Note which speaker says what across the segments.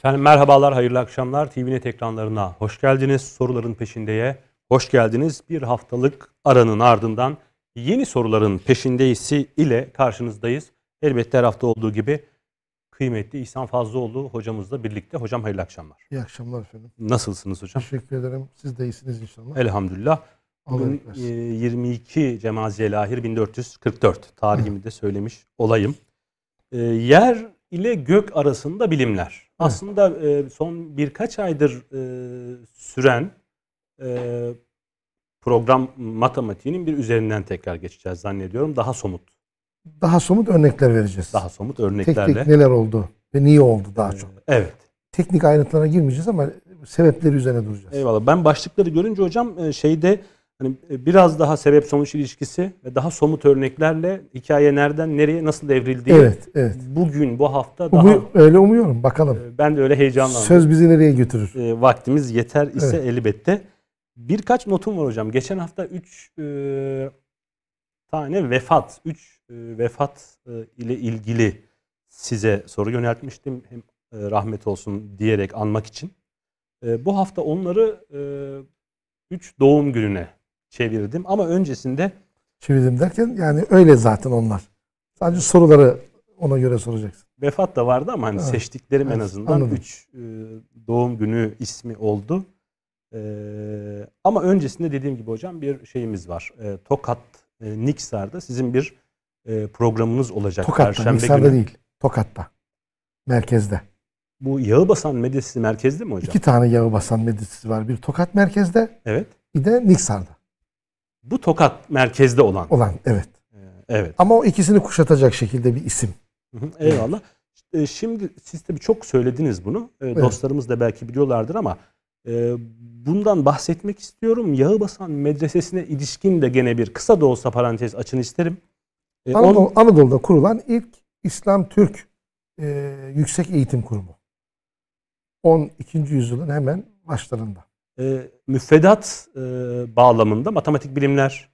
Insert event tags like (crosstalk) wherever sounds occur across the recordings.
Speaker 1: Efendim merhabalar, hayırlı akşamlar. TVNet ekranlarına hoş geldiniz. Soruların peşindeye hoş geldiniz. Bir haftalık aranın ardından yeni soruların peşindeyisi ile karşınızdayız. Elbette her hafta olduğu gibi kıymetli İhsan Fazlıoğlu hocamızla birlikte. Hocam hayırlı akşamlar.
Speaker 2: İyi akşamlar efendim.
Speaker 1: Nasılsınız hocam?
Speaker 2: Teşekkür ederim. Siz de iyisiniz inşallah.
Speaker 1: Elhamdülillah. Bugün
Speaker 2: Allah
Speaker 1: e,
Speaker 2: versin.
Speaker 1: 22 Cemaziyelahir 1444 tarihimi de söylemiş olayım. E, Yer ile gök arasında bilimler. Aslında e, son birkaç aydır e, süren e, program matematiğinin bir üzerinden tekrar geçeceğiz zannediyorum. Daha somut,
Speaker 2: Daha somut örnekler vereceğiz.
Speaker 1: daha somut
Speaker 2: tek
Speaker 1: örneklerle.
Speaker 2: tek neler oldu ve niye oldu daha çok.
Speaker 1: Evet.
Speaker 2: Teknik ayrıntılara girmeyeceğiz ama sebepleri üzerine duracağız.
Speaker 1: Eyvallah. Ben başlıkları görünce hocam şeyde hani e, biraz daha sebep sonuç ilişkisi ve daha somut örneklerle hikaye nereden nereye nasıl evrildiği
Speaker 2: Evet, evet.
Speaker 1: bugün bu hafta daha
Speaker 2: Umu- öyle umuyorum. Bakalım.
Speaker 1: e, ben de öyle heyecanlandım.
Speaker 2: Söz bizi nereye götürür?
Speaker 1: E, vaktimiz yeter ise
Speaker 2: Evet.
Speaker 1: elbette. Birkaç notum var hocam. Geçen hafta 3 tane vefat, 3 vefat e, ile ilgili size soru yöneltmiştim. Hem e, rahmet olsun diyerek anmak için. E, bu hafta onları 3 doğum gününe çevirdim ama öncesinde
Speaker 2: Çevirdim derken yani öyle zaten onlar. Sadece soruları ona göre soracaksın.
Speaker 1: vefat da vardı ama hani
Speaker 2: Evet.
Speaker 1: seçtiklerim en
Speaker 2: Evet,
Speaker 1: azından
Speaker 2: anladım.
Speaker 1: 3 doğum günü ismi oldu. E, ama öncesinde dediğim gibi hocam bir şeyimiz var. E, Tokat e, Niksar'da sizin bir e, programınız olacak
Speaker 2: Tokat'ta,
Speaker 1: Perşembe
Speaker 2: Niksar'da
Speaker 1: günü.
Speaker 2: değil. Tokat'ta. Merkezde.
Speaker 1: Bu yağı basan medresesi merkezde mi hocam?
Speaker 2: İki tane yağı basan medresesi var. Bir Tokat merkezde,
Speaker 1: Evet.
Speaker 2: bir de Niksar'da
Speaker 1: Bu Tokat merkezde olan.
Speaker 2: olan. Evet.
Speaker 1: E, evet.
Speaker 2: Ama o ikisini kuşatacak şekilde bir isim.
Speaker 1: Hı hı, Eyvallah. E, Şimdi siz tabii çok söylediniz bunu. E, Dostlarımız da belki biliyorlardır ama e, bundan bahsetmek istiyorum. Yağı basan medresesine ilişkin de gene bir kısa da olsa parantez açın isterim. E, on-
Speaker 2: Anadolu, Anadolu'da kurulan ilk İslam Türk e, yüksek eğitim kurumu. 12. yüzyılın hemen başlarında.
Speaker 1: E, müfredat e, bağlamında matematik bilimler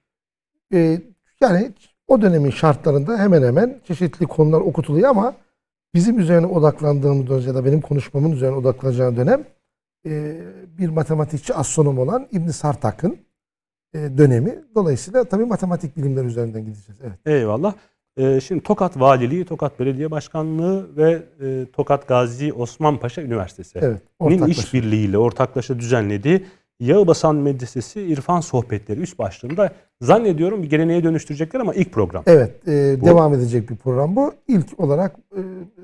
Speaker 2: E, yani o dönemin şartlarında hemen hemen çeşitli konular okutuluyor ama bizim üzerine odaklandığımız dönem ya da benim konuşmamın üzerine odaklanacağı dönem e, bir matematikçi astronom olan İbn Sartak'ın e, dönemi. Dolayısıyla tabii matematik bilimler üzerinden gideceğiz. Evet.
Speaker 1: Eyvallah. Ee, şimdi Tokat Valiliği, Tokat Belediye Başkanlığı ve e, Tokat Gazi Osman Paşa Üniversitesi.
Speaker 2: Evet. Ortaklaşa.
Speaker 1: işbirliğiyle ortaklaşa düzenlediği Yağı Basan Medresesi İrfan Sohbetleri üst başlığında zannediyorum bir geleneğe dönüştürecekler ama ilk program.
Speaker 2: Evet, e,
Speaker 1: Bu-
Speaker 2: devam edecek bir program bu. İlk olarak e,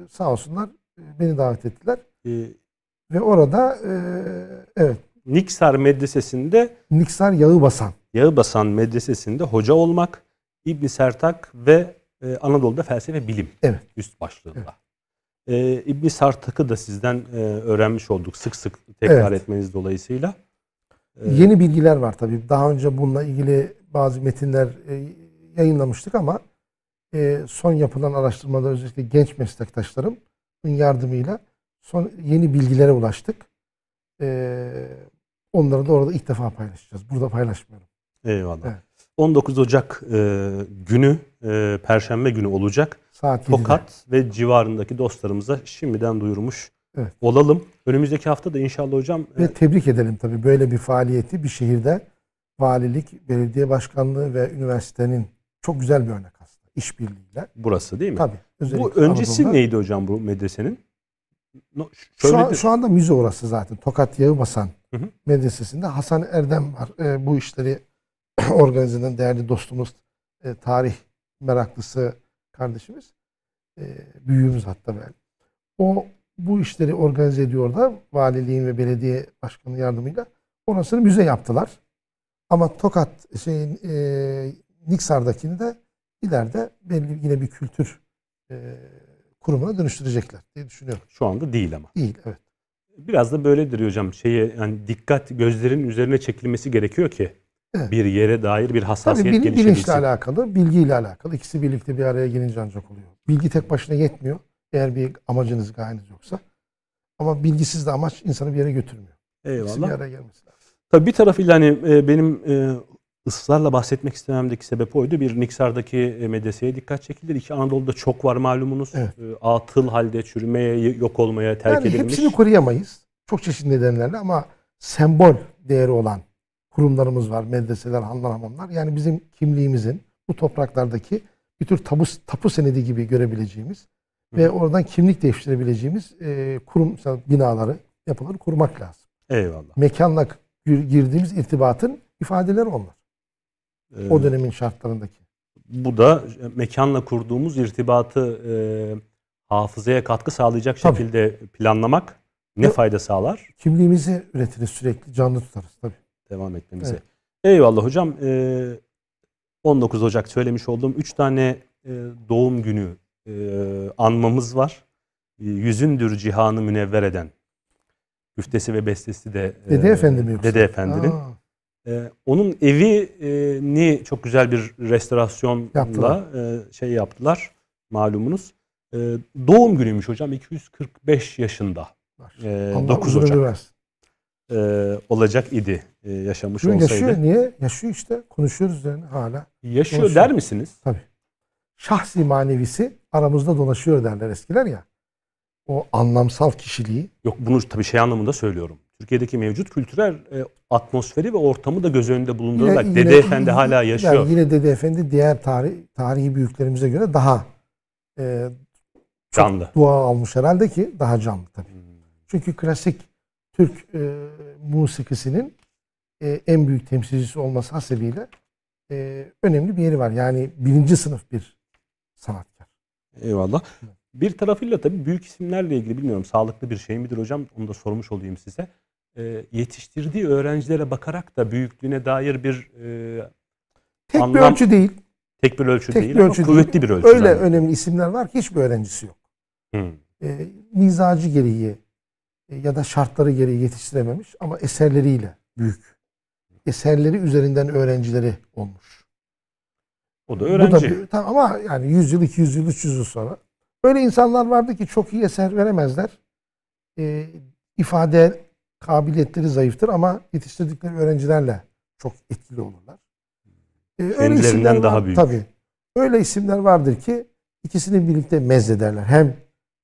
Speaker 2: sağ olsunlar e, beni davet ettiler
Speaker 1: Ee,
Speaker 2: ve orada e, evet
Speaker 1: Niksar Medresesi'nde
Speaker 2: Niksar yağı basan.
Speaker 1: Yağı Basan Medresesi'nde hoca olmak, İbn Sertak ve e, Anadolu'da felsefe bilim
Speaker 2: Evet.
Speaker 1: üst başlığında. Ee, İbn Sartak'ı da sizden e, öğrenmiş olduk sık sık tekrar
Speaker 2: Evet.
Speaker 1: etmeniz dolayısıyla. Ee,
Speaker 2: Yeni bilgiler var tabii. Daha önce bununla ilgili bazı metinler e, yayınlamıştık ama e, son yapılan araştırmada özellikle genç meslektaşlarımın yardımıyla son yeni bilgilere ulaştık. E, onları da orada ilk defa paylaşacağız. Burada paylaşmıyorum.
Speaker 1: Eyvallah.
Speaker 2: Evet.
Speaker 1: 19 Ocak e, günü, e, Perşembe günü olacak.
Speaker 2: Saat 7'de.
Speaker 1: Tokat ve civarındaki dostlarımıza şimdiden duyurmuş
Speaker 2: Evet.
Speaker 1: olalım. Önümüzdeki hafta da inşallah hocam e,
Speaker 2: Ve tebrik edelim tabii böyle bir faaliyeti bir şehirde valilik, belediye başkanlığı ve üniversitenin çok güzel bir örnek aslında işbirliğiyle.
Speaker 1: burası değil mi?
Speaker 2: Tabii.
Speaker 1: Bu öncesi
Speaker 2: Anadolu'da.
Speaker 1: neydi hocam bu medresenin? No,
Speaker 2: Şu, an,
Speaker 1: de-
Speaker 2: şu anda müze orası zaten. Tokat Yağı Basan
Speaker 1: Hı hı.
Speaker 2: Medresesi'nde Hasan Erdem var. Ee, bu işleri (clears throat) organize eden değerli dostumuz, e, tarih meraklısı kardeşimiz. E, büyüğümüz hatta ben. O bu işleri organize ediyor da valiliğin ve belediye başkanı yardımıyla. Orasını müze yaptılar. Ama Tokat şeyin e, Niksar'dakini de ileride belli yine bir kültür e, kurumuna dönüştürecekler diye düşünüyorum.
Speaker 1: Şu anda değil ama.
Speaker 2: Değil, evet.
Speaker 1: Biraz da böyledir hocam. Şeye yani dikkat gözlerin üzerine çekilmesi gerekiyor ki
Speaker 2: Evet.
Speaker 1: bir yere dair bir
Speaker 2: Tabii
Speaker 1: hassasiyet
Speaker 2: bil- bilinçle alakalı, bilgiyle alakalı. İkisi birlikte bir araya gelince ancak oluyor. Bilgi tek başına yetmiyor. Eğer bir amacınız, gayeniz yoksa. Ama bilgisiz de amaç insanı bir yere götürmüyor. İkisi bir
Speaker 1: Eyvallah.
Speaker 2: araya gelmesi lazım.
Speaker 1: Tabii bir tarafıyla hani e, benim e, ısrarla bahsetmek istememdeki sebep oydu. Bir Niksar'daki e, medreseye dikkat çekilir. İki Anadolu'da çok var malumunuz.
Speaker 2: Evet.
Speaker 1: Atıl halde çürümeye, yok olmaya terk
Speaker 2: yani
Speaker 1: edilmiş.
Speaker 2: hepsini koruyamayız. Çok çeşitli nedenlerle ama sembol değeri olan kurumlarımız var. Medreseler, hanlar, hamamlar. Yani bizim kimliğimizin bu topraklardaki bir tür tabu, tapu senedi gibi görebileceğimiz ve oradan kimlik değiştirebileceğimiz e, kurum binaları, yapıları kurmak lazım.
Speaker 1: Eyvallah.
Speaker 2: Mekanla gir- girdiğimiz irtibatın ifadeleri onlar.
Speaker 1: E,
Speaker 2: O dönemin şartlarındaki.
Speaker 1: Bu da e, mekanla kurduğumuz irtibatı e, hafızaya katkı sağlayacak
Speaker 2: Tabii.
Speaker 1: şekilde planlamak ne
Speaker 2: Yok.
Speaker 1: fayda sağlar?
Speaker 2: Kimliğimizi üretiriz sürekli, canlı tutarız tabii.
Speaker 1: Devam etmemize.
Speaker 2: Evet.
Speaker 1: Eyvallah hocam. E, 19 Ocak söylemiş olduğum 3 tane e, doğum günü e, anmamız var. E, Yüzündür cihanı münevver eden. Güftesi ve bestesi de e,
Speaker 2: Dede Efendi mi yoksa?
Speaker 1: Dede Efendi'nin.
Speaker 2: Aa,
Speaker 1: Ee, onun evini çok güzel bir restorasyonla
Speaker 2: Yaptılar.
Speaker 1: e, şey yaptılar malumunuz. Ee, doğum günüymüş hocam 245 yaşında. Ee,
Speaker 2: Allah
Speaker 1: 9
Speaker 2: uzun ömür
Speaker 1: Ocak. E, olacak idi e, yaşamış
Speaker 2: Bugün
Speaker 1: olsaydı.
Speaker 2: yaşıyor. Niye? Yaşıyor işte. Konuşuyoruz üzerine hala.
Speaker 1: Yaşıyor
Speaker 2: Konuşuyor.
Speaker 1: der misiniz?
Speaker 2: Şahsi manevisi aramızda dolaşıyor derler eskiler ya. O anlamsal kişiliği.
Speaker 1: Yok bunu tabii şey anlamında söylüyorum. Türkiye'deki mevcut kültürel e, atmosferi ve ortamı da göz önünde bulundurarak
Speaker 2: Yine-
Speaker 1: Dede
Speaker 2: yine-
Speaker 1: Efendi hala yaşıyor.
Speaker 2: Yani yine Dede Efendi diğer tarih, tarihi büyüklerimize göre daha e,
Speaker 1: Canlı.
Speaker 2: dua almış herhalde ki daha canlı tabii.
Speaker 1: Hmm.
Speaker 2: Çünkü klasik Türk e, musikisinin e, en büyük temsilcisi olması hasebiyle e, önemli bir yeri var. Yani birinci sınıf bir sanatkar.
Speaker 1: Eyvallah. Bir tarafıyla tabii büyük isimlerle ilgili bilmiyorum sağlıklı bir şey midir hocam onu da sormuş olayım size. Ee, yetiştirdiği öğrencilere bakarak da büyüklüğüne dair bir e,
Speaker 2: Tek bir
Speaker 1: Anlam-
Speaker 2: ölçü değil.
Speaker 1: tek bir ölçü
Speaker 2: Tek
Speaker 1: değil
Speaker 2: bir
Speaker 1: ama
Speaker 2: ölçü
Speaker 1: kuvvetli
Speaker 2: değil.
Speaker 1: bir ölçü.
Speaker 2: Öyle
Speaker 1: zannediyorum.
Speaker 2: önemli isimler var ki hiçbir öğrencisi yok.
Speaker 1: Hı.
Speaker 2: E, mizacı gereği e, ya da şartları gereği yetiştirememiş ama eserleriyle büyük. Eserleri üzerinden öğrencileri olmuş.
Speaker 1: O da
Speaker 2: Bu
Speaker 1: öğrenci.
Speaker 2: bir- tamam ama yani 100 yıl, 200 yıl, 300 yıl sonra öyle insanlar vardı ki çok iyi eser veremezler. E, ifade kabiliyetleri zayıftır ama yetiştirdikleri öğrencilerle çok etkili olurlar. E, öyle
Speaker 1: daha
Speaker 2: var-
Speaker 1: büyük.
Speaker 2: Tabii. Öyle isimler vardır ki ikisini birlikte mezlederler. Hem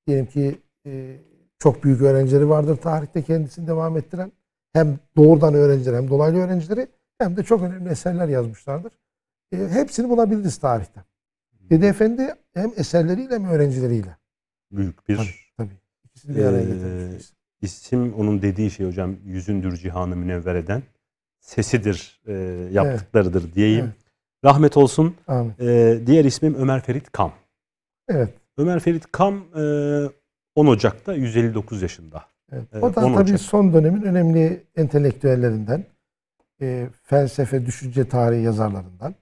Speaker 2: diyelim ki e, çok büyük öğrencileri vardır tarihte kendisini devam ettiren. Hem doğrudan öğrenciler hem dolaylı öğrencileri hem de çok önemli eserler yazmışlardır. E, hepsini bulabiliriz tarihte. Dede Efendi hem eserleriyle hem öğrencileriyle.
Speaker 1: Büyük bir
Speaker 2: Tabii, tabii. İkisini bir araya
Speaker 1: Ee,
Speaker 2: getirmiş.
Speaker 1: isim onun dediği şey hocam yüzündür cihanı münevver eden sesidir e, yaptıklarıdır diyeyim.
Speaker 2: Evet.
Speaker 1: Rahmet olsun.
Speaker 2: Amin.
Speaker 1: Ee, diğer ismim Ömer Ferit Kam.
Speaker 2: Evet.
Speaker 1: Ömer Ferit Kam e, 10 Ocak'ta 159 yaşında.
Speaker 2: evet.
Speaker 1: Evet,
Speaker 2: o da tabii
Speaker 1: Ocak.
Speaker 2: son dönemin önemli entelektüellerinden, e, felsefe, düşünce tarihi yazarlarından.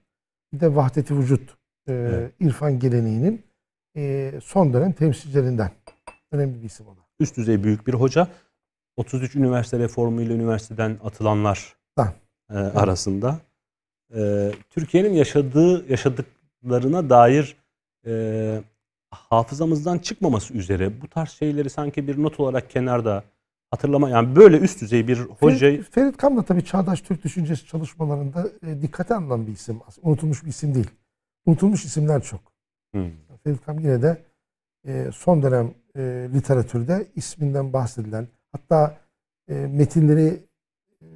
Speaker 2: Bir de Vahdet-i Vücut, e,
Speaker 1: Evet.
Speaker 2: irfan geleneğinin e, son dönem temsilcilerinden. Önemli bir isim o da.
Speaker 1: Üst düzey büyük bir hoca. 33 üniversite reformuyla üniversiteden atılanlar
Speaker 2: Da.
Speaker 1: e, arasında. E, Türkiye'nin yaşadığı yaşadıklarına dair e, hafızamızdan çıkmaması üzere bu tarz şeyleri sanki bir not olarak kenarda hatırlama yani böyle üst düzey bir hoca
Speaker 2: Ferit, Ferit Kam da tabii çağdaş Türk düşüncesi çalışmalarında e, dikkate alınan bir isim. Unutulmuş bir isim değil. Unutulmuş isimler çok.
Speaker 1: Hı.
Speaker 2: Ferit Kam yine de e, son dönem e, literatürde isminden bahsedilen hatta e, metinleri e,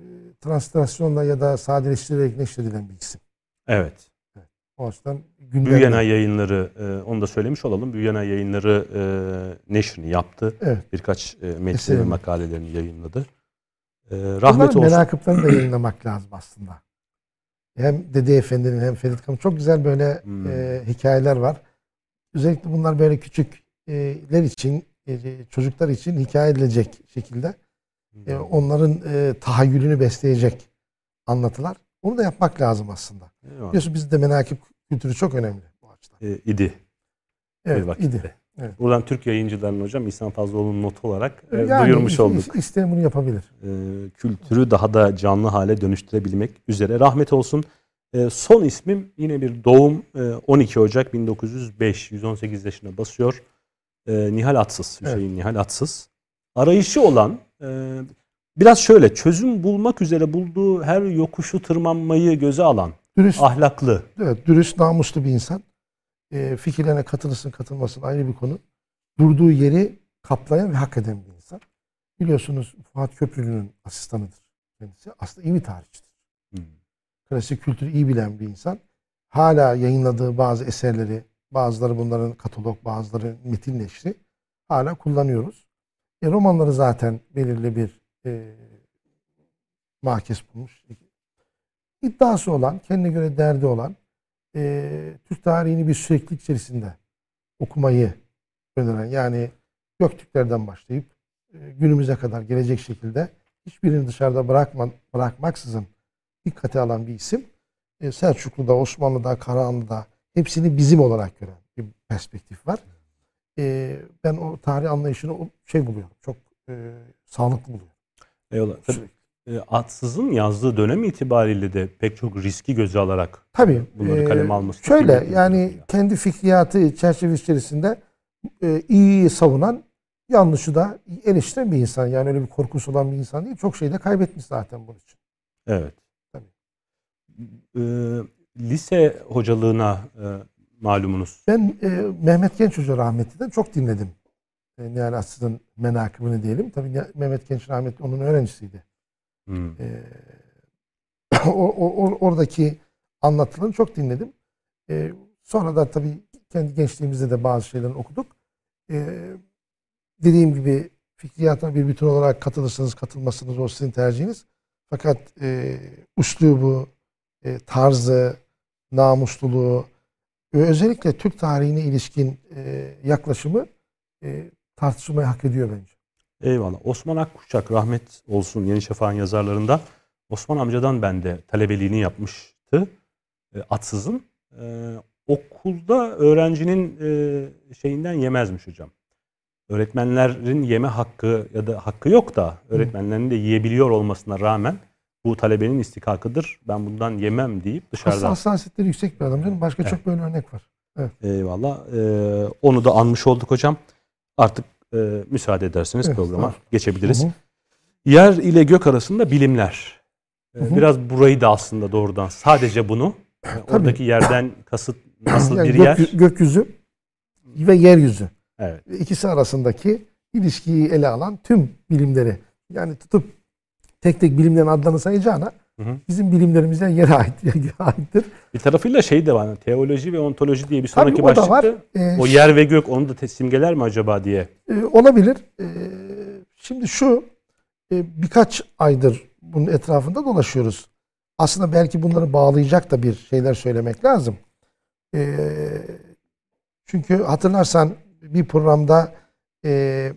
Speaker 2: translasyonla ya da sadeleştirerek neşredilen bir isim.
Speaker 1: evet.
Speaker 2: O açıdan gündemde.
Speaker 1: Büyüyenay yayınları e, onu da söylemiş olalım. Büyüyenay yayınları e, neşrini yaptı.
Speaker 2: Evet.
Speaker 1: Birkaç e, metni ve makalelerini yayınladı. E, rahmet olsun.
Speaker 2: menakıplarını da yayınlamak lazım aslında. Hem Dede Efendi'nin hem Ferit Kam çok güzel böyle
Speaker 1: Hmm.
Speaker 2: e, hikayeler var. Özellikle bunlar böyle küçükler için, e, çocuklar için hikaye edilecek şekilde. E, onların e, tahayyülünü besleyecek anlatılar. Onu da yapmak lazım aslında.
Speaker 1: Eyvallah.
Speaker 2: Biliyorsun bizde menakip kültürü çok önemli bu açıdan.
Speaker 1: E, idi.
Speaker 2: Evet, idi. Evet.
Speaker 1: Buradan Türk yayıncılarının hocam İhsan Fazlıoğlu'nun notu olarak e,
Speaker 2: Yani
Speaker 1: duyurmuş olduk.
Speaker 2: is- isteyen bunu yapabilir.
Speaker 1: E, kültürü daha da canlı hale dönüştürebilmek üzere. Rahmet olsun. E, son ismim yine bir doğum e, 12 Ocak 1905. 118 yaşına basıyor. E, Nihal Atsız. Hüseyin Nihal Atsız. Arayışı olan e, biraz şöyle çözüm bulmak üzere bulduğu her yokuşu tırmanmayı göze alan,
Speaker 2: Dürüst,
Speaker 1: ahlaklı.
Speaker 2: evet, dürüst, namuslu bir insan. E, fikirlerine katılsın katılmasın ayrı bir konu. Durduğu yeri kaplayan ve hak eden bir insan. Biliyorsunuz Fuat Köprülü'nün asistanıdır kendisi. Aslında iyi bir tarihçidir.
Speaker 1: Hmm.
Speaker 2: Klasik kültürü iyi bilen bir insan. Hala yayınladığı bazı eserleri, bazıları bunların katalog, bazıları metin neşri hala kullanıyoruz. E, romanları zaten belirli bir e, mahkes bulmuş. İddiası olan, kendine göre derdi olan, e, Türk tarihini bir süreklilik içerisinde okumayı öneren, yani Göktürklerden başlayıp e, günümüze kadar gelecek şekilde hiçbirini dışarıda bırakma, bırakmaksızın dikkate alan bir isim. E, Selçuklu'da, Osmanlı'da, Karahanlı'da hepsini bizim olarak gören bir perspektif var. E, ben o tarih anlayışını şey buluyorum. Çok e, sağlıklı buluyorum.
Speaker 1: Eyvallah. Tabii, e, Atsız'ın yazdığı dönem itibariyle de pek çok riski göze alarak
Speaker 2: Tabii.
Speaker 1: bunları
Speaker 2: e,
Speaker 1: kaleme alması.
Speaker 2: Şöyle yani
Speaker 1: geliyor.
Speaker 2: kendi fikriyatı çerçevesi içerisinde e, iyiyi savunan, yanlışı da eleştiren bir insan. Yani öyle bir korkusu olan bir insan değil. Çok şey de kaybetmiş zaten bunun için.
Speaker 1: Evet.
Speaker 2: Tabii.
Speaker 1: E, lise hocalığına e, malumunuz.
Speaker 2: Ben e, Mehmet Genç Hoca rahmetli'den çok dinledim. E, Nihal Aslı'nın menakibini diyelim. Tabii Mehmet Genç rahmetli onun öğrencisiydi.
Speaker 1: Hmm.
Speaker 2: E, (coughs) o, o- oradaki anlatılarını çok dinledim. E, sonra da tabii kendi gençliğimizde de bazı şeyleri okuduk. E, dediğim gibi fikriyatına bir bütün olarak katılırsınız, katılmazsınız o sizin tercihiniz. Fakat e, üslubu, e, tarzı, namusluluğu ve özellikle Türk tarihine ilişkin e, yaklaşımı e, tartışılmayı hak ediyor bence.
Speaker 1: Eyvallah. Osman Akkuşak rahmet olsun Yeni Şafak'ın yazarlarından. Osman amcadan ben de talebeliğini yapmıştı. E, Atsız'ın. E, okulda öğrencinin e, şeyinden yemezmiş hocam. Öğretmenlerin yeme hakkı ya da hakkı yok da öğretmenlerin de yiyebiliyor olmasına rağmen bu talebenin istikakıdır. Ben bundan yemem deyip dışarıdan.
Speaker 2: hassasiyetleri yüksek bir adam canım. Başka
Speaker 1: Evet.
Speaker 2: çok böyle örnek var.
Speaker 1: Eyvallah. E, onu da anmış olduk hocam. Artık e, müsaade ederseniz
Speaker 2: Evet,
Speaker 1: programa
Speaker 2: var.
Speaker 1: geçebiliriz.
Speaker 2: Hı hı.
Speaker 1: Yer ile gök arasında bilimler. Ee,
Speaker 2: Hı hı.
Speaker 1: Biraz burayı da aslında doğrudan sadece bunu. (clears throat) e, Oradaki yerden kasıt (clears throat) nasıl
Speaker 2: Yani
Speaker 1: bir yer?
Speaker 2: göky- gökyüzü ve yeryüzü.
Speaker 1: Evet.
Speaker 2: Ve ikisi arasındaki ilişkiyi ele alan tüm bilimleri yani tutup tek tek bilimlerin adlarını sayacağına
Speaker 1: Hı hı.
Speaker 2: bizim bilimlerimize yere ait, (laughs) yere aittir.
Speaker 1: Bir tarafıyla şey de var. hani Teoloji ve ontoloji diye bir
Speaker 2: Tabii
Speaker 1: sonraki
Speaker 2: o da var.
Speaker 1: başlıkta.
Speaker 2: Ee,
Speaker 1: O yer ve gök onu da simgeler mi acaba diye.
Speaker 2: e, olabilir. E, şimdi şu e, birkaç aydır bunun etrafında dolaşıyoruz. Aslında belki bunları bağlayacak da bir şeyler söylemek lazım. E, çünkü hatırlarsan bir programda e,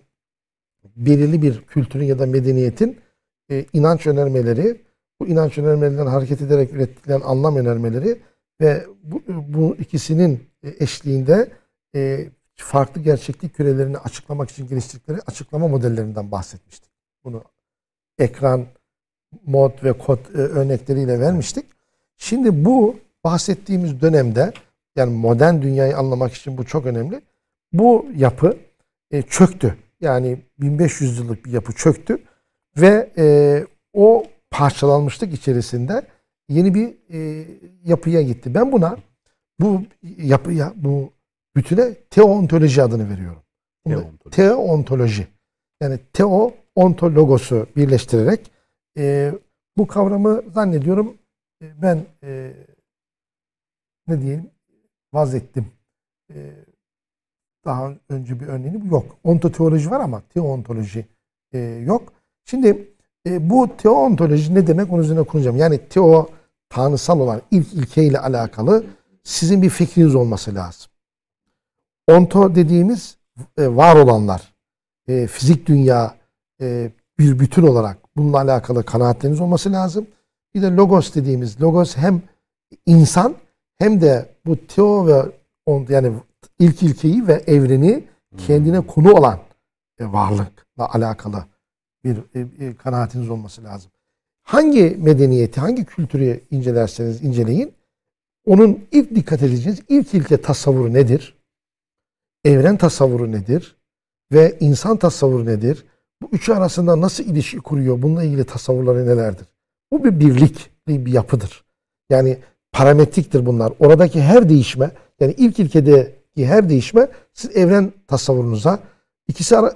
Speaker 2: belirli bir kültürün ya da medeniyetin e, inanç önermeleri, bu inanç önermelerinden hareket ederek üretilen anlam önermeleri ve bu, bu ikisinin e, eşliğinde e, farklı gerçeklik kürelerini açıklamak için geliştirdikleri açıklama modellerinden bahsetmiştik. Bunu ekran, mod ve kod e, örnekleriyle vermiştik. Şimdi bu bahsettiğimiz dönemde yani modern dünyayı anlamak için bu çok önemli. Bu yapı e, çöktü. Yani 1500 yıllık bir yapı çöktü ve e, o parçalanmışlık içerisinde yeni bir e, yapıya gitti. Ben buna bu yapıya, bu bütüne teoontoloji adını veriyorum.
Speaker 1: Teontoloji.
Speaker 2: Teoontoloji. Yani teo, ontologosu birleştirerek e, bu kavramı zannediyorum e, ben e, ne diyelim vazettim. E, daha önce bir örneğini yok. Ontoteoloji var ama teoontoloji e, yok. Şimdi e, bu teoontoloji ne demek onun üzerine konuşacağım. Yani teo tanrısal olan ilk ilkeyle alakalı sizin bir fikriniz olması lazım. Onto dediğimiz e, var olanlar, e, fizik dünya e, bir bütün olarak bununla alakalı kanaatleriniz olması lazım. Bir de logos dediğimiz logos hem insan hem de bu teo ve on, yani ilk ilkeyi ve evreni kendine konu olan e, varlıkla alakalı bir e, kanaatiniz olması lazım. Hangi medeniyeti, hangi kültürü incelerseniz inceleyin, onun ilk dikkat edeceğiniz ilk ilke tasavvuru nedir? Evren tasavvuru nedir? Ve insan tasavvuru nedir? bu üçü arasında nasıl ilişki kuruyor? Bununla ilgili tasavvurları nelerdir? Bu bir birlik bir yapıdır. Yani parametriktir bunlar. Oradaki her değişme yani ilk ilkedeki her değişme siz evren tasavvurunuza ikisi ara,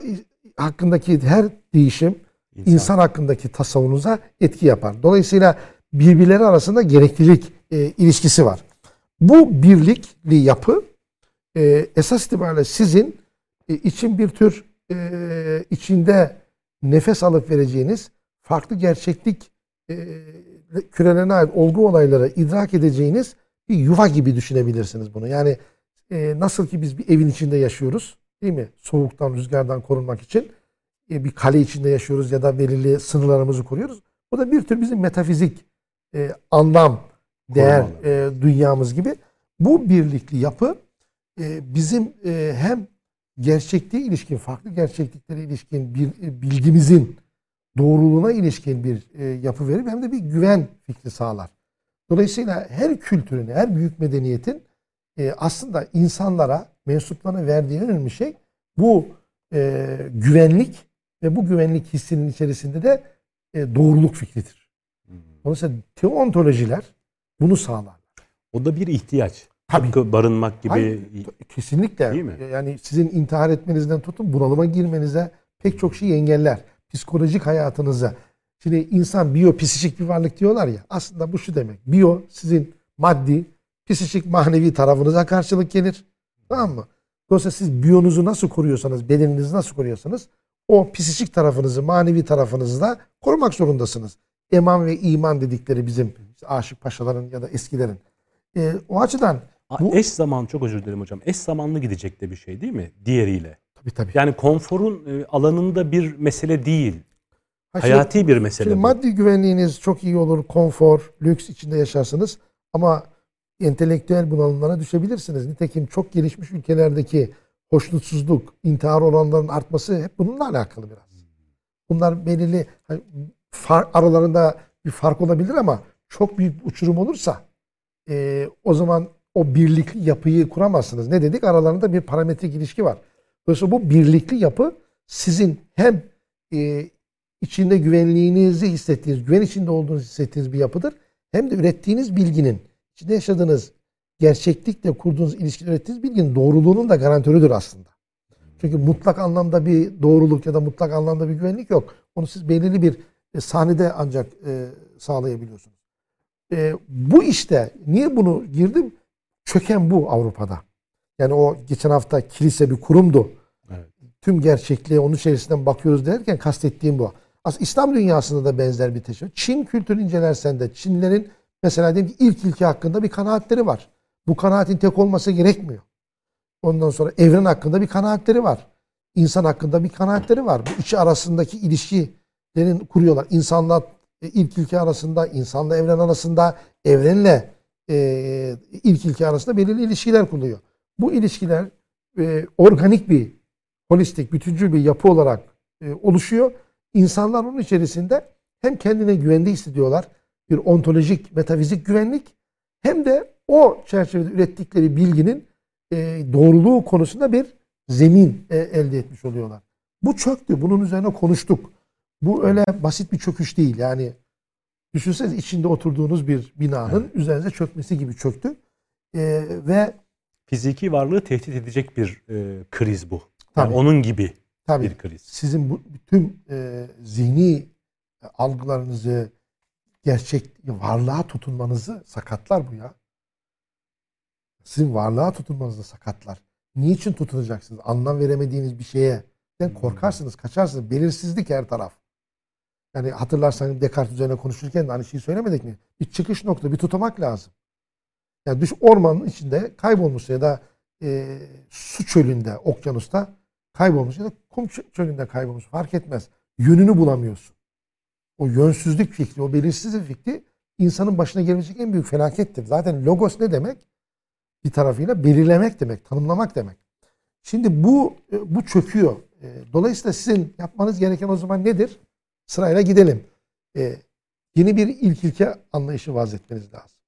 Speaker 2: hakkındaki her değişim insan. insan hakkındaki tasavvurunuza etki yapar. Dolayısıyla birbirleri arasında gereklilik e, ilişkisi var. Bu birlikli yapı e, esas itibariyle sizin e, için bir tür e, içinde nefes alıp vereceğiniz farklı gerçeklik e, kürelerine ait olgu olayları idrak edeceğiniz bir yuva gibi düşünebilirsiniz bunu. Yani e, nasıl ki biz bir evin içinde yaşıyoruz değil mi? Soğuktan, rüzgardan korunmak için bir kale içinde yaşıyoruz ya da belirli sınırlarımızı koruyoruz. Bu da bir tür bizim metafizik e, anlam, değer e, dünyamız gibi. Bu birlikli yapı e, bizim e, hem gerçekliğe ilişkin, farklı gerçekliklere ilişkin bir e, bilgimizin doğruluğuna ilişkin bir e, yapı verir hem de bir güven fikri sağlar. Dolayısıyla her kültürün, her büyük medeniyetin e, aslında insanlara, mensuplarına verdiği önemli şey bu e, güvenlik ve bu güvenlik hissinin içerisinde de e, doğruluk fikridir. Hmm. Dolayısıyla teontolojiler bunu sağlar.
Speaker 1: O da bir ihtiyaç. Tabii. Tıpkı barınmak gibi. Hayır,
Speaker 2: kesinlikle. Değil mi? Yani sizin intihar etmenizden tutun bunalıma girmenize pek çok şey engeller. Psikolojik hayatınıza. Şimdi insan biyopsişik bir varlık diyorlar ya. Aslında bu şu demek. Biyo sizin maddi, psişik manevi tarafınıza karşılık gelir. Tamam mı? Dolayısıyla siz biyonuzu nasıl koruyorsanız, bedeninizi nasıl koruyorsanız o psişik tarafınızı, manevi tarafınızı da korumak zorundasınız. Eman ve iman dedikleri bizim işte aşık paşaların ya da eskilerin. E, o açıdan
Speaker 1: bu... Eş zaman çok özür dilerim hocam. Eş zamanlı gidecek de bir şey değil mi? Diğeriyle.
Speaker 2: Tabii tabii.
Speaker 1: Yani konforun e, alanında bir mesele değil. Ha, Hayati şimdi, bir mesele
Speaker 2: şimdi bu. Maddi güvenliğiniz çok iyi olur. Konfor, lüks içinde yaşarsınız. Ama entelektüel bunalımlara düşebilirsiniz. Nitekim çok gelişmiş ülkelerdeki hoşnutsuzluk, intihar oranlarının artması hep bununla alakalı biraz. Bunlar belirli hani, aralarında bir fark olabilir ama çok büyük uçurum olursa e, o zaman o birlikli yapıyı kuramazsınız. Ne dedik? Aralarında bir parametrik ilişki var. Dolayısıyla bu birlikli yapı sizin hem e, içinde güvenliğinizi hissettiğiniz, güven içinde olduğunuzu hissettiğiniz bir yapıdır. Hem de ürettiğiniz bilginin, içinde yaşadığınız gerçeklikle kurduğunuz ilişki ürettiğiniz bilginin doğruluğunun da garantörüdür aslında. Çünkü mutlak anlamda bir doğruluk ya da mutlak anlamda bir güvenlik yok. Onu siz belirli bir e, sahnede ancak e, sağlayabiliyorsunuz. E, bu işte niye bunu girdim? Çöken bu Avrupa'da. Yani o geçen hafta kilise bir kurumdu. Evet. Tüm gerçekliğe onun içerisinden bakıyoruz derken kastettiğim bu. Aslında İslam dünyasında da benzer bir teşvik. Çin kültürünü incelersen de Çinlerin mesela diyelim ki ilk ilki hakkında bir kanaatleri var. Bu kanaatin tek olması gerekmiyor. Ondan sonra evren hakkında bir kanaatleri var. İnsan hakkında bir kanaatleri var. Bu içi arasındaki ilişkilerin kuruyorlar. İnsanla e, ilk ilke arasında, insanla evren arasında, evrenle e, ilk ilke arasında belirli ilişkiler kuruyor. Bu ilişkiler e, organik bir, holistik, bütüncül bir yapı olarak e, oluşuyor. İnsanlar onun içerisinde hem kendine güvende hissediyorlar, bir ontolojik, metafizik güvenlik, hem de o çerçevede ürettikleri bilginin e, doğruluğu konusunda bir zemin e, elde etmiş oluyorlar. Bu çöktü. Bunun üzerine konuştuk. Bu öyle basit bir çöküş değil. Yani düşünsenize içinde oturduğunuz bir binanın evet. üzerinize çökmesi gibi çöktü. E, ve
Speaker 1: fiziki varlığı tehdit edecek bir e, kriz bu. Tabii. Yani onun gibi Tabii. bir kriz.
Speaker 2: Sizin bu tüm e, zihni algılarınızı gerçek varlığa tutunmanızı sakatlar bu ya. Sizin varlığa tutunmanızı sakatlar. Niçin tutunacaksınız? Anlam veremediğiniz bir şeye. Yani korkarsınız, kaçarsınız. Belirsizlik her taraf. Yani hatırlarsanız Descartes üzerine konuşurken de aynı şeyi söylemedik mi? Bir çıkış nokta, bir tutamak lazım. Yani düş ormanın içinde kaybolmuş ya da e, su çölünde, okyanusta kaybolmuş ya da kum çölünde kaybolmuş fark etmez. Yönünü bulamıyorsun. O yönsüzlük fikri, o belirsizlik fikri insanın başına gelebilecek en büyük felakettir. Zaten logos ne demek? Bir tarafıyla belirlemek demek, tanımlamak demek. Şimdi bu e, bu çöküyor. E, dolayısıyla sizin yapmanız gereken o zaman nedir? Sırayla gidelim. E, yeni bir ilk ilke anlayışı vazetmeniz lazım.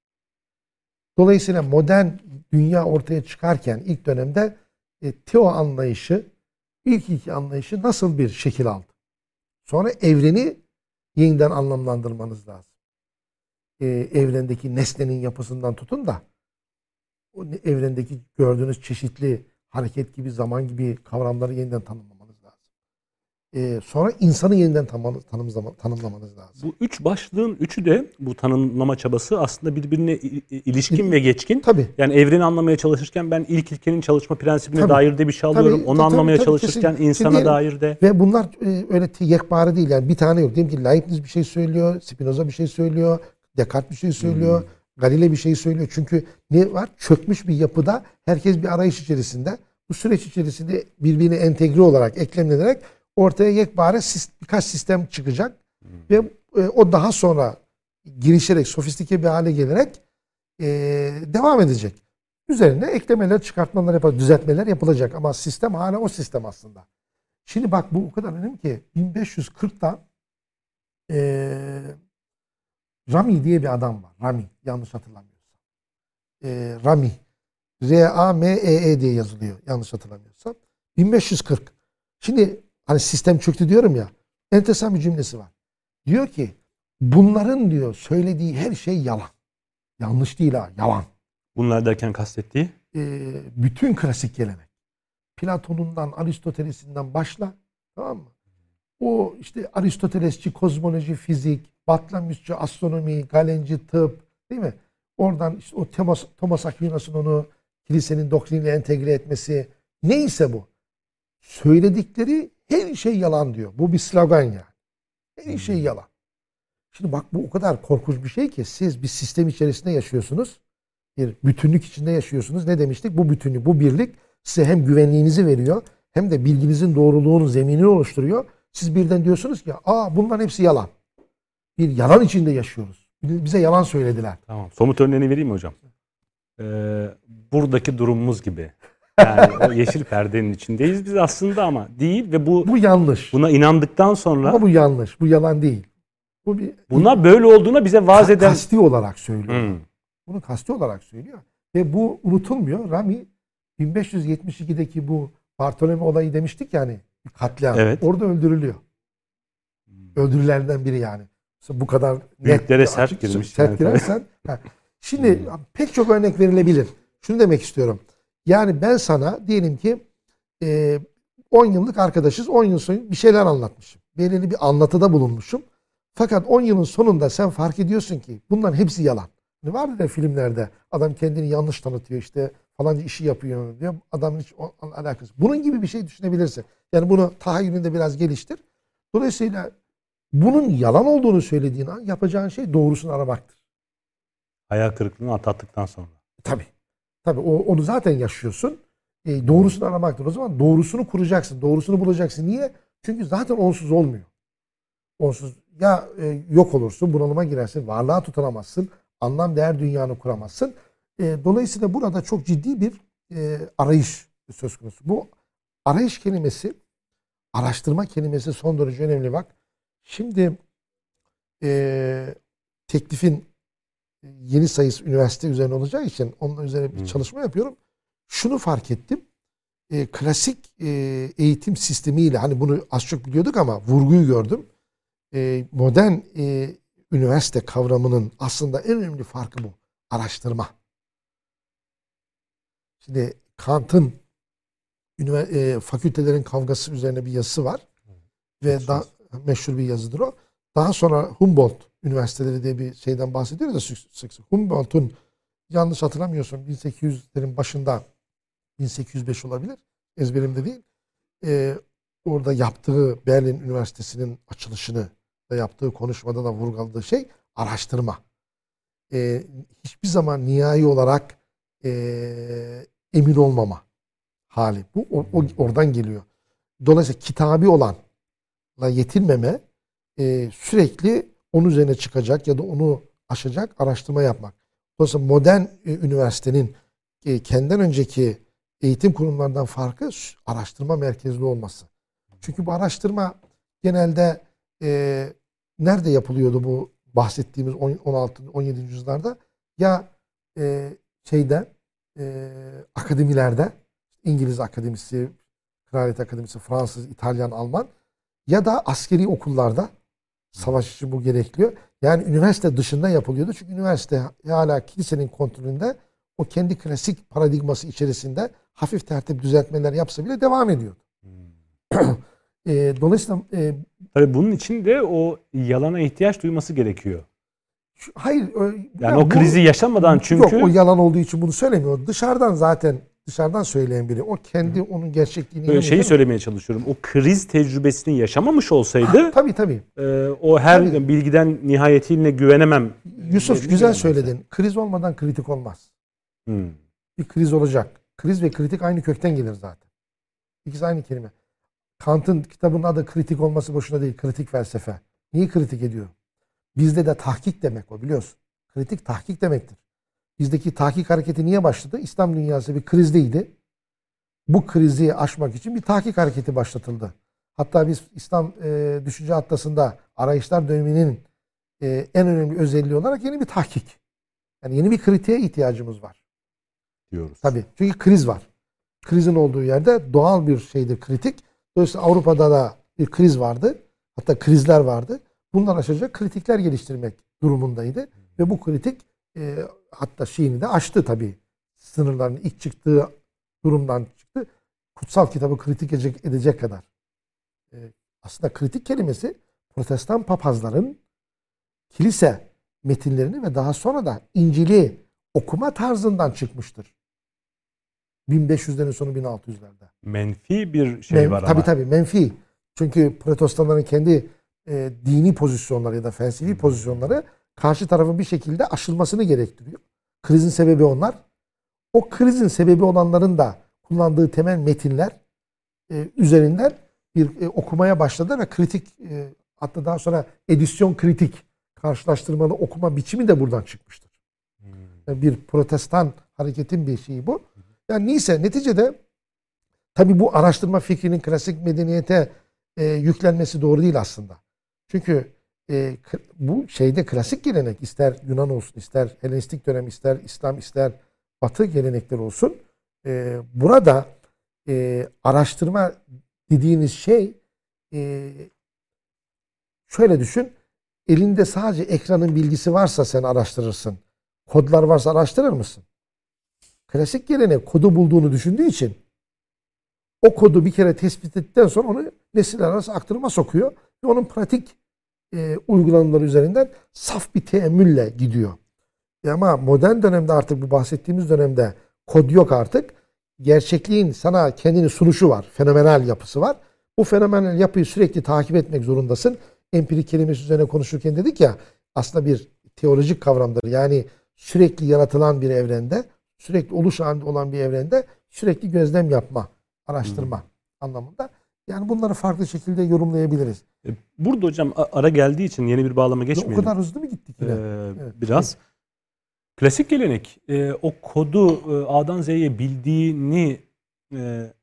Speaker 2: Dolayısıyla modern dünya ortaya çıkarken ilk dönemde e, teo anlayışı, ilk ilke anlayışı nasıl bir şekil aldı? Sonra evreni yeniden anlamlandırmanız lazım. Evrendeki nesnenin yapısından tutun da o evrendeki gördüğünüz çeşitli hareket gibi, zaman gibi kavramları yeniden tanımlamanız lazım. Ee, sonra insanı yeniden tanımlamanız, tanımlama- tanımlamanız lazım.
Speaker 1: Bu üç başlığın üçü de bu tanımlama çabası aslında birbirine ilişkin ve geçkin.
Speaker 2: Tabii.
Speaker 1: Yani evreni anlamaya çalışırken ben ilk ilkenin çalışma prensibine
Speaker 2: Tabii.
Speaker 1: dair de bir şey alıyorum.
Speaker 2: Tabii,
Speaker 1: Onu
Speaker 2: tabii,
Speaker 1: anlamaya
Speaker 2: tabii,
Speaker 1: çalışırken
Speaker 2: kesinlikle.
Speaker 1: insana
Speaker 2: Şimdi-
Speaker 1: dair de.
Speaker 2: Ve bunlar e, öyle yekpare değil. Yani bir tane yok. Diyelim ki Leibniz bir şey söylüyor, Spinoza bir şey söylüyor, Descartes bir şey söylüyor,
Speaker 1: Hmm.
Speaker 2: Galilei bir şey söylüyor. Çünkü ne var? Çökmüş bir yapıda herkes bir arayış içerisinde. Bu süreç içerisinde birbirine entegre olarak, eklemlenerek ortaya yekpare birkaç sistem çıkacak. Ve e, o daha sonra girişerek, sofistike bir hale gelerek e, devam edecek. Üzerine eklemeler, çıkartmalar yapılacak, düzeltmeler yapılacak. Ama sistem hala o sistem aslında. Şimdi bak bu o kadar önemli ki 1540'da eee Rami diye bir adam var. Rami yanlış hatırlamıyorsam. Eee Rami R-A-M-E-E diye yazılıyor yanlış hatırlamıyorsam. 1540. Şimdi hani sistem çöktü diyorum ya. Enteresan bir cümlesi var. Diyor ki bunların diyor söylediği her şey yalan. Yanlış değil ha yalan
Speaker 1: Bunlar derken kastettiği.
Speaker 2: e, bütün klasik gelenek. Platon'undan, Aristoteles'inden başla. Tamam mı? O işte Aristotelesçi kozmoloji, fizik, Batlamyusçu astronomi, Galenci tıp değil mi? Oradan işte o Thomas, Thomas Aquinas'ın onu kilisenin doktriniyle entegre etmesi. Neyse bu. Söyledikleri her şey yalan diyor. Bu bir slogan yani. Her şey yalan. Şimdi bak bu o kadar korkunç bir şey ki siz bir sistem içerisinde yaşıyorsunuz bir bütünlük içinde yaşıyorsunuz. Ne demiştik? Bu bütünlük, bu birlik size hem güvenliğinizi veriyor hem de bilginizin doğruluğunun zeminini oluşturuyor. Siz birden diyorsunuz ki aa bunların hepsi yalan. Bir yalan içinde yaşıyoruz. Bize yalan söylediler.
Speaker 1: Tamam. Somut örneğini vereyim mi hocam? Ee, buradaki durumumuz gibi. Yani o yeşil perdenin içindeyiz biz aslında ama değil ve bu
Speaker 2: Bu yanlış.
Speaker 1: buna inandıktan sonra
Speaker 2: Ama bu yanlış. Bu yalan değil. Bu bir
Speaker 1: buna böyle olduğuna bize vaaz eden
Speaker 2: kasti olarak söylüyor.
Speaker 1: Hmm.
Speaker 2: Bunu kasti olarak söylüyor. Ve bu unutulmuyor. Rami 1572'deki bu Bartolome olayı demiştik yani katliam.
Speaker 1: Evet.
Speaker 2: Orada öldürülüyor. Öldürülenlerden biri yani. Mesela bu kadar net
Speaker 1: Büyüklere
Speaker 2: ve
Speaker 1: sert
Speaker 2: açık-
Speaker 1: girmiş
Speaker 2: Sert
Speaker 1: yani.
Speaker 2: girersen. (laughs) ha. Şimdi pek çok örnek verilebilir. Şunu demek istiyorum. Yani ben sana diyelim ki e, 10 yıllık arkadaşız. 10 yıl sonra bir şeyler anlatmışım. Belirli bir anlatıda bulunmuşum. Fakat 10 yılın sonunda sen fark ediyorsun ki bunların hepsi yalan. Ne vardı da filmlerde adam kendini yanlış tanıtıyor işte falanca işi yapıyor diyor. Adamın hiç onunla alakası. Bunun gibi bir şey düşünebilirsin. Yani bunu tahayyülünde biraz geliştir. Dolayısıyla bunun yalan olduğunu söylediğin an yapacağın şey doğrusunu aramaktır.
Speaker 1: hayal kırıklığını atlattıktan sonra.
Speaker 2: Tabii. Tabii o, onu zaten yaşıyorsun. E, doğrusunu aramaktır. O zaman doğrusunu kuracaksın. Doğrusunu bulacaksın. Niye? Çünkü zaten onsuz olmuyor. Onsuz ya e, yok olursun, bunalıma girersin, varlığa tutunamazsın, anlam değer dünyanı kuramazsın. E, dolayısıyla burada çok ciddi bir e, arayış söz konusu. Bu arayış kelimesi, araştırma kelimesi son derece önemli bak. Şimdi e, teklifin yeni sayısı üniversite üzerine olacağı için onun üzerine bir
Speaker 1: Hı.
Speaker 2: çalışma yapıyorum. Şunu fark ettim. E, klasik e, eğitim sistemiyle hani bunu az çok biliyorduk ama vurguyu gördüm. E, modern e, üniversite kavramının aslında en önemli farkı bu. Araştırma. Şimdi Kant'ın e, fakültelerin kavgası üzerine bir yazısı var. Ve
Speaker 1: Meşhur.
Speaker 2: da, meşhur bir yazıdır o. Daha sonra Humboldt Üniversiteleri diye bir şeyden bahsediyoruz da sık sık. sık. Humboldt'un yanlış hatırlamıyorsun 1800'lerin başında 1805 olabilir. Ezberimde değil. Ee, orada yaptığı Berlin Üniversitesi'nin açılışını da yaptığı konuşmada da vurguladığı şey araştırma. Ee, hiçbir zaman nihai olarak ee, emin olmama hali. Bu o- o- oradan geliyor. Dolayısıyla kitabi olanla yetinmeme e, sürekli onun üzerine çıkacak ya da onu aşacak araştırma yapmak. Dolayısıyla modern e, üniversitenin e, kendinden önceki eğitim kurumlarından farkı araştırma merkezli olması. Çünkü bu araştırma genelde e, nerede yapılıyordu bu bahsettiğimiz on- 16 17. yüzyıllarda ya e, şeyde e, akademilerde İngiliz akademisi, Kraliyet Akademisi, Fransız, İtalyan, Alman ya da askeri okullarda savaş için bu gerekliyor. Yani üniversite dışında yapılıyordu. Çünkü üniversite hala kilisenin kontrolünde o kendi klasik paradigması içerisinde hafif tertip düzeltmeler yapsa bile devam ediyordu. (clears throat) e, dolayısıyla e,
Speaker 1: Tabii bunun için de o yalana ihtiyaç duyması gerekiyor.
Speaker 2: Hayır
Speaker 1: Yani
Speaker 2: ya
Speaker 1: o
Speaker 2: bu-
Speaker 1: krizi yaşamadan çünkü
Speaker 2: Yok o yalan olduğu için bunu söylemiyor. Dışarıdan zaten dışarıdan söyleyen biri. O kendi onun gerçekliğini
Speaker 1: böyle şeyi söylemeye çalışıyorum. O kriz tecrübesini yaşamamış olsaydı
Speaker 2: Tabii tabii.
Speaker 1: e, o her
Speaker 2: Tabii.
Speaker 1: bilgiden nihayetiyle güvenemem.
Speaker 2: Yusuf güzel söyledin. Kriz olmadan kritik olmaz.
Speaker 1: Hmm.
Speaker 2: Bir kriz olacak. Kriz ve kritik aynı kökten gelir zaten. İkisi aynı kelime. Kant'ın kitabının adı kritik olması boşuna değil. Kritik felsefe. Niye kritik ediyor? Bizde de tahkik demek o biliyorsun. Kritik tahkik demektir. Bizdeki tahkik hareketi niye başladı? İslam dünyası bir krizdeydi. Bu krizi aşmak için bir tahkik hareketi başlatıldı. Hatta biz İslam e, düşünce atlasında arayışlar döneminin e, en önemli özelliği olarak yeni bir tahkik. Yani yeni bir kritiğe ihtiyacımız var.
Speaker 1: diyoruz.
Speaker 2: Tabii. Çünkü kriz var. Krizin olduğu yerde doğal bir şeydir kritik. Dolayısıyla Avrupa'da da bir kriz vardı. Hatta krizler vardı. Bunlar aşacak kritikler geliştirmek durumundaydı. Ve bu kritik e, hatta şeyini de aştı tabii. Sınırlarını ilk çıktığı durumdan çıktı. Kutsal kitabı kritik edecek, edecek kadar. E, aslında kritik kelimesi protestan papazların kilise metinlerini ve daha sonra da İncil'i okuma tarzından çıkmıştır. 1500'lerin sonu 1600'lerde.
Speaker 1: Menfi bir şey
Speaker 2: Men-
Speaker 1: var
Speaker 2: tabii
Speaker 1: ama.
Speaker 2: tabii menfi. Çünkü protestanların kendi e, dini pozisyonları ya da felsefi pozisyonları karşı tarafın bir şekilde aşılmasını gerektiriyor. Krizin sebebi onlar. O krizin sebebi olanların da kullandığı temel metinler e, üzerinden bir e, okumaya başladı ve kritik e, hatta daha sonra edisyon kritik karşılaştırmalı okuma biçimi de buradan çıkmıştır. Yani bir protestan hareketin bir şeyi bu. Yani neyse neticede tabii bu araştırma fikrinin klasik medeniyete e, yüklenmesi doğru değil aslında. Çünkü e, bu şeyde klasik gelenek ister Yunan olsun, ister Helenistik dönem, ister İslam, ister Batı gelenekleri olsun. e, burada e, araştırma dediğiniz şey e, şöyle düşün. Elinde sadece ekranın bilgisi varsa sen araştırırsın. Kodlar varsa araştırır mısın? Klasik gelenek kodu bulduğunu düşündüğü için o kodu bir kere tespit ettikten sonra onu nesiller arası aktarıma sokuyor ve onun pratik e, uygulanımları üzerinden saf bir teemmülle gidiyor. E ama modern dönemde artık bu bahsettiğimiz dönemde kod yok artık. Gerçekliğin sana kendini sunuşu var. Fenomenal yapısı var. Bu fenomenal yapıyı sürekli takip etmek zorundasın. Empirik kelimesi üzerine konuşurken dedik ya aslında bir teolojik kavramdır. Yani sürekli yaratılan bir evrende, sürekli oluş halinde olan bir evrende sürekli gözlem yapma, araştırma anlamında. Yani bunları farklı şekilde yorumlayabiliriz.
Speaker 1: E, Burada hocam ara geldiği için yeni bir bağlama
Speaker 2: O
Speaker 1: geçmeyelim.
Speaker 2: kadar hızlı mı gittik yine?
Speaker 1: Ee,
Speaker 2: Evet,
Speaker 1: biraz. Klasik gelenek e, o kodu e, A'dan Z'ye bildiğini e,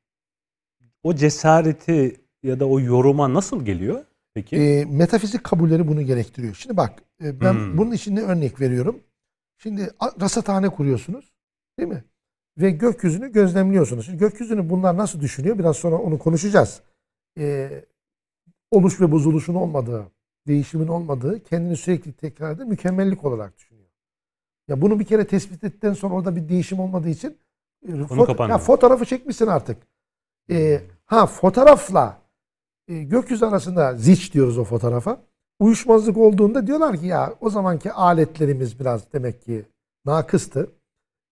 Speaker 1: o cesareti ya da o yoruma nasıl geliyor peki?
Speaker 2: E, metafizik kabulleri bunu gerektiriyor. Şimdi bak e, ben
Speaker 1: Hmm.
Speaker 2: bunun için ne örnek veriyorum. Şimdi rasathane kuruyorsunuz değil mi? Ve gökyüzünü gözlemliyorsunuz. Şimdi gökyüzünü bunlar nasıl düşünüyor? Biraz sonra onu konuşacağız. E, oluş ve bozuluşun olmadığı, değişimin olmadığı, kendini sürekli tekrar eden mükemmellik olarak düşünüyor. Ya bunu bir kere tespit ettikten sonra orada bir değişim olmadığı için e, foto- ya fotoğrafı çekmişsin artık. E, ha fotoğrafla e, gökyüzü arasında ziç diyoruz o fotoğrafa. Uyuşmazlık olduğunda diyorlar ki ya o zamanki aletlerimiz biraz demek ki nakıstı.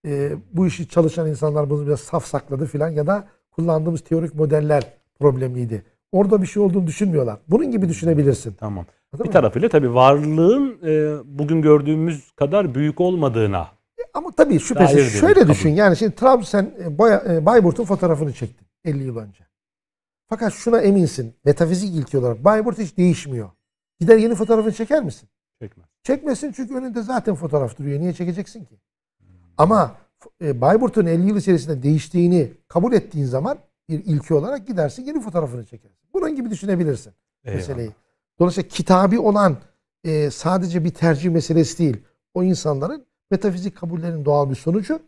Speaker 2: E, bu işi çalışan insanlar bunu biraz saf sakladı filan ya da kullandığımız teorik modeller problemliydi. Orada bir şey olduğunu düşünmüyorlar. Bunun gibi düşünebilirsin.
Speaker 1: Tamam.
Speaker 2: Anladın
Speaker 1: Bir
Speaker 2: mı?
Speaker 1: tarafıyla tabii varlığın e, bugün gördüğümüz kadar büyük olmadığına.
Speaker 2: Ama tabii şüphesiz
Speaker 1: Dair
Speaker 2: şöyle
Speaker 1: kabul.
Speaker 2: düşün. Yani şimdi Trabzon e, e, Bayburt'un fotoğrafını çektin 50 yıl önce. Fakat şuna eminsin. Metafizik ilki olarak Bayburt hiç değişmiyor. Gider yeni fotoğrafını çeker misin?
Speaker 1: Çekme.
Speaker 2: Çekmesin çünkü önünde zaten fotoğraf duruyor. Niye çekeceksin ki? Ama e, Bayburt'un 50 yıl içerisinde değiştiğini kabul ettiğin zaman bir ilki olarak gidersin yeni fotoğrafını çekersin. Bunun gibi düşünebilirsin meseleyi. Dolayısıyla kitabi olan e, sadece bir tercih meselesi değil. O insanların metafizik kabullerinin doğal bir sonucu.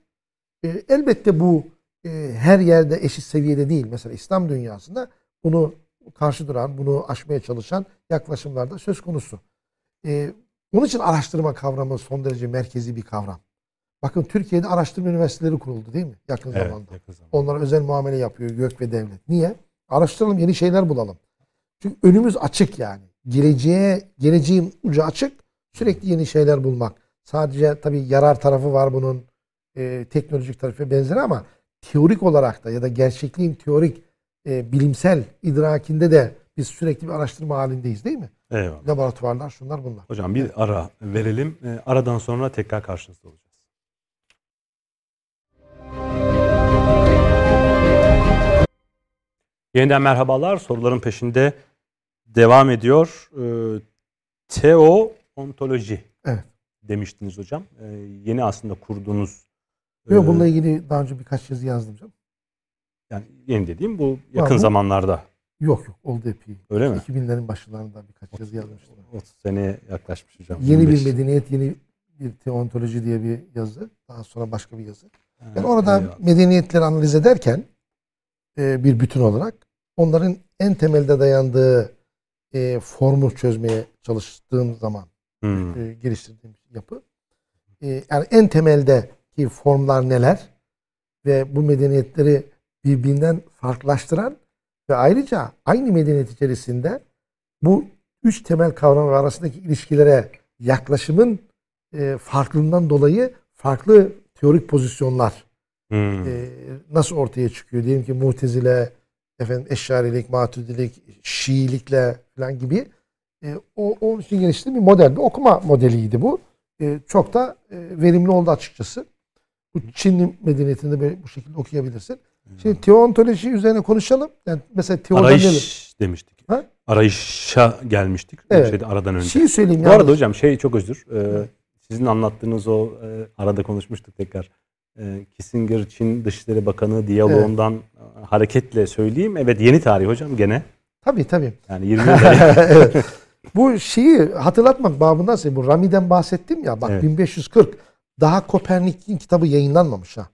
Speaker 2: E, elbette bu e, her yerde eşit seviyede değil. Mesela İslam dünyasında bunu karşı duran, bunu aşmaya çalışan yaklaşımlar da söz konusu. Ee, onun için araştırma kavramı son derece merkezi bir kavram. Bakın Türkiye'de araştırma üniversiteleri kuruldu değil mi? Yakın
Speaker 1: Evet,
Speaker 2: zamanda.
Speaker 1: yakın zamanda.
Speaker 2: Onlara özel muamele yapıyor gök ve devlet. Niye? Araştıralım, yeni şeyler bulalım. Çünkü önümüz açık yani. Geleceğe, geleceğin ucu açık. Sürekli yeni şeyler bulmak. Sadece tabii yarar tarafı var bunun. e, teknolojik tarafı benzeri ama teorik olarak da ya da gerçekliğin teorik e, bilimsel idrakinde de biz sürekli bir araştırma halindeyiz değil mi?
Speaker 1: Eyvallah.
Speaker 2: Laboratuvarlar şunlar bunlar.
Speaker 1: Hocam bir ara verelim. E, aradan sonra tekrar karşınızda olacağız. Yeniden merhabalar. Soruların peşinde devam ediyor. E, teo ontoloji
Speaker 2: Evet.
Speaker 1: demiştiniz hocam. E, yeni aslında kurduğunuz
Speaker 2: Yok
Speaker 1: e,
Speaker 2: bununla ilgili daha önce birkaç yazı yazdım canım.
Speaker 1: yani yeni dediğim bu yakın
Speaker 2: bu-
Speaker 1: zamanlarda.
Speaker 2: Yok yok oldu epey.
Speaker 1: Öyle mi?
Speaker 2: 2000'lerin başlarında birkaç yazı yazmıştım.
Speaker 1: 30 seneye yaklaşmış hocam.
Speaker 2: Yeni
Speaker 1: 25.
Speaker 2: bir medeniyet, yeni bir teontoloji diye bir yazı. Daha sonra başka bir yazı. Yani orada
Speaker 1: eyvallah.
Speaker 2: medeniyetleri analiz ederken bir bütün olarak onların en temelde dayandığı e, formu çözmeye çalıştığım zaman
Speaker 1: Hmm.
Speaker 2: e, geliştirdiğim yapı. E, yani en temeldeki formlar neler ve bu medeniyetleri birbirinden farklılaştıran ve ayrıca aynı medeniyet içerisinde bu üç temel kavram arasındaki ilişkilere yaklaşımın e, farklılığından dolayı farklı teorik pozisyonlar
Speaker 1: Hmm.
Speaker 2: e, nasıl ortaya çıkıyor? Diyelim ki Mutezile, efendim Eşarilik, Maturidilik, Şiilikle falan gibi. E, o onun için geliştirdiğim bir model, bir okuma modeliydi bu. E, çok da e, verimli oldu açıkçası. Bu Çin medeniyetinde böyle bu şekilde okuyabilirsin. Şimdi teontoloji üzerine konuşalım. Yani mesela teodan?
Speaker 1: Arayış demiştik.
Speaker 2: Ha?
Speaker 1: Arayışa gelmiştik.
Speaker 2: Evet.
Speaker 1: Şeyde aradan önce.
Speaker 2: Şeyi söyleyeyim
Speaker 1: Bu
Speaker 2: yalnız.
Speaker 1: arada hocam şey çok özür. Ee, sizin anlattığınız o e, arada konuşmuştuk tekrar. E, Kissinger Çin Dışişleri Bakanı diyaloğundan e, hareketle söyleyeyim. Evet yeni tarih hocam gene.
Speaker 2: Tabii tabii.
Speaker 1: Yani 20 yılda (laughs)
Speaker 2: evet. Bu şeyi hatırlatmak babından söyleyeyim. Bu Rami'den bahsettim ya. Bak
Speaker 1: Evet.
Speaker 2: 1540 daha Kopernik'in kitabı yayınlanmamış ha.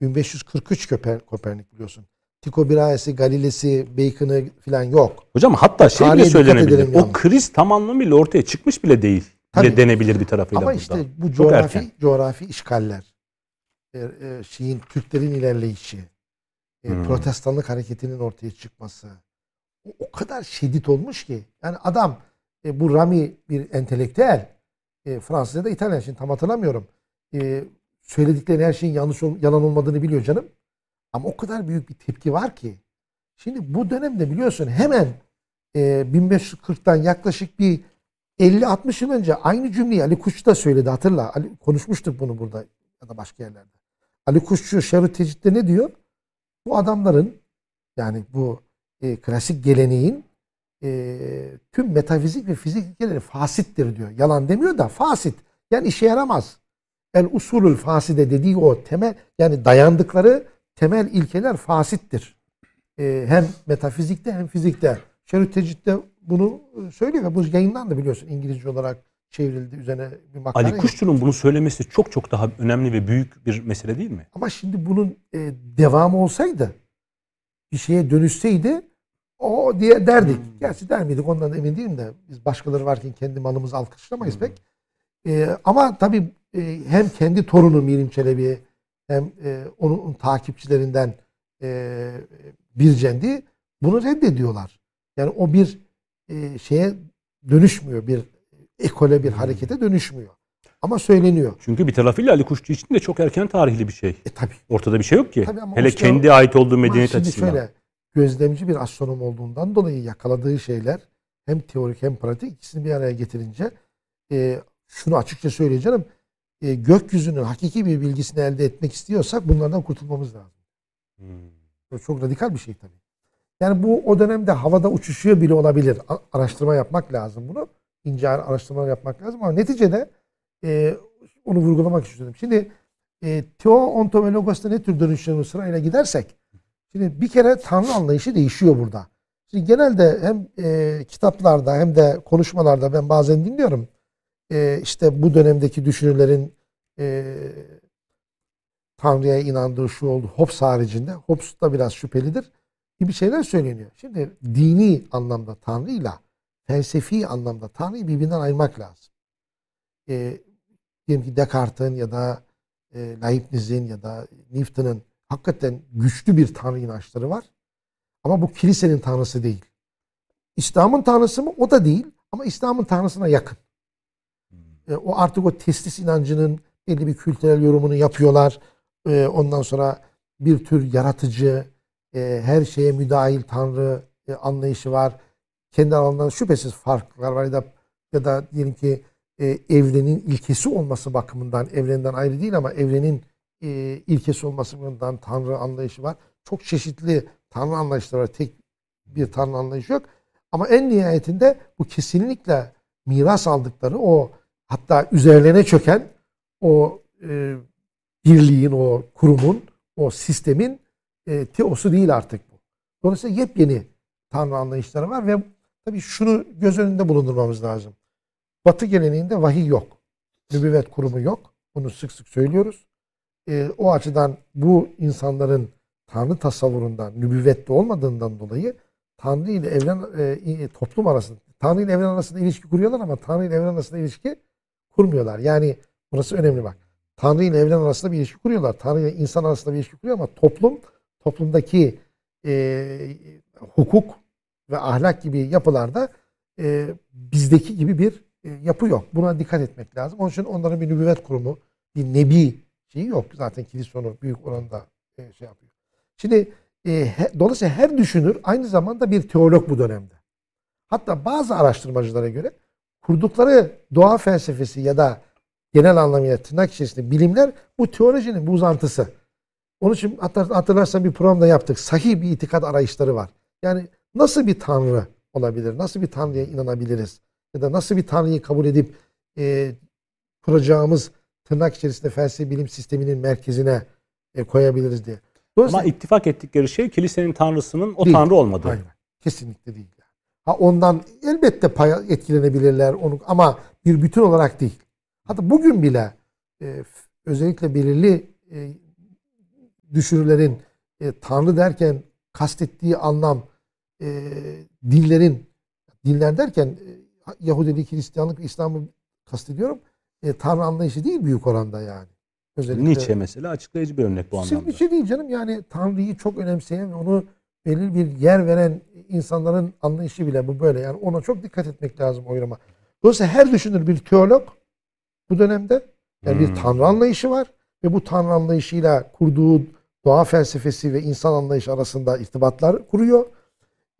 Speaker 2: 1543 Koper, Kopernik biliyorsun. Tycho Brahe'si, Galile'si, Bacon'ı falan yok.
Speaker 1: Hocam hatta şey
Speaker 2: Tarihe
Speaker 1: bile söylenebilir. O kriz tam anlamıyla ortaya çıkmış bile değil.
Speaker 2: Tabii.
Speaker 1: Bile denebilir bir tarafıyla
Speaker 2: Ama
Speaker 1: burada.
Speaker 2: işte bu coğrafi coğrafi işgaller, e, e, şeyin Türklerin ilerleyişi, e,
Speaker 1: Hmm.
Speaker 2: protestanlık hareketinin ortaya çıkması o, o kadar şiddet olmuş ki yani adam e, bu Rami bir entelektüel e, Fransız ya da İtalyan şimdi tam hatırlamıyorum. E, söyledikleri her şeyin yanlış ol- yalan olmadığını biliyor canım. Ama o kadar büyük bir tepki var ki. Şimdi bu dönemde biliyorsun hemen e, 1540'tan yaklaşık bir 50-60 yıl önce aynı cümleyi Ali Kuşçu da söyledi hatırla. Ali, konuşmuştuk bunu burada ya da başka yerlerde. Ali Kuşçu Şerut Tecit'te ne diyor? Bu adamların yani bu e, klasik geleneğin e, tüm metafizik ve fizik ilkeleri fasittir diyor. Yalan demiyor da fasit. Yani işe yaramaz. El usulül faside dediği o temel yani dayandıkları temel ilkeler fasittir. E, hem metafizikte hem fizikte. Şerut Tecit'te bunu e, söylüyor ve bu yayınlandı biliyorsun İngilizce olarak çevrildi üzerine bir makale.
Speaker 1: Ali Kuşçu'nun bunu söylemesi çok çok daha önemli ve büyük bir mesele değil mi?
Speaker 2: Ama şimdi bunun e, devamı olsaydı bir şeye dönüşseydi o diye derdik.
Speaker 1: Hmm.
Speaker 2: Gerçi der miydik ondan da emin değilim de biz başkaları varken kendi malımızı alkışlamayız
Speaker 1: Hmm.
Speaker 2: pek. E, ama tabii e, hem kendi torunu Mirim Çelebi hem e, onun, onun takipçilerinden e, bir cendi bunu reddediyorlar. Yani o bir e, şeye dönüşmüyor. Bir ekole bir harekete dönüşmüyor. Ama söyleniyor.
Speaker 1: Çünkü bir tarafıyla Ali Kuşçu için de çok erken tarihli bir şey.
Speaker 2: E tabii.
Speaker 1: Ortada bir şey yok ki.
Speaker 2: Tabii ama
Speaker 1: Hele
Speaker 2: işte
Speaker 1: kendi ait olduğu medeniyet
Speaker 2: şimdi
Speaker 1: açısından.
Speaker 2: şöyle gözlemci bir astronom olduğundan dolayı yakaladığı şeyler hem teorik hem pratik ikisini bir araya getirince e, şunu açıkça söyleyeceğim. E, gökyüzünün hakiki bir bilgisini elde etmek istiyorsak bunlardan kurtulmamız lazım.
Speaker 1: Hmm.
Speaker 2: Çok radikal bir şey tabii. Yani bu o dönemde havada uçuşuyor bile olabilir. Araştırma yapmak lazım bunu. İnce araştırmalar yapmak lazım ama neticede e, onu vurgulamak istiyorum. Şimdi e, Teo, Onto ve Logos'ta ne tür dönüşlerin sırayla gidersek şimdi bir kere Tanrı anlayışı değişiyor burada. Şimdi genelde hem e, kitaplarda hem de konuşmalarda ben bazen dinliyorum. E, işte bu dönemdeki düşünürlerin e, Tanrı'ya inandığı şu oldu. Hobbes haricinde. Hobbes da biraz şüphelidir. gibi şeyler söyleniyor. Şimdi dini anlamda Tanrı'yla felsefi anlamda Tanrı'yı birbirinden ayırmak lazım. E, diyelim ki Descartes'in ya da e, Leibniz'in ya da Newton'un hakikaten güçlü bir Tanrı inançları var. Ama bu kilisenin Tanrısı değil. İslam'ın Tanrısı mı? O da değil. Ama İslam'ın Tanrısına yakın. E, o artık o testis inancının belli bir kültürel yorumunu yapıyorlar. E, ondan sonra bir tür yaratıcı, e, her şeye müdahil Tanrı e, anlayışı var. Kendi alanlarında şüphesiz farklar var ya da, ya da diyelim ki e, evrenin ilkesi olması bakımından evrenden ayrı değil ama evrenin e, ilkesi olması bakımından Tanrı anlayışı var. Çok çeşitli Tanrı anlayışları var. Tek bir Tanrı anlayışı yok. Ama en nihayetinde bu kesinlikle miras aldıkları o hatta üzerlerine çöken o e, birliğin, o kurumun, o sistemin e, teosu değil artık bu. Dolayısıyla yepyeni Tanrı anlayışları var ve tabii şunu göz önünde bulundurmamız lazım. Batı geleneğinde vahiy yok. Nübüvvet kurumu yok. Bunu sık sık söylüyoruz. E, o açıdan bu insanların Tanrı tasavvurundan, nübüvvette olmadığından dolayı Tanrı ile evren e, toplum arasında, Tanrı ile evren arasında ilişki kuruyorlar ama Tanrı ile evren arasında ilişki kurmuyorlar. Yani burası önemli bak. Tanrı ile evren arasında bir ilişki kuruyorlar. Tanrı ile insan arasında bir ilişki kuruyor ama toplum, toplumdaki e, hukuk ve ahlak gibi yapılarda e, bizdeki gibi bir e, yapı yok. Buna dikkat etmek lazım. Onun için onların bir nübüvvet kurumu, bir nebi şeyi yok. Zaten kilise onu büyük oranda e, şey yapıyor. Şimdi e, he, dolayısıyla her düşünür aynı zamanda bir teolog bu dönemde. Hatta bazı araştırmacılara göre kurdukları doğa felsefesi ya da genel anlamıyla tırnak içerisinde bilimler bu teolojinin bu uzantısı. Onun için hatırlarsan bir programda yaptık. Sahih bir itikat arayışları var. Yani nasıl bir tanrı olabilir? Nasıl bir tanrıya inanabiliriz? Ya da nasıl bir tanrıyı kabul edip e, kuracağımız tırnak içerisinde felsefi bilim sisteminin merkezine e, koyabiliriz diye.
Speaker 1: Ama ittifak ettikleri şey kilisenin tanrısının o
Speaker 2: Değil.
Speaker 1: tanrı olmadığı.
Speaker 2: Hayır. Kesinlikle değil. Ha ondan elbette pay etkilenebilirler onu ama bir bütün olarak değil. Hatta bugün bile e, özellikle belirli e, düşünürlerin e, Tanrı derken kastettiği anlam e, dinlerin dinler derken e, Yahudilik, Hristiyanlık, İslam'ı kastediyorum. E, Tanrı anlayışı değil büyük oranda yani.
Speaker 1: Özellikle, Nietzsche mesela açıklayıcı bir örnek bu anlamda.
Speaker 2: Nietzsche değil canım yani Tanrı'yı çok önemseyen onu belirli bir yer veren insanların anlayışı bile bu böyle. Yani ona çok dikkat etmek lazım o yoruma. Dolayısıyla her düşünür bir teolog bu dönemde. Yani hmm. bir tanrı anlayışı var ve bu tanrı anlayışıyla kurduğu doğa felsefesi ve insan anlayışı arasında irtibatlar kuruyor.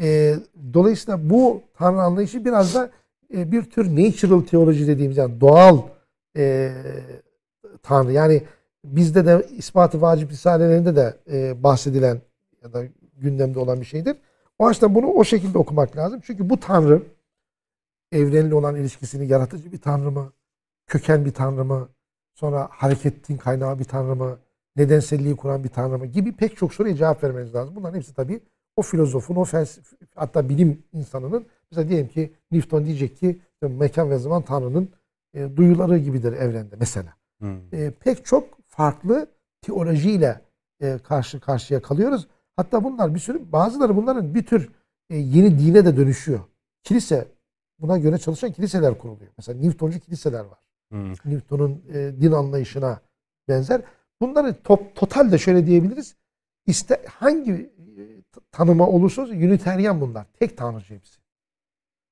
Speaker 2: E, dolayısıyla bu tanrı anlayışı biraz da e, bir tür natural teoloji dediğimiz yani doğal e, tanrı. Yani bizde de ispatı vacip risalelerinde de e, bahsedilen ya da gündemde olan bir şeydir. O açıdan bunu o şekilde okumak lazım. Çünkü bu tanrı evrenle olan ilişkisini yaratıcı bir tanrı mı? Köken bir tanrı mı? Sonra hareketin kaynağı bir tanrı mı? Nedenselliği kuran bir tanrı mı? Gibi pek çok soruya cevap vermeniz lazım. Bunların hepsi tabii o filozofun, o felsefe, hatta bilim insanının mesela diyelim ki Newton diyecek ki mekan ve zaman tanrının e, duyuları gibidir evrende mesela. Hmm. E, pek çok farklı teolojiyle e, karşı karşıya kalıyoruz. Hatta bunlar bir sürü bazıları bunların bir tür e, yeni dine de dönüşüyor. Kilise buna göre çalışan kiliseler kuruluyor. Mesela Newtoncu kiliseler var. Hmm. Newton'un e, din anlayışına benzer. Bunları top, total de şöyle diyebiliriz. İste, hangi tanıma olursa olsun Unitarian bunlar. Tek tanrıcı hepsi.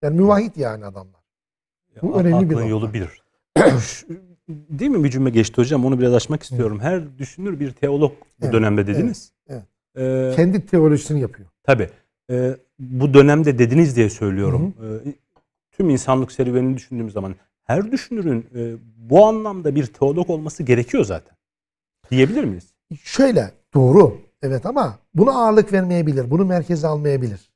Speaker 2: Yani müvahit yani adamlar.
Speaker 1: Bu ya, önemli bir nokta. yolu bir. (clears throat) Değil mi bir cümle geçti hocam? Onu biraz açmak istiyorum. Evet. Her düşünür bir teolog bu evet. dönemde dediniz.
Speaker 2: Evet. evet. Ee, Kendi teolojisini yapıyor.
Speaker 1: Tabii. Ee, bu dönemde dediniz diye söylüyorum. Hı hı. Ee, tüm insanlık serüvenini düşündüğümüz zaman her düşünürün e, bu anlamda bir teolog olması gerekiyor zaten. Diyebilir miyiz?
Speaker 2: Şöyle doğru. Evet ama buna ağırlık vermeyebilir. Bunu merkeze almayabilir.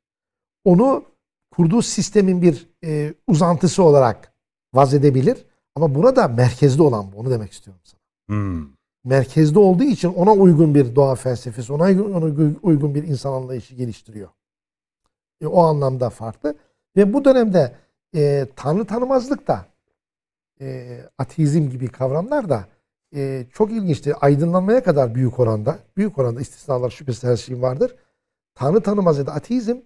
Speaker 2: Onu kurduğu sistemin bir e, uzantısı olarak vazedebilir. Ama burada merkezde olan bu. Onu demek istiyorum sana. Hmm. Merkezde olduğu için ona uygun bir doğa felsefesi, ona uygun bir insan anlayışı geliştiriyor. E, o anlamda farklı. Ve bu dönemde e, tanrı tanımazlık da e, ateizm gibi kavramlar da e, çok ilginçti. Aydınlanmaya kadar büyük oranda, büyük oranda istisnalar şüphesiz her şey vardır. Tanrı tanımaz ya da ateizm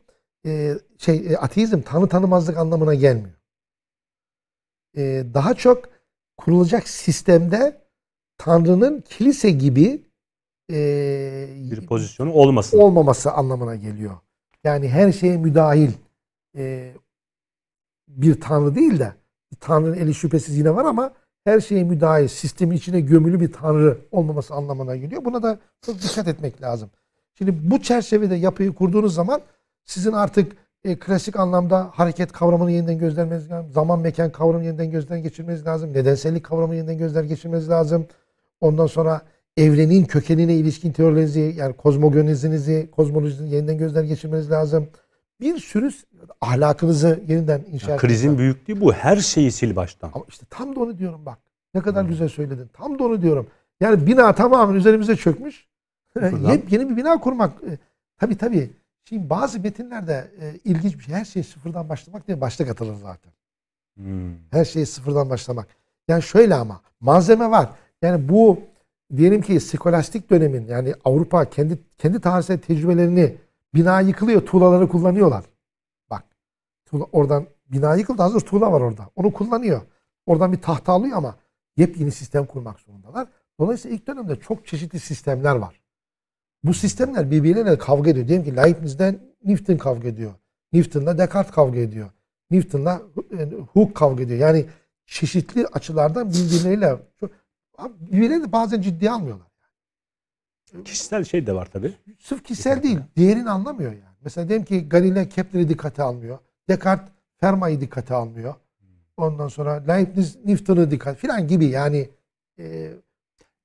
Speaker 2: e, şey e, ateizm tanrı tanımazlık anlamına gelmiyor. E, daha çok kurulacak sistemde Tanrı'nın kilise gibi e,
Speaker 1: Bir pozisyonu olmasın.
Speaker 2: olmaması anlamına geliyor. Yani her şeye müdahil e, bir tanrı değil de tanrının eli şüphesiz yine var ama her şeye müdahil, sistemin içine gömülü bir tanrı olmaması anlamına geliyor. Buna da çok dikkat etmek lazım. Şimdi bu çerçevede yapıyı kurduğunuz zaman sizin artık e, klasik anlamda hareket kavramını yeniden gözlemeniz lazım. Zaman mekan kavramını yeniden gözden geçirmeniz lazım. Nedensellik kavramını yeniden gözden geçirmeniz lazım. Ondan sonra evrenin kökenine ilişkin teorilerinizi yani kozmogonizinizi, kozmolojinizi yeniden gözden geçirmeniz lazım. Bir sürü ahlakınızı yeniden inşa etmeniz
Speaker 1: krizin
Speaker 2: lazım.
Speaker 1: büyüklüğü bu. Her şeyi sil baştan.
Speaker 2: Ama işte tam da onu diyorum bak. Ne kadar
Speaker 1: Hmm.
Speaker 2: güzel söyledin. Tam da onu diyorum. Yani bina tamamen üzerimize çökmüş.
Speaker 1: Sıfırdan.
Speaker 2: Yepyeni bir bina kurmak. E, Tabii tabii. Şimdi bazı metinlerde e, ilginç bir şey. Her şey sıfırdan başlamak diye başlık atılır zaten.
Speaker 1: Hmm.
Speaker 2: Her şeyi sıfırdan başlamak. Yani şöyle ama malzeme var. Yani bu diyelim ki skolastik dönemin yani Avrupa kendi kendi tarihsel tecrübelerini bina yıkılıyor, tuğlaları kullanıyorlar. Bak. Tuğla, oradan bina yıkıldı hazır tuğla var orada. Onu kullanıyor. Oradan bir tahta alıyor ama yepyeni sistem kurmak zorundalar. Dolayısıyla ilk dönemde çok çeşitli sistemler var. Bu sistemler birbirleriyle kavga ediyor. Diyelim ki Leibniz'den Newton kavga ediyor. Newton'la Descartes kavga ediyor. Newton'la Hooke kavga ediyor. Yani çeşitli açılardan birbirleriyle birbirlerini bazen ciddiye almıyorlar.
Speaker 1: Kişisel şey de var tabii.
Speaker 2: Sırf kişisel değil, diğerini anlamıyor yani. Mesela diyelim ki Galileo Kepler'i dikkate almıyor. Descartes Fermat'ı dikkate almıyor. Ondan sonra Leibniz Newton'u dikkat filan gibi yani e,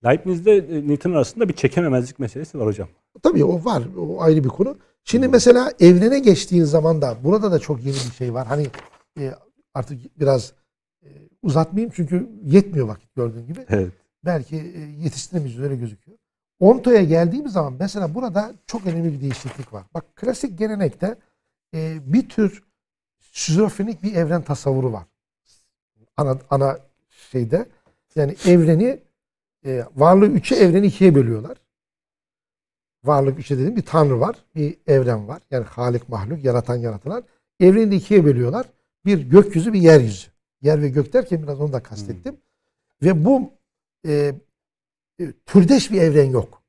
Speaker 1: Leibniz'de Newton arasında bir çekememezlik meselesi var hocam.
Speaker 2: Tabii o var. O ayrı bir konu. Şimdi mesela evrene geçtiğin zaman da burada da çok yeni bir şey var. Hani e, artık biraz e, uzatmayayım çünkü yetmiyor vakit gördüğün gibi.
Speaker 1: Evet.
Speaker 2: Belki e, yetiştiremiyoruz öyle gözüküyor. Onto'ya geldiğimiz zaman mesela burada çok önemli bir değişiklik var. Bak klasik gelenekte e, bir tür şizofrenik bir evren tasavvuru var. Ana, ana şeyde. Yani evreni e, varlığı üçe evreni ikiye bölüyorlar. Varlık üçe dedim bir tanrı var. Bir evren var. Yani halik mahluk, yaratan yaratılan. Evreni de ikiye bölüyorlar. Bir gökyüzü bir yeryüzü. Yer ve gök derken biraz onu da kastettim. Ve bu e, türdeş bir evren yok.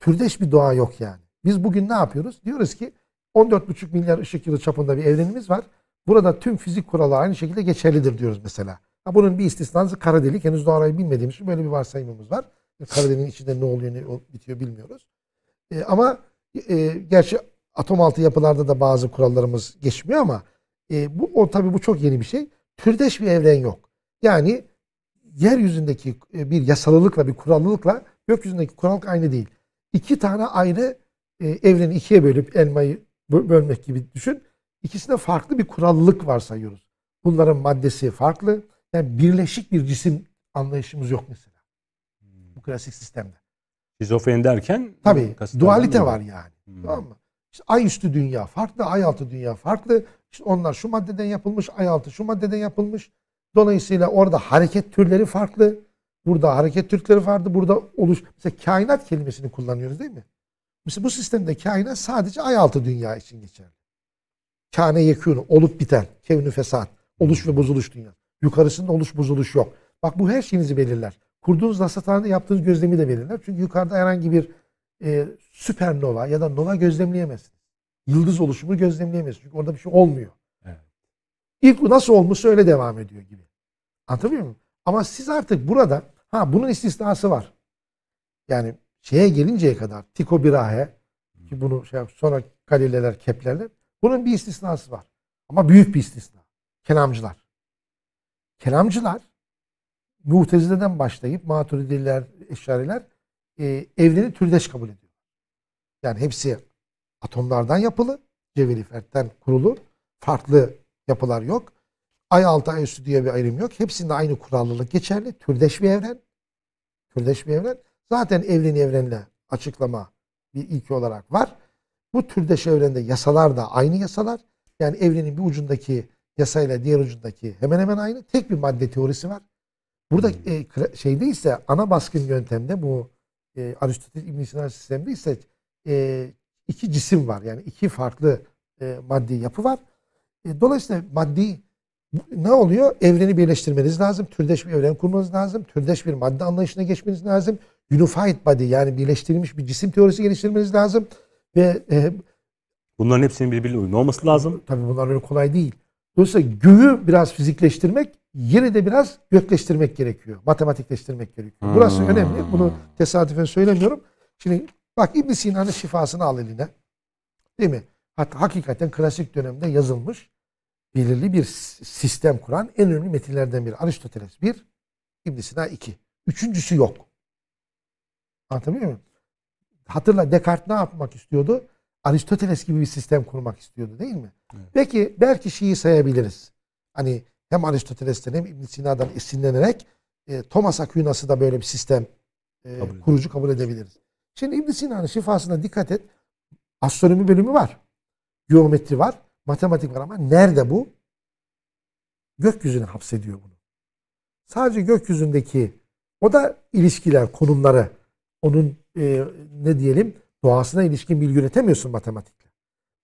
Speaker 2: Türdeş bir doğa yok yani. Biz bugün ne yapıyoruz? Diyoruz ki 14,5 milyar ışık yılı çapında bir evrenimiz var. Burada tüm fizik kuralı aynı şekilde geçerlidir diyoruz mesela. Ha, bunun bir istisnası kara delik. Henüz doğayı bilmediğimiz için böyle bir varsayımımız var. Kara deliğin içinde ne oluyor ne bitiyor bilmiyoruz. E, ama e, gerçi atom altı yapılarda da bazı kurallarımız geçmiyor ama e, bu o tabii bu çok yeni bir şey. Türdeş bir evren yok. Yani yeryüzündeki e, bir yasalılıkla bir kurallılıkla gökyüzündeki kurallık aynı değil. İki tane ayrı e, evreni ikiye bölüp elmayı bö- bölmek gibi düşün. İkisinde farklı bir kurallılık varsayıyoruz. Bunların maddesi farklı. Yani birleşik bir cisim anlayışımız yok mesela. Bu klasik sistemde.
Speaker 1: Şizofreni derken
Speaker 2: Tabii dualite var yani.
Speaker 1: Hmm.
Speaker 2: Tamam mı? İşte ay üstü dünya farklı, ay altı dünya farklı. İşte onlar şu maddeden yapılmış, ay altı şu maddeden yapılmış. Dolayısıyla orada hareket türleri farklı. Burada hareket türleri farklı. Burada oluş. Mesela kainat kelimesini kullanıyoruz değil mi? Mesela bu sistemde kainat sadece ay altı dünya için geçerli. Kâne yekûnu, olup biten, kevnü fesat, oluş ve bozuluş dünya. Yukarısında oluş bozuluş yok. Bak bu her şeyinizi belirler. Kurduğunuz rasathanede yaptığınız gözlemi de belirler. Çünkü yukarıda herhangi bir e, süpernova ya da nova gözlemleyemezsiniz. Yıldız oluşumu gözlemleyemezsiniz. Çünkü orada bir şey olmuyor. İlk nasıl olmuşsa öyle devam ediyor gibi. Anlatabiliyor muyum? Ama siz artık burada ha bunun istisnası var. Yani şeye gelinceye kadar Tycho Brahe ki bunu şey yap- sonra Galileler, Keplerler bunun bir istisnası var. Ama büyük bir istisna. Kelamcılar. Kelamcılar Mu'tezile'den başlayıp Maturidiler, Eşariler e, evreni türdeş kabul ediyor. Yani hepsi atomlardan yapılı, cevheri fertten kurulu. Farklı yapılar yok. Ay altı, ay üstü diye bir ayrım yok. Hepsinde aynı kurallılık geçerli. Türdeş bir evren. Türdeş bir evren. Zaten evreni evrenle açıklama bir ilki olarak var. Bu türdeş evrende yasalar da aynı yasalar. Yani evrenin bir ucundaki yasayla diğer ucundaki hemen hemen aynı. Tek bir madde teorisi var. Burada
Speaker 1: Hmm.
Speaker 2: e, şeyde ise ana baskın yöntemde bu e, Aristoteles İbn Sina sistemde ise e, iki cisim var. Yani iki farklı e, maddi yapı var. E, dolayısıyla maddi ne oluyor? Evreni birleştirmeniz lazım. Türdeş bir evren kurmanız lazım. Türdeş bir madde anlayışına geçmeniz lazım. Unified body yani birleştirilmiş bir cisim teorisi geliştirmeniz lazım. Ve e,
Speaker 1: Bunların hepsinin birbiriyle uyumlu olması lazım.
Speaker 2: tabii bunlar öyle kolay değil. Dolayısıyla göğü biraz fizikleştirmek, yeri de biraz gökleştirmek gerekiyor. Matematikleştirmek gerekiyor. Burası
Speaker 1: Hmm.
Speaker 2: önemli. Bunu tesadüfen söylemiyorum. Şimdi bak İbn Sina'nın şifasını al eline. Değil mi? Hatta hakikaten klasik dönemde yazılmış belirli bir sistem kuran en önemli metinlerden biri. Aristoteles bir, İbn Sina iki. Üçüncüsü yok. Anlatabiliyor muyum? Hatırla Descartes ne yapmak istiyordu? Aristoteles gibi bir sistem kurmak istiyordu değil mi?
Speaker 1: Evet.
Speaker 2: Peki belki şeyi sayabiliriz. Hani hem Aristoteles'ten hem İbn Sina'dan esinlenerek e, Thomas Aquinas'ı da böyle bir sistem e,
Speaker 1: Kabul
Speaker 2: kurucu kabul edebiliriz. Şimdi İbn Sina'nın şifasına dikkat et. Astronomi bölümü var. Geometri var. Matematik var ama nerede bu? Gökyüzüne hapsediyor bunu. Sadece gökyüzündeki o da ilişkiler, konumları onun e, ne diyelim doğasına ilişkin bilgi üretemiyorsun matematikle.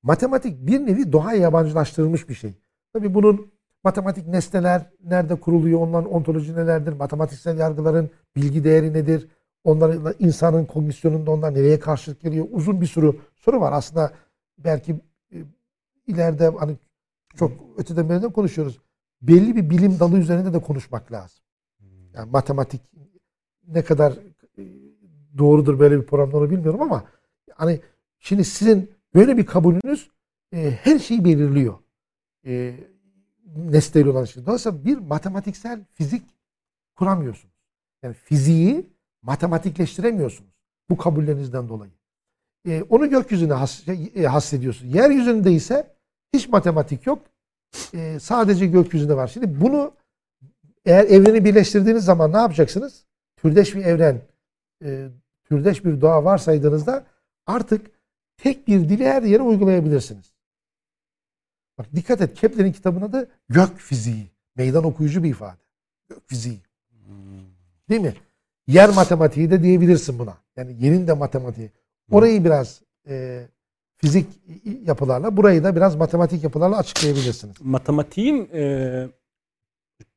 Speaker 2: Matematik bir nevi doğaya yabancılaştırılmış bir şey. Tabii bunun matematik nesneler nerede kuruluyor, onların ontoloji nelerdir, matematiksel yargıların bilgi değeri nedir, onların insanın kognisyonunda onlar nereye karşılık geliyor, uzun bir sürü soru var. Aslında belki e, ileride hani çok öteden beriden konuşuyoruz. Belli bir bilim dalı üzerinde de konuşmak lazım. Yani matematik ne kadar e, doğrudur böyle bir programda onu bilmiyorum ama hani şimdi sizin böyle bir kabulünüz e, her şeyi belirliyor. E, nesneyle olan şey. Dolayısıyla bir matematiksel fizik kuramıyorsunuz. Yani fiziği matematikleştiremiyorsunuz. Bu kabullerinizden dolayı. E, onu gökyüzüne has, e, hissediyorsunuz. Yeryüzünde ise hiç matematik yok. E, sadece gökyüzünde var. Şimdi bunu eğer evreni birleştirdiğiniz zaman ne yapacaksınız? Türdeş bir evren, e, türdeş bir doğa varsaydığınızda artık tek bir dili her yere uygulayabilirsiniz. Bak dikkat et Kepler'in kitabının adı gök fiziği. Meydan okuyucu bir ifade. Gök fiziği. Değil mi? Yer matematiği de diyebilirsin buna. Yani yerin de matematiği. Orayı biraz e, fizik yapılarla, burayı da biraz matematik yapılarla açıklayabilirsiniz.
Speaker 1: Matematiğin e,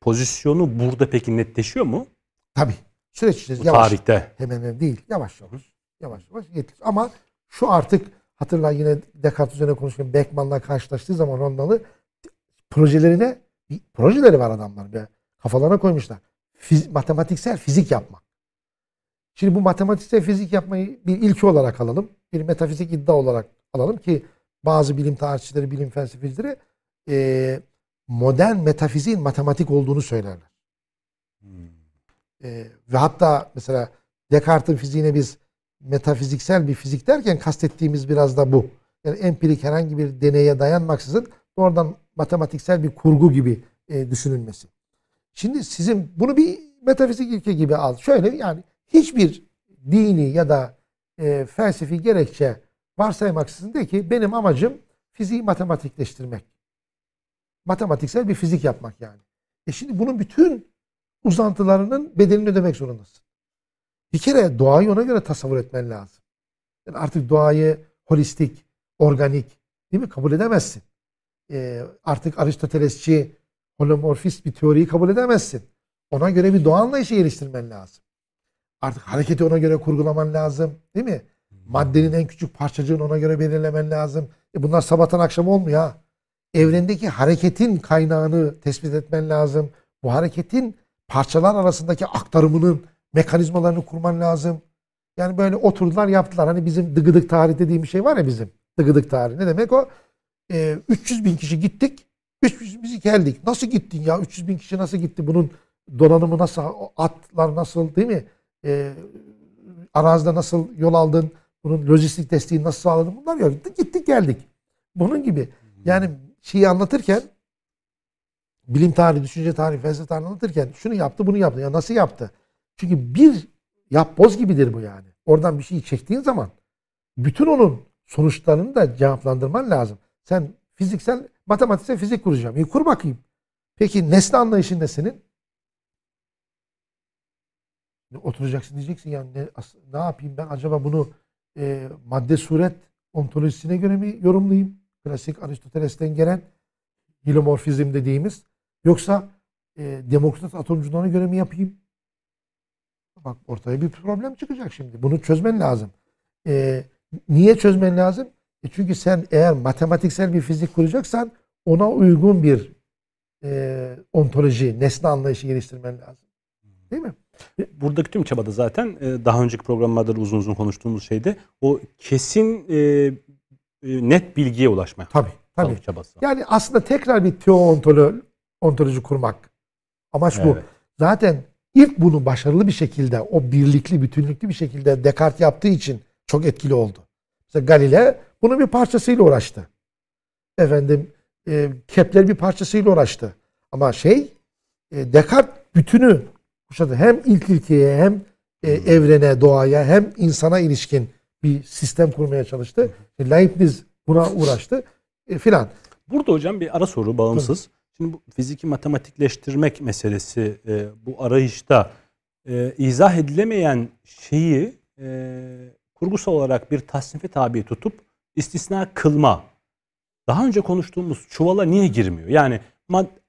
Speaker 1: pozisyonu burada peki netleşiyor mu?
Speaker 2: Tabii. Süreç
Speaker 1: Bu
Speaker 2: içerisinde yavaş.
Speaker 1: tarihte.
Speaker 2: Hemen hemen değil. Yavaş yavaş. Yavaş yavaş getirir. Ama şu artık hatırla yine Descartes üzerine konuşurken Beckman'la karşılaştığı zaman Rondalı projelerine projeleri var adamlar. Bir kafalarına koymuşlar. Fiz- matematiksel fizik yapmak. Şimdi bu matematiksel fizik yapmayı bir ilki olarak alalım. Bir metafizik iddia olarak alalım ki bazı bilim tarihçileri, bilim felsefecileri eee, modern metafiziğin matematik olduğunu söylerler. Ee, ve hatta mesela Descartes'in fiziğine biz metafiziksel bir fizik derken kastettiğimiz biraz da bu. Yani empirik herhangi bir deneye dayanmaksızın doğrudan matematiksel bir kurgu gibi e, düşünülmesi. Şimdi sizin bunu bir metafizik ilke gibi al. Şöyle yani hiçbir dini ya da e, felsefi gerekçe varsaymaksızın de ki benim amacım fiziği matematikleştirmek. Matematiksel bir fizik yapmak yani. E şimdi bunun bütün uzantılarının bedelini ödemek zorundasın. Bir kere doğayı ona göre tasavvur etmen lazım. Yani artık doğayı holistik, organik değil mi kabul edemezsin. Ee, artık Aristotelesçi, holomorfist bir teoriyi kabul edemezsin. Ona göre bir doğa anlayışı geliştirmen lazım. Artık hareketi ona göre kurgulaman lazım. Değil mi? Maddenin en küçük parçacığını ona göre belirlemen lazım. E bunlar sabahtan akşam olmuyor. Evrendeki hareketin kaynağını tespit etmen lazım. Bu hareketin parçalar arasındaki aktarımının mekanizmalarını kurman lazım. Yani böyle oturdular yaptılar. Hani bizim dıgıdık tarih dediğim bir şey var ya bizim. Dıgıdık tarih. Ne demek o? Ee, 300 bin kişi gittik. 300 biz geldik. Nasıl gittin ya? 300 bin kişi nasıl gitti? Bunun donanımı nasıl? Atlar nasıl? Değil mi? Ee, arazide nasıl yol aldın? Bunun lojistik desteğini nasıl sağladın? Bunlar yok. Gittik geldik. Bunun gibi. Yani şeyi anlatırken bilim tarihi, düşünce tarihi, felsefe tarihi anlatırken şunu yaptı, bunu yaptı. Ya nasıl yaptı? Çünkü bir yapboz gibidir bu yani. Oradan bir şeyi çektiğin zaman bütün onun sonuçlarını da cevaplandırman lazım. Sen fiziksel, matematiksel fizik kuracağım. İyi kur bakayım. Peki nesne anlayışın ne senin? Oturacaksın diyeceksin yani ne, ne yapayım ben acaba bunu e, madde suret ontolojisine göre mi yorumlayayım? Klasik Aristoteles'ten gelen hilomorfizm dediğimiz. Yoksa e, Demokrit atomcularına göre mi yapayım? Bak ortaya bir problem çıkacak şimdi. Bunu çözmen lazım. E, niye çözmen lazım? E çünkü sen eğer matematiksel bir fizik kuracaksan ona uygun bir e, ontoloji, nesne anlayışı geliştirmen lazım. Değil mi?
Speaker 1: Buradaki tüm çabada zaten e, daha önceki programlarda da uzun uzun konuştuğumuz şeyde o kesin e, e, net bilgiye ulaşmak.
Speaker 2: Tabii. Tabii.
Speaker 1: çabası.
Speaker 2: Yani aslında tekrar bir teoontolo ontoloji kurmak. Amaç bu.
Speaker 1: Evet.
Speaker 2: Zaten ilk bunu başarılı bir şekilde o birlikli, bütünlüklü bir şekilde Descartes yaptığı için çok etkili oldu. Mesela Galile bunun bir parçasıyla uğraştı. Efendim e, Kepler bir parçasıyla uğraştı. Ama şey e, Descartes bütünü kuşadı. Hem ilk ilkeye hem e, evrene, doğaya hem insana ilişkin bir sistem kurmaya çalıştı. E, Leibniz buna (laughs) uğraştı e, filan.
Speaker 1: Burada hocam bir ara soru bağımsız. Şimdi bu fiziki matematikleştirmek meselesi e, bu arayışta e, izah edilemeyen şeyi e, kurgusal olarak bir tasnife tabi tutup istisna kılma. Daha önce konuştuğumuz çuvala niye girmiyor? Yani mad-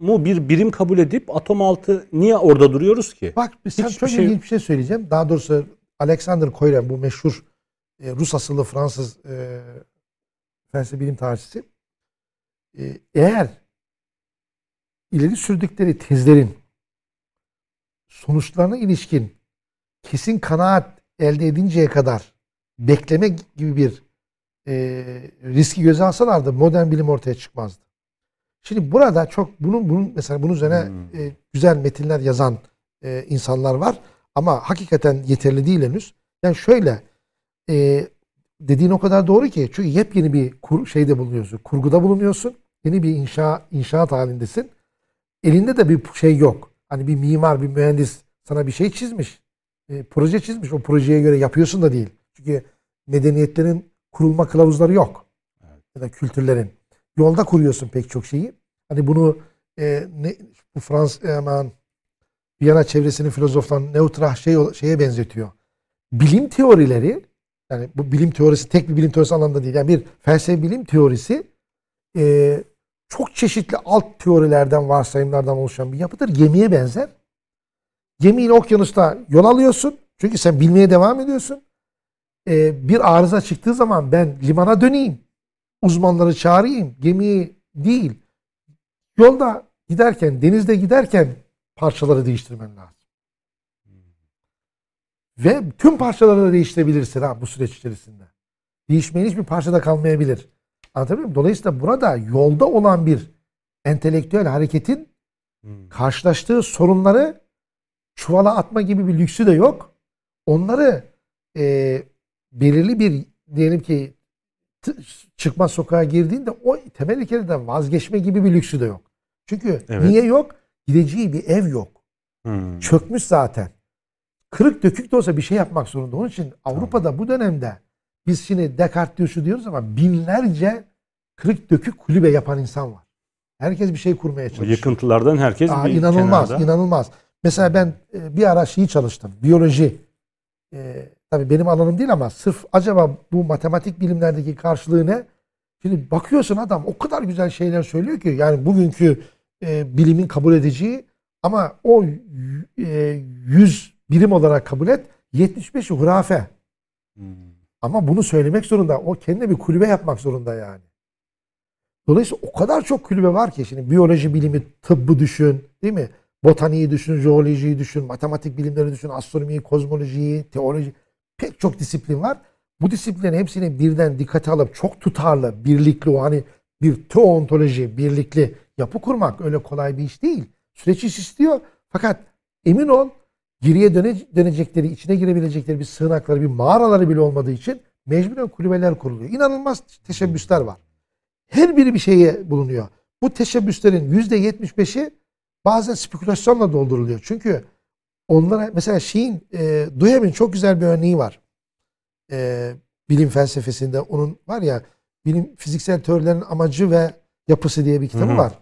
Speaker 1: atomu bir birim kabul edip atom altı niye orada duruyoruz ki?
Speaker 2: Bak sen
Speaker 1: Hiçbir
Speaker 2: çok
Speaker 1: şey-
Speaker 2: ilginç bir şey söyleyeceğim. Daha doğrusu Alexander Koyren bu meşhur e, Rus asıllı Fransız e, felsefe bilim tarihçisi. E, eğer ileri sürdükleri tezlerin sonuçlarına ilişkin kesin kanaat elde edinceye kadar bekleme gibi bir e, riski göze alsalardı modern bilim ortaya çıkmazdı. Şimdi burada çok bunun bunun mesela bunun üzerine
Speaker 1: Hmm.
Speaker 2: e, güzel metinler yazan e, insanlar var ama hakikaten yeterli değil henüz. Yani şöyle e, dediğin o kadar doğru ki çünkü yepyeni bir kur, şeyde bulunuyorsun. Kurguda bulunuyorsun. Yeni bir inşa inşaat halindesin. Elinde de bir şey yok. Hani bir mimar, bir mühendis sana bir şey çizmiş. e, proje çizmiş. O projeye göre yapıyorsun da değil. Çünkü medeniyetlerin kurulma kılavuzları yok. Ya da kültürlerin. Yolda kuruyorsun pek çok şeyi. Hani bunu e, ne, bu Frans e, aman Viyana çevresinin filozoflarının neutrah şey, şeye benzetiyor. Bilim teorileri yani bu bilim teorisi tek bir bilim teorisi anlamda değil. Yani bir felsefe bilim teorisi e, çok çeşitli alt teorilerden, varsayımlardan oluşan bir yapıdır. Gemiye benzer. Gemiyle okyanusta yol alıyorsun. Çünkü sen bilmeye devam ediyorsun. E, bir arıza çıktığı zaman ben limana döneyim. Uzmanları çağırayım. Gemiyi değil. Yolda giderken, denizde giderken parçaları değiştirmen lazım. Ve tüm parçaları da değiştirebilirsin ha bu süreç içerisinde. Değişmeyen hiçbir parçada kalmayabilir. Anlatabiliyor muyum? Dolayısıyla burada yolda olan bir entelektüel hareketin
Speaker 1: Hmm.
Speaker 2: karşılaştığı sorunları çuvala atma gibi bir lüksü de yok. Onları e, belirli bir diyelim ki çıkmaz sokağa girdiğinde o temel ilkelerden vazgeçme gibi bir lüksü de yok. Çünkü
Speaker 1: Evet.
Speaker 2: niye yok? Gideceği bir ev yok.
Speaker 1: Hmm.
Speaker 2: Çökmüş zaten. Kırık dökük de olsa bir şey yapmak zorunda. Onun için Avrupa'da bu dönemde biz şimdi Descartes diyor şu diyoruz ama binlerce kırık dökük kulübe yapan insan var. Herkes bir şey kurmaya
Speaker 1: O
Speaker 2: çalışıyor.
Speaker 1: yıkıntılardan herkes
Speaker 2: Aa,
Speaker 1: bir
Speaker 2: inanılmaz,
Speaker 1: kenarda.
Speaker 2: inanılmaz. Mesela ben e, bir ara şeyi çalıştım. Biyoloji. E, tabii benim alanım değil ama sırf acaba bu matematik bilimlerdeki karşılığı ne? Şimdi bakıyorsun adam o kadar güzel şeyler söylüyor ki yani bugünkü e, bilimin kabul edeceği ama o e, 100 birim olarak kabul et 75'i hurafe.
Speaker 1: Hmm.
Speaker 2: Ama bunu söylemek zorunda. O kendine bir kulübe yapmak zorunda yani. Dolayısıyla o kadar çok kulübe var ki şimdi biyoloji bilimi, tıbbı düşün, değil mi? Botaniği düşün, jeolojiyi düşün, matematik bilimleri düşün, astronomiyi, kozmolojiyi, teoloji. Pek çok disiplin var. Bu disiplinlerin hepsini birden dikkate alıp çok tutarlı, birlikli o hani bir teontoloji, birlikli yapı kurmak öyle kolay bir iş değil. Süreç iş istiyor. Fakat emin ol geriye döne, dönecekleri, içine girebilecekleri bir sığınakları, bir mağaraları bile olmadığı için mecburen kulübeler kuruluyor. İnanılmaz teşebbüsler var. Her biri bir şeye bulunuyor. Bu teşebbüslerin yüzde yetmiş bazen spekülasyonla dolduruluyor. Çünkü onlara mesela şeyin e, Duhem'in çok güzel bir örneği var. E, bilim felsefesinde onun var ya bilim fiziksel teorilerin amacı ve yapısı diye bir kitabı
Speaker 1: Hı hı.
Speaker 2: var.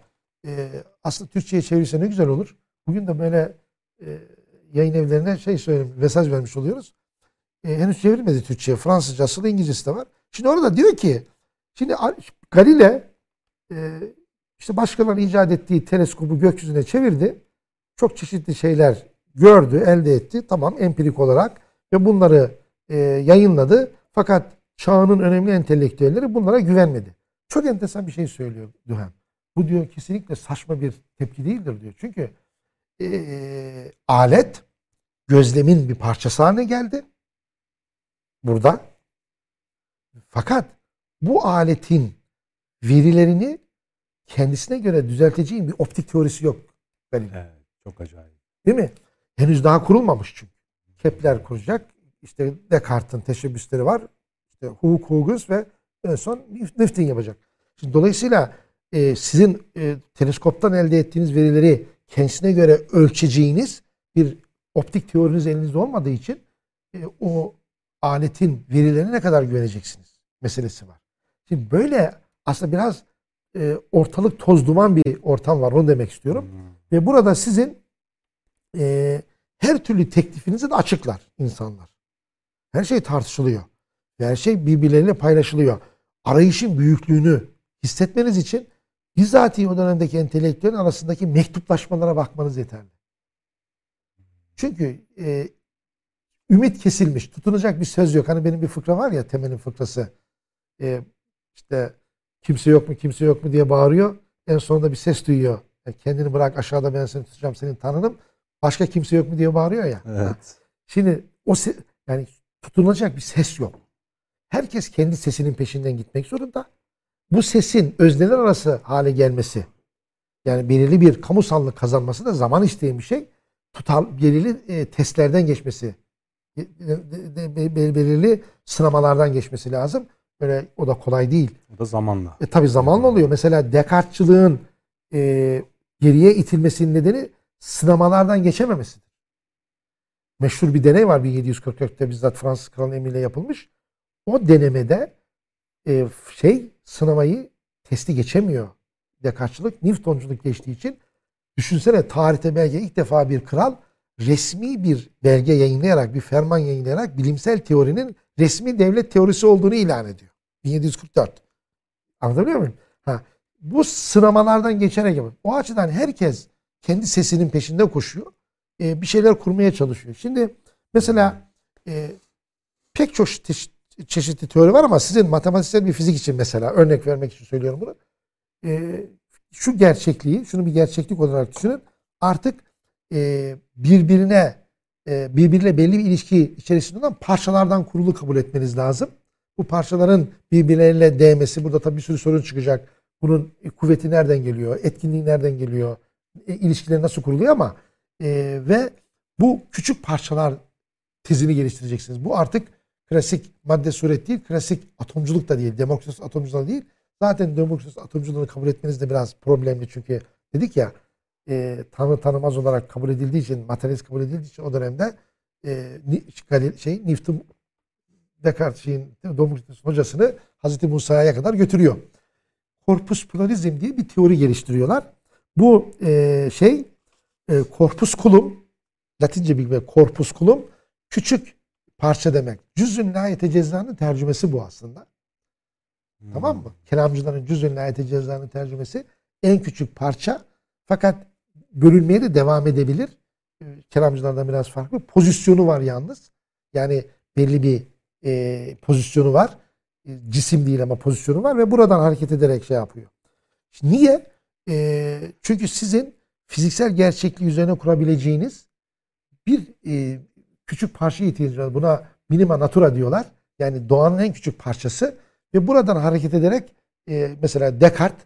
Speaker 2: E, aslında Türkçe'ye çevirirse ne güzel olur. Bugün de böyle e, yayın evlerine şey söyleyeyim, mesaj vermiş oluyoruz. E, henüz çevrilmedi Türkçe'ye. Fransızca asılı İngilizcesi de var. Şimdi orada diyor ki şimdi Galile e, işte başkalarının icat ettiği teleskobu gökyüzüne çevirdi. Çok çeşitli şeyler gördü, elde etti. Tamam empirik olarak ve bunları e, yayınladı. Fakat çağının önemli entelektüelleri bunlara güvenmedi. Çok enteresan bir şey söylüyor Duhem. Bu diyor kesinlikle saçma bir tepki değildir diyor. Çünkü e, alet gözlemin bir parçası haline geldi. Burada. Fakat bu aletin verilerini kendisine göre düzelteceğin bir optik teorisi yok. Benim.
Speaker 1: Evet, çok acayip.
Speaker 2: Değil mi? Henüz daha kurulmamış çünkü. Kepler kuracak. İşte Descartes'in teşebbüsleri var. İşte Hugh Huygens ve en son Newton yapacak. Şimdi dolayısıyla e, sizin e, teleskoptan elde ettiğiniz verileri kendisine göre ölçeceğiniz bir optik teoriniz elinizde olmadığı için e, o aletin verilerine ne kadar güveneceksiniz meselesi var. Şimdi böyle aslında biraz e, ortalık toz duman bir ortam var onu demek istiyorum. Hmm. Ve burada sizin e, her türlü teklifinizi de açıklar insanlar. Her şey tartışılıyor. Her şey birbirleriyle paylaşılıyor. Arayışın büyüklüğünü hissetmeniz için bizzati o dönemdeki entelektüelin arasındaki mektuplaşmalara bakmanız yeterli. Çünkü e, ümit kesilmiş. Tutunacak bir söz yok. Hani benim bir fıkra var ya temelin fıkrası. E, işte kimse yok mu kimse yok mu diye bağırıyor. En sonunda bir ses duyuyor. Yani kendini bırak aşağıda ben seni tutacağım senin tanrınım. Başka kimse yok mu diye bağırıyor ya.
Speaker 1: Evet.
Speaker 2: Şimdi o yani tutunacak bir ses yok. Herkes kendi sesinin peşinden gitmek zorunda. Bu sesin özneler arası hale gelmesi yani belirli bir kamusallık kazanması da zaman isteyen bir şey. Tutar, belirli e, testlerden geçmesi e, e, belirli sınamalardan geçmesi lazım. Böyle o da kolay değil.
Speaker 1: O da zamanla.
Speaker 2: E, tabii zamanla oluyor. Mesela Descartes'çılığın e, geriye itilmesinin nedeni sınamalardan geçememesidir. Meşhur bir deney var 1744'te bizzat Fransız kralı emriyle yapılmış. O denemede e, şey sınamayı testi geçemiyor. Descartes'çılık Newtonculuk geçtiği için düşünsene tarihte belki ilk defa bir kral resmi bir belge yayınlayarak, bir ferman yayınlayarak bilimsel teorinin resmi devlet teorisi olduğunu ilan ediyor. 1744. Anlatabiliyor muyum? Ha, bu sınamalardan geçerek yapıyor. O açıdan herkes kendi sesinin peşinde koşuyor. E, bir şeyler kurmaya çalışıyor. Şimdi mesela e, pek çok çeşitli teori var ama sizin matematiksel bir fizik için mesela örnek vermek için söylüyorum bunu. E, şu gerçekliği, şunu bir gerçeklik olarak düşünün. Artık e, birbirine e, birbiriyle belli bir ilişki içerisinde olan parçalardan kurulu kabul etmeniz lazım. Bu parçaların birbirleriyle değmesi, burada tabii bir sürü sorun çıkacak. Bunun kuvveti nereden geliyor, etkinliği nereden geliyor, ilişkileri nasıl kuruluyor ama e, ve bu küçük parçalar tezini geliştireceksiniz. Bu artık klasik madde suret değil, klasik atomculuk da değil, Demokritos atomculuğu değil. Zaten Demokritos atomculuğunu kabul etmeniz de biraz problemli çünkü dedik ya e, tanı tanımaz olarak kabul edildiği için, materyalist kabul edildiği için o dönemde e, şey Newton Descartes şeyin hocasını Hazreti Musa'ya kadar götürüyor. Korpus pluralizm diye bir teori geliştiriyorlar. Bu e, şey e, corpusculum Latince bilme corpusculum küçük parça demek. Cüzün layete cezanın tercümesi bu aslında. Hmm. Tamam mı? Kelamcıların cüzün layete cezanın tercümesi en küçük parça fakat bölünmeye de devam edebilir. Ee, kelamcılardan biraz farklı. Pozisyonu var yalnız. Yani belli bir e, pozisyonu var. E, cisim değil ama pozisyonu var ve buradan hareket ederek şey yapıyor. Şimdi niye? E, çünkü sizin fiziksel gerçekliği üzerine kurabileceğiniz bir e, küçük parça ihtiyacı var. Buna minima natura diyorlar. Yani doğanın en küçük parçası ve buradan hareket ederek e, mesela Descartes,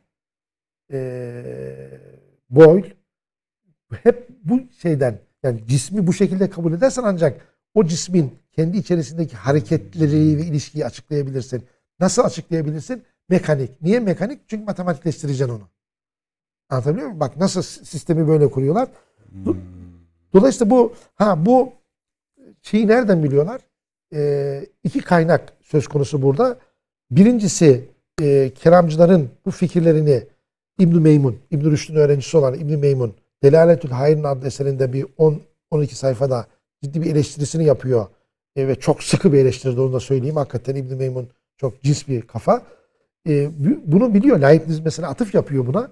Speaker 2: e, Boyle hep bu şeyden yani cismi bu şekilde kabul edersen ancak o cismin kendi içerisindeki hareketleri ve ilişkiyi açıklayabilirsin. Nasıl açıklayabilirsin? Mekanik. Niye mekanik? Çünkü matematikleştireceksin onu. Anlatabiliyor muyum? Bak nasıl sistemi böyle kuruyorlar. Hmm. Dolayısıyla bu ha bu şeyi nereden biliyorlar? Ee, iki kaynak söz konusu burada. Birincisi e, keramcıların bu fikirlerini İbn Meymun, İbn Rüşd'ün öğrencisi olan İbn Meymun Delaletül Hayr'ın adlı eserinde bir 10 12 sayfada ciddi bir eleştirisini yapıyor. E, ve çok sıkı bir eleştiri onu da söyleyeyim. Hakikaten İbn Meymun Çok cins bir kafa. E, bu- bunu biliyor. Leibniz mesela atıf yapıyor buna.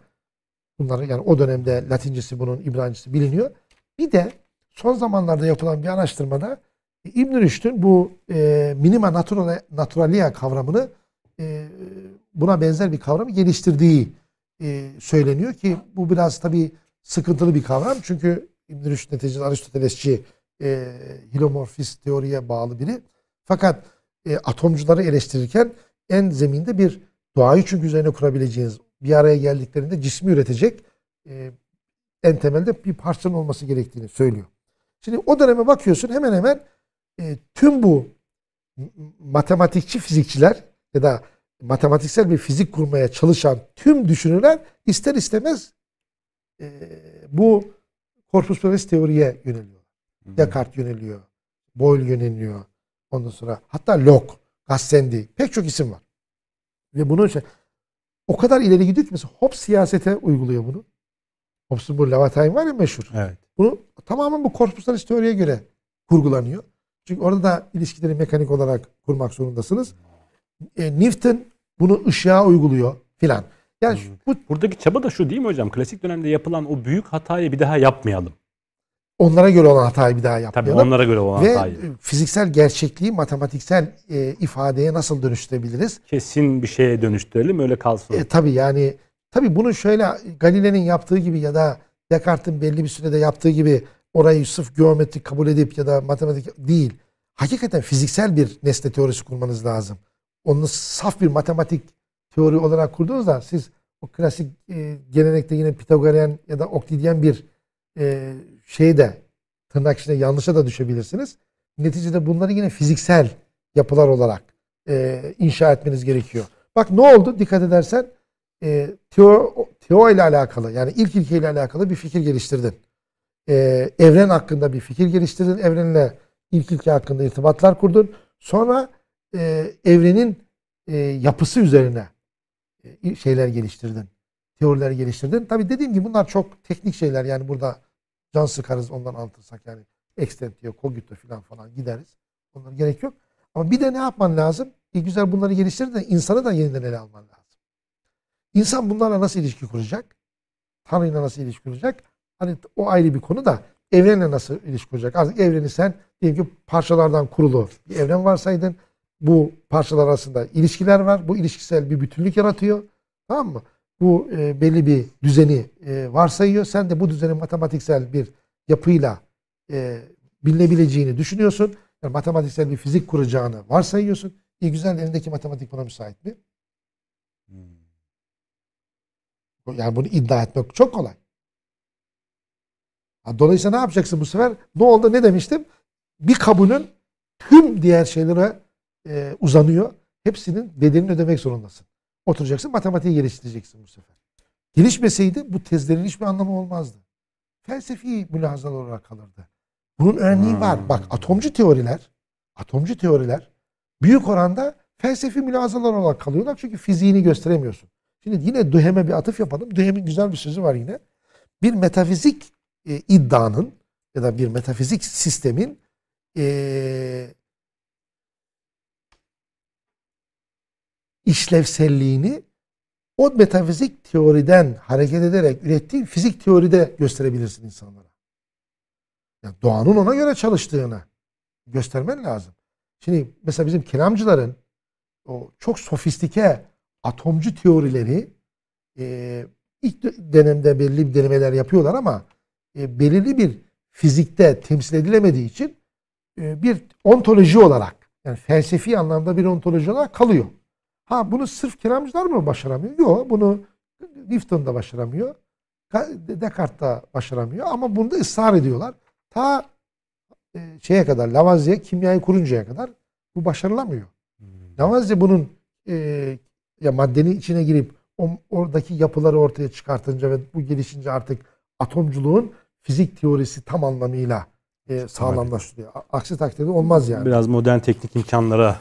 Speaker 2: Bunları yani o dönemde Latincesi bunun İbranicesi biliniyor. Bir de son zamanlarda yapılan bir araştırmada e, İbn Rüşd'ün bu e, minima naturale, naturalia kavramını e, buna benzer bir kavramı geliştirdiği e, söyleniyor ki bu biraz tabii sıkıntılı bir kavram. Çünkü İbn Rüşd neticede Aristotelesçi e, hilomorfist teoriye bağlı biri. Fakat e, atomcuları eleştirirken en zeminde bir doğayı çünkü üzerine kurabileceğiniz bir araya geldiklerinde cismi üretecek e, en temelde bir parçanın olması gerektiğini söylüyor. Şimdi o döneme bakıyorsun hemen hemen e, tüm bu matematikçi fizikçiler ya da matematiksel bir fizik kurmaya çalışan tüm düşünürler ister istemez e, bu korpus pluralist teoriye yöneliyor. Descartes yöneliyor. Boyle yöneliyor. Ondan sonra hatta Locke, Gassendi pek çok isim var. Ve bunu şey, o kadar ileri gidiyor ki mesela Hobbes siyasete uyguluyor bunu. Hobbes'un bu Leviathan var ya meşhur.
Speaker 1: Evet.
Speaker 2: Bunu tamamen bu korpuslarist teoriye göre kurgulanıyor. Çünkü orada da ilişkileri mekanik olarak kurmak zorundasınız. E, Newton bunu ışığa uyguluyor filan. Yani şu- bu
Speaker 1: Buradaki çaba da şu değil mi hocam? Klasik dönemde yapılan o büyük hatayı bir daha yapmayalım.
Speaker 2: Onlara göre olan hatayı bir daha
Speaker 1: Tabii
Speaker 2: yapmayalım.
Speaker 1: onlara göre olan
Speaker 2: Ve
Speaker 1: hatayı.
Speaker 2: fiziksel gerçekliği matematiksel e, ifadeye nasıl dönüştürebiliriz?
Speaker 1: Kesin bir şeye dönüştürelim öyle kalsın.
Speaker 2: E, tabii yani tabii bunu şöyle Galile'nin yaptığı gibi ya da Descartes'in belli bir sürede yaptığı gibi orayı sırf geometrik kabul edip ya da matematik değil. Hakikaten fiziksel bir nesne teorisi kurmanız lazım. Onu saf bir matematik teori olarak kurduğunuzda siz o klasik e, gelenekte yine Pitagoryen ya da Oktidyen bir e, şeye de tırnak içinde yanlışa da düşebilirsiniz. Neticede bunları yine fiziksel yapılar olarak e, inşa etmeniz gerekiyor. Bak ne oldu dikkat edersen e, teo, teo ile alakalı yani ilk ilke ile alakalı bir fikir geliştirdin. E, evren hakkında bir fikir geliştirdin. Evrenle ilk ilke hakkında irtibatlar kurdun. Sonra e, evrenin e, yapısı üzerine e, şeyler geliştirdin. Teoriler geliştirdin. Tabi dediğim gibi bunlar çok teknik şeyler. Yani burada can sıkarız ondan anlatırsak yani ekstentiyo, kogito falan falan gideriz. Onlara gerek yok. Ama bir de ne yapman lazım? İyi güzel bunları geliştirdin de insanı da yeniden ele alman lazım. İnsan bunlarla nasıl ilişki kuracak? Tanrı'yla nasıl ilişki kuracak? Hani o ayrı bir konu da evrenle nasıl ilişki kuracak? Artık evreni sen diyelim ki parçalardan kurulu bir evren varsaydın bu parçalar arasında ilişkiler var. Bu ilişkisel bir bütünlük yaratıyor. Tamam mı? Bu e, belli bir düzeni e, varsayıyor. Sen de bu düzenin matematiksel bir yapıyla e, bilinebileceğini düşünüyorsun. Yani matematiksel bir fizik kuracağını varsayıyorsun. İyi güzel elindeki matematik buna müsait mi? Yani bunu iddia etmek çok kolay. Dolayısıyla ne yapacaksın bu sefer? Ne oldu? Ne demiştim? Bir kabulün tüm diğer şeylere e, uzanıyor. Hepsinin bedelini ödemek zorundasın. Oturacaksın matematiği geliştireceksin bu sefer. Gelişmeseydi bu tezlerin hiçbir anlamı olmazdı. Felsefi mülahazalar olarak kalırdı. Bunun örneği var. Bak atomcu teoriler, atomcu teoriler büyük oranda felsefi mülahazalar olarak kalıyorlar. Çünkü fiziğini gösteremiyorsun. Şimdi yine Duhem'e bir atıf yapalım. Duhem'in güzel bir sözü var yine. Bir metafizik e, iddianın ya da bir metafizik sistemin e, işlevselliğini o metafizik teoriden hareket ederek ürettiğin fizik teoride gösterebilirsin insanlara. Yani doğanın ona göre çalıştığını göstermen lazım. Şimdi mesela bizim kelamcıların o çok sofistike atomcu teorileri e, ilk dö- dönemde belli bir denemeler yapıyorlar ama e, belirli bir fizikte temsil edilemediği için e, bir ontoloji olarak yani felsefi anlamda bir ontoloji olarak kalıyor. Ha bunu sırf kelamcılar mı başaramıyor? Yok bunu Newton da başaramıyor. Descartes da başaramıyor ama bunda ısrar ediyorlar. Ta e, şeye kadar Lavoisier kimyayı kuruncaya kadar bu başarılamıyor. Lavoisier bunun e, ya maddenin içine girip o, oradaki yapıları ortaya çıkartınca ve bu gelişince artık atomculuğun fizik teorisi tam anlamıyla e, sağlamlaştırıyor. Aksi takdirde olmaz yani.
Speaker 1: Biraz modern teknik imkanlara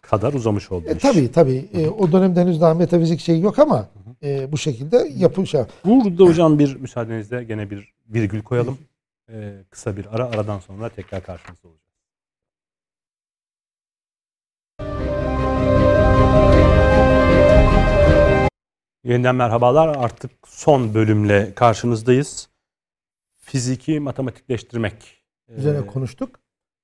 Speaker 1: kadar uzamış oldu
Speaker 2: E,
Speaker 1: iş.
Speaker 2: tabii tabii. E, o dönemde henüz daha metafizik şey yok ama e, bu şekilde yapı şey.
Speaker 1: Burada hocam bir müsaadenizle gene bir virgül koyalım. E, kısa bir ara aradan sonra tekrar karşınızda olacağız. Yeniden merhabalar. Artık son bölümle karşınızdayız. Fiziki matematikleştirmek.
Speaker 2: Üzerine
Speaker 1: Ee,
Speaker 2: konuştuk.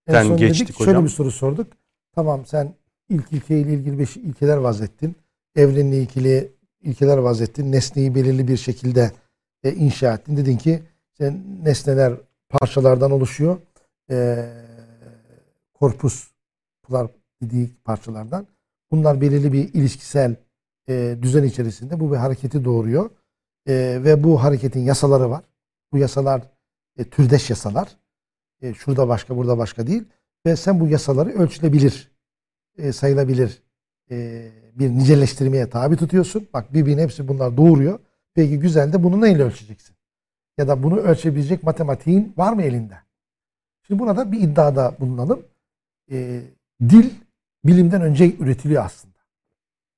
Speaker 2: En son
Speaker 1: geçtik
Speaker 2: dedik, şöyle
Speaker 1: hocam.
Speaker 2: bir soru sorduk. Tamam sen ilk ilkeyle ilgili beş ilkeler vazettin. Evrenle ilgili ilkeler vazettin. Nesneyi belirli bir şekilde e, inşa ettin. Dedin ki sen nesneler parçalardan oluşuyor. E, korpuslar dediği parçalardan. Bunlar belirli bir ilişkisel e, düzen içerisinde. Bu bir hareketi doğuruyor. E, ve bu hareketin yasaları var. Bu yasalar e, türdeş yasalar. E, şurada başka, burada başka değil. Ve sen bu yasaları ölçülebilir, e, sayılabilir e, bir nicelleştirmeye tabi tutuyorsun. Bak birbirine hepsi bunlar doğuruyor. Peki güzel de bunu neyle ölçeceksin? Ya da bunu ölçebilecek matematiğin var mı elinde? Şimdi burada bir iddiada bulunalım. E, dil bilimden önce üretiliyor aslında.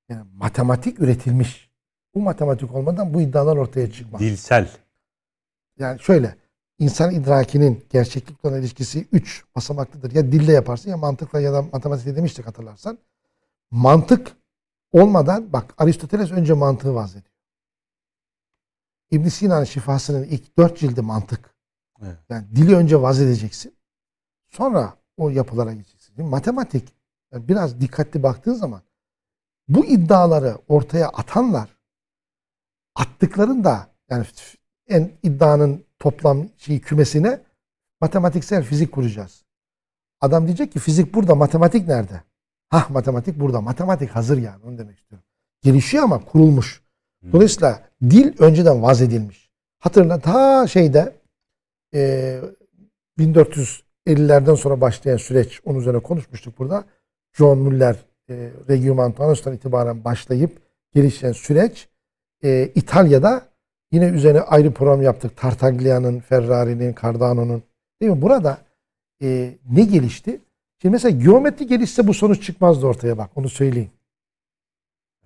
Speaker 2: Yani matematik üretilmiş. Bu matematik olmadan bu iddialar ortaya çıkmaz.
Speaker 1: Dilsel.
Speaker 2: Yani şöyle insan idrakinin gerçeklikle olan ilişkisi 3 basamaklıdır. Ya dille yaparsın ya mantıkla ya da matematikle demiştik hatırlarsan. Mantık olmadan bak Aristoteles önce mantığı vazediyor. İbn Sina'nın şifasının ilk dört cildi mantık.
Speaker 1: Evet.
Speaker 2: Yani dili önce vazedeceksin. Sonra o yapılara geçeceksin. Şimdi matematik yani biraz dikkatli baktığın zaman bu iddiaları ortaya atanlar attıklarında yani en iddianın toplam şey kümesine matematiksel fizik kuracağız. Adam diyecek ki fizik burada, matematik nerede? Hah matematik burada. Matematik hazır yani onu demek istiyorum. Gelişiyor ama kurulmuş. Dolayısıyla dil önceden vaz edilmiş. Hatırla ta şeyde e, 1450'lerden sonra başlayan süreç onun üzerine konuşmuştuk burada. John Muller e, Regium itibaren başlayıp gelişen süreç e, İtalya'da yine üzerine ayrı program yaptık. Tartaglia'nın, Ferrari'nin, Cardano'nun. Değil mi? Burada e, ne gelişti? Şimdi mesela geometri gelişse bu sonuç çıkmazdı ortaya bak. Onu söyleyeyim.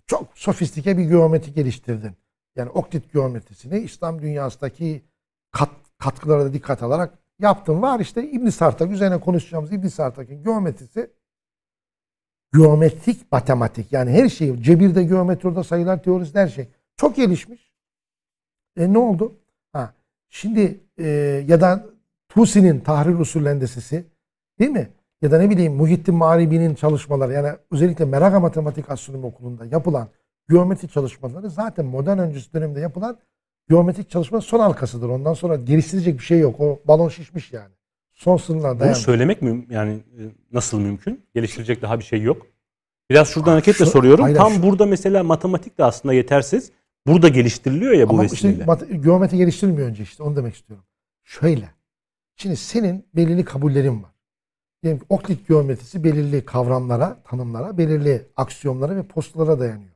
Speaker 2: Çok sofistike bir geometri geliştirdin. Yani oktit geometrisini İslam dünyasındaki kat, katkılara da dikkat alarak yaptın. Var işte İbn Sartak üzerine konuşacağımız İbn Sartak'ın geometrisi geometrik matematik. Yani her şey cebirde geometri orada sayılar teorisi her şey. Çok gelişmiş. E ne oldu? Ha, şimdi e, ya da Tusi'nin tahrir usul endesisi değil mi? Ya da ne bileyim Muhittin Mağribi'nin çalışmaları yani özellikle Meraga Matematik Astronomi Okulu'nda yapılan geometri çalışmaları zaten modern öncesi dönemde yapılan geometrik çalışmanın son halkasıdır. Ondan sonra geliştirecek bir şey yok. O balon şişmiş yani. Son sınırlar
Speaker 1: Bunu
Speaker 2: dayanmış.
Speaker 1: söylemek mü yani e, nasıl mümkün? Geliştirecek daha bir şey yok. Biraz şuradan hareketle
Speaker 2: şu-
Speaker 1: soruyorum.
Speaker 2: hayır,
Speaker 1: Tam
Speaker 2: şu-
Speaker 1: burada mesela matematik de aslında yetersiz. Burada geliştiriliyor ya bu
Speaker 2: Ama işte
Speaker 1: vesileyle.
Speaker 2: mat- geometri geliştirilmiyor önce işte onu demek istiyorum. Şöyle. Şimdi senin belirli kabullerin var. Diyelim ki Oklit geometrisi belirli kavramlara, tanımlara, belirli aksiyonlara ve postlara dayanıyor.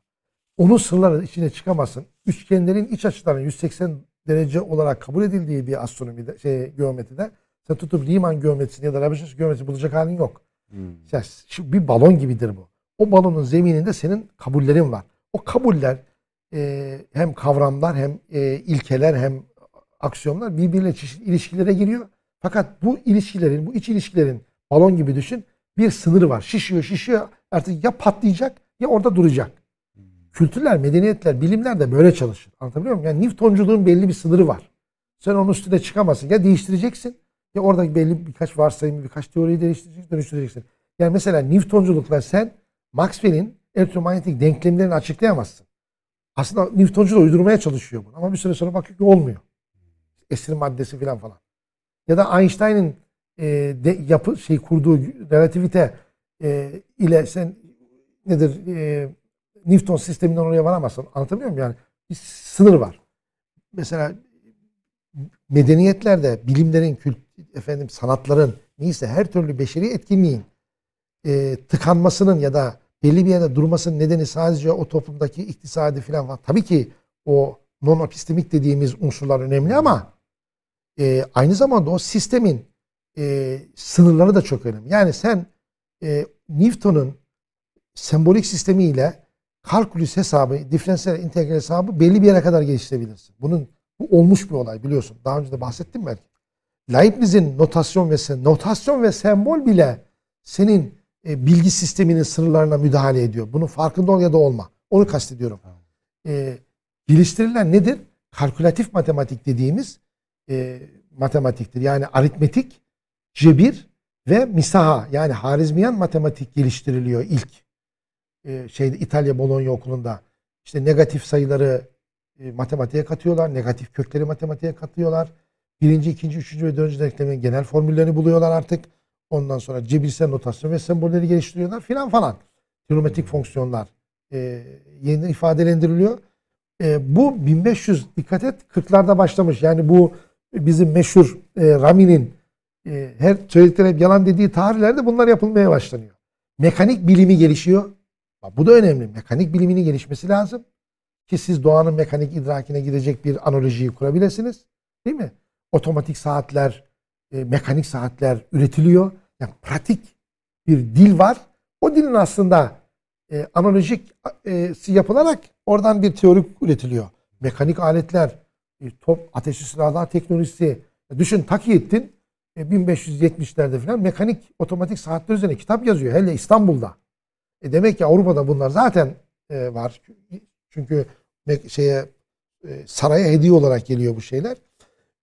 Speaker 2: Onun sırları içine çıkamazsın. Üçgenlerin iç açılarının 180 derece olarak kabul edildiği bir astronomide, şey, geometride sen tutup Riemann geometrisini ya da Lagrange geometrisini bulacak halin yok.
Speaker 1: Hmm.
Speaker 2: Ya şu bir balon gibidir bu. O balonun zemininde senin kabullerin var. O kabuller e, hem kavramlar hem e, ilkeler hem aksiyonlar birbiriyle çeşitli ilişkilere giriyor. Fakat bu ilişkilerin, bu iç ilişkilerin balon gibi düşün bir sınırı var. Şişiyor, şişiyor. Artık ya patlayacak ya orada duracak. Kültürler, medeniyetler, bilimler de böyle çalışır. Anlatabiliyor muyum? Yani Newtonculuğun belli bir sınırı var. Sen onun üstüne çıkamazsın. Ya değiştireceksin ya orada belli birkaç varsayımı, birkaç teoriyi değiştireceksin, dönüştüreceksin. Yani mesela Newtonculukla sen Maxwell'in elektromanyetik denklemlerini açıklayamazsın. Aslında Newtoncu da uydurmaya çalışıyor bunu. Ama bir süre sonra bakıyor ki olmuyor. Esir maddesi falan falan. Ya da Einstein'ın e, de, yapı şey kurduğu relativite e, ile sen nedir e, Newton sisteminden oraya varamazsın. Anlatabiliyor muyum? Yani bir sınır var. Mesela medeniyetlerde bilimlerin, kült, efendim sanatların neyse her türlü beşeri etkinliğin e, tıkanmasının ya da belli bir yerde durmasının nedeni sadece o toplumdaki iktisadi falan var. Tabii ki o non-epistemik dediğimiz unsurlar önemli ama e, aynı zamanda o sistemin e, sınırları da çok önemli. Yani sen e, Newton'un sembolik sistemiyle kalkülüs hesabı, diferansiyel integral hesabı belli bir yere kadar geliştirebilirsin. Bunun bu olmuş bir olay biliyorsun. Daha önce de bahsettim belki. Leibniz'in notasyon ve notasyon ve sembol bile senin e, bilgi sisteminin sınırlarına müdahale ediyor. Bunun farkında ol ya da olma. Onu kastediyorum. E, Geliştirilen nedir? Kalkülatif matematik dediğimiz e, matematiktir. Yani aritmetik, cebir ve misaha yani Harizmiyan matematik geliştiriliyor ilk e, şeyde İtalya Bologna okulunda. İşte negatif sayıları e, matematiğe katıyorlar. Negatif kökleri matematiğe katıyorlar. Birinci, ikinci, üçüncü ve dördüncü denklemin genel formüllerini buluyorlar artık. Ondan sonra cebirsel notasyon ve sembolleri geliştiriyorlar filan falan. Trigonometrik fonksiyonlar e, yeni ifadelendiriliyor. E, bu 1500 dikkat et 40'larda başlamış. Yani bu bizim meşhur e, Rami'nin e, her söyledikleri yalan dediği tarihlerde bunlar yapılmaya başlanıyor. Mekanik bilimi gelişiyor. Bak, bu da önemli. Mekanik biliminin gelişmesi lazım. Ki siz doğanın mekanik idrakine gidecek bir analojiyi kurabilirsiniz. Değil mi? Otomatik saatler, e, mekanik saatler üretiliyor. Yani pratik bir dil var. O dilin aslında e, analojik e, yapılarak oradan bir teori üretiliyor. Mekanik aletler, e, top, ateşli silahlar teknolojisi. E, düşün Takiyettin e, 1570'lerde falan mekanik otomatik saatler üzerine kitap yazıyor. Hele İstanbul'da. E demek ki Avrupa'da bunlar zaten e, var. Çünkü şeye e, saraya hediye olarak geliyor bu şeyler.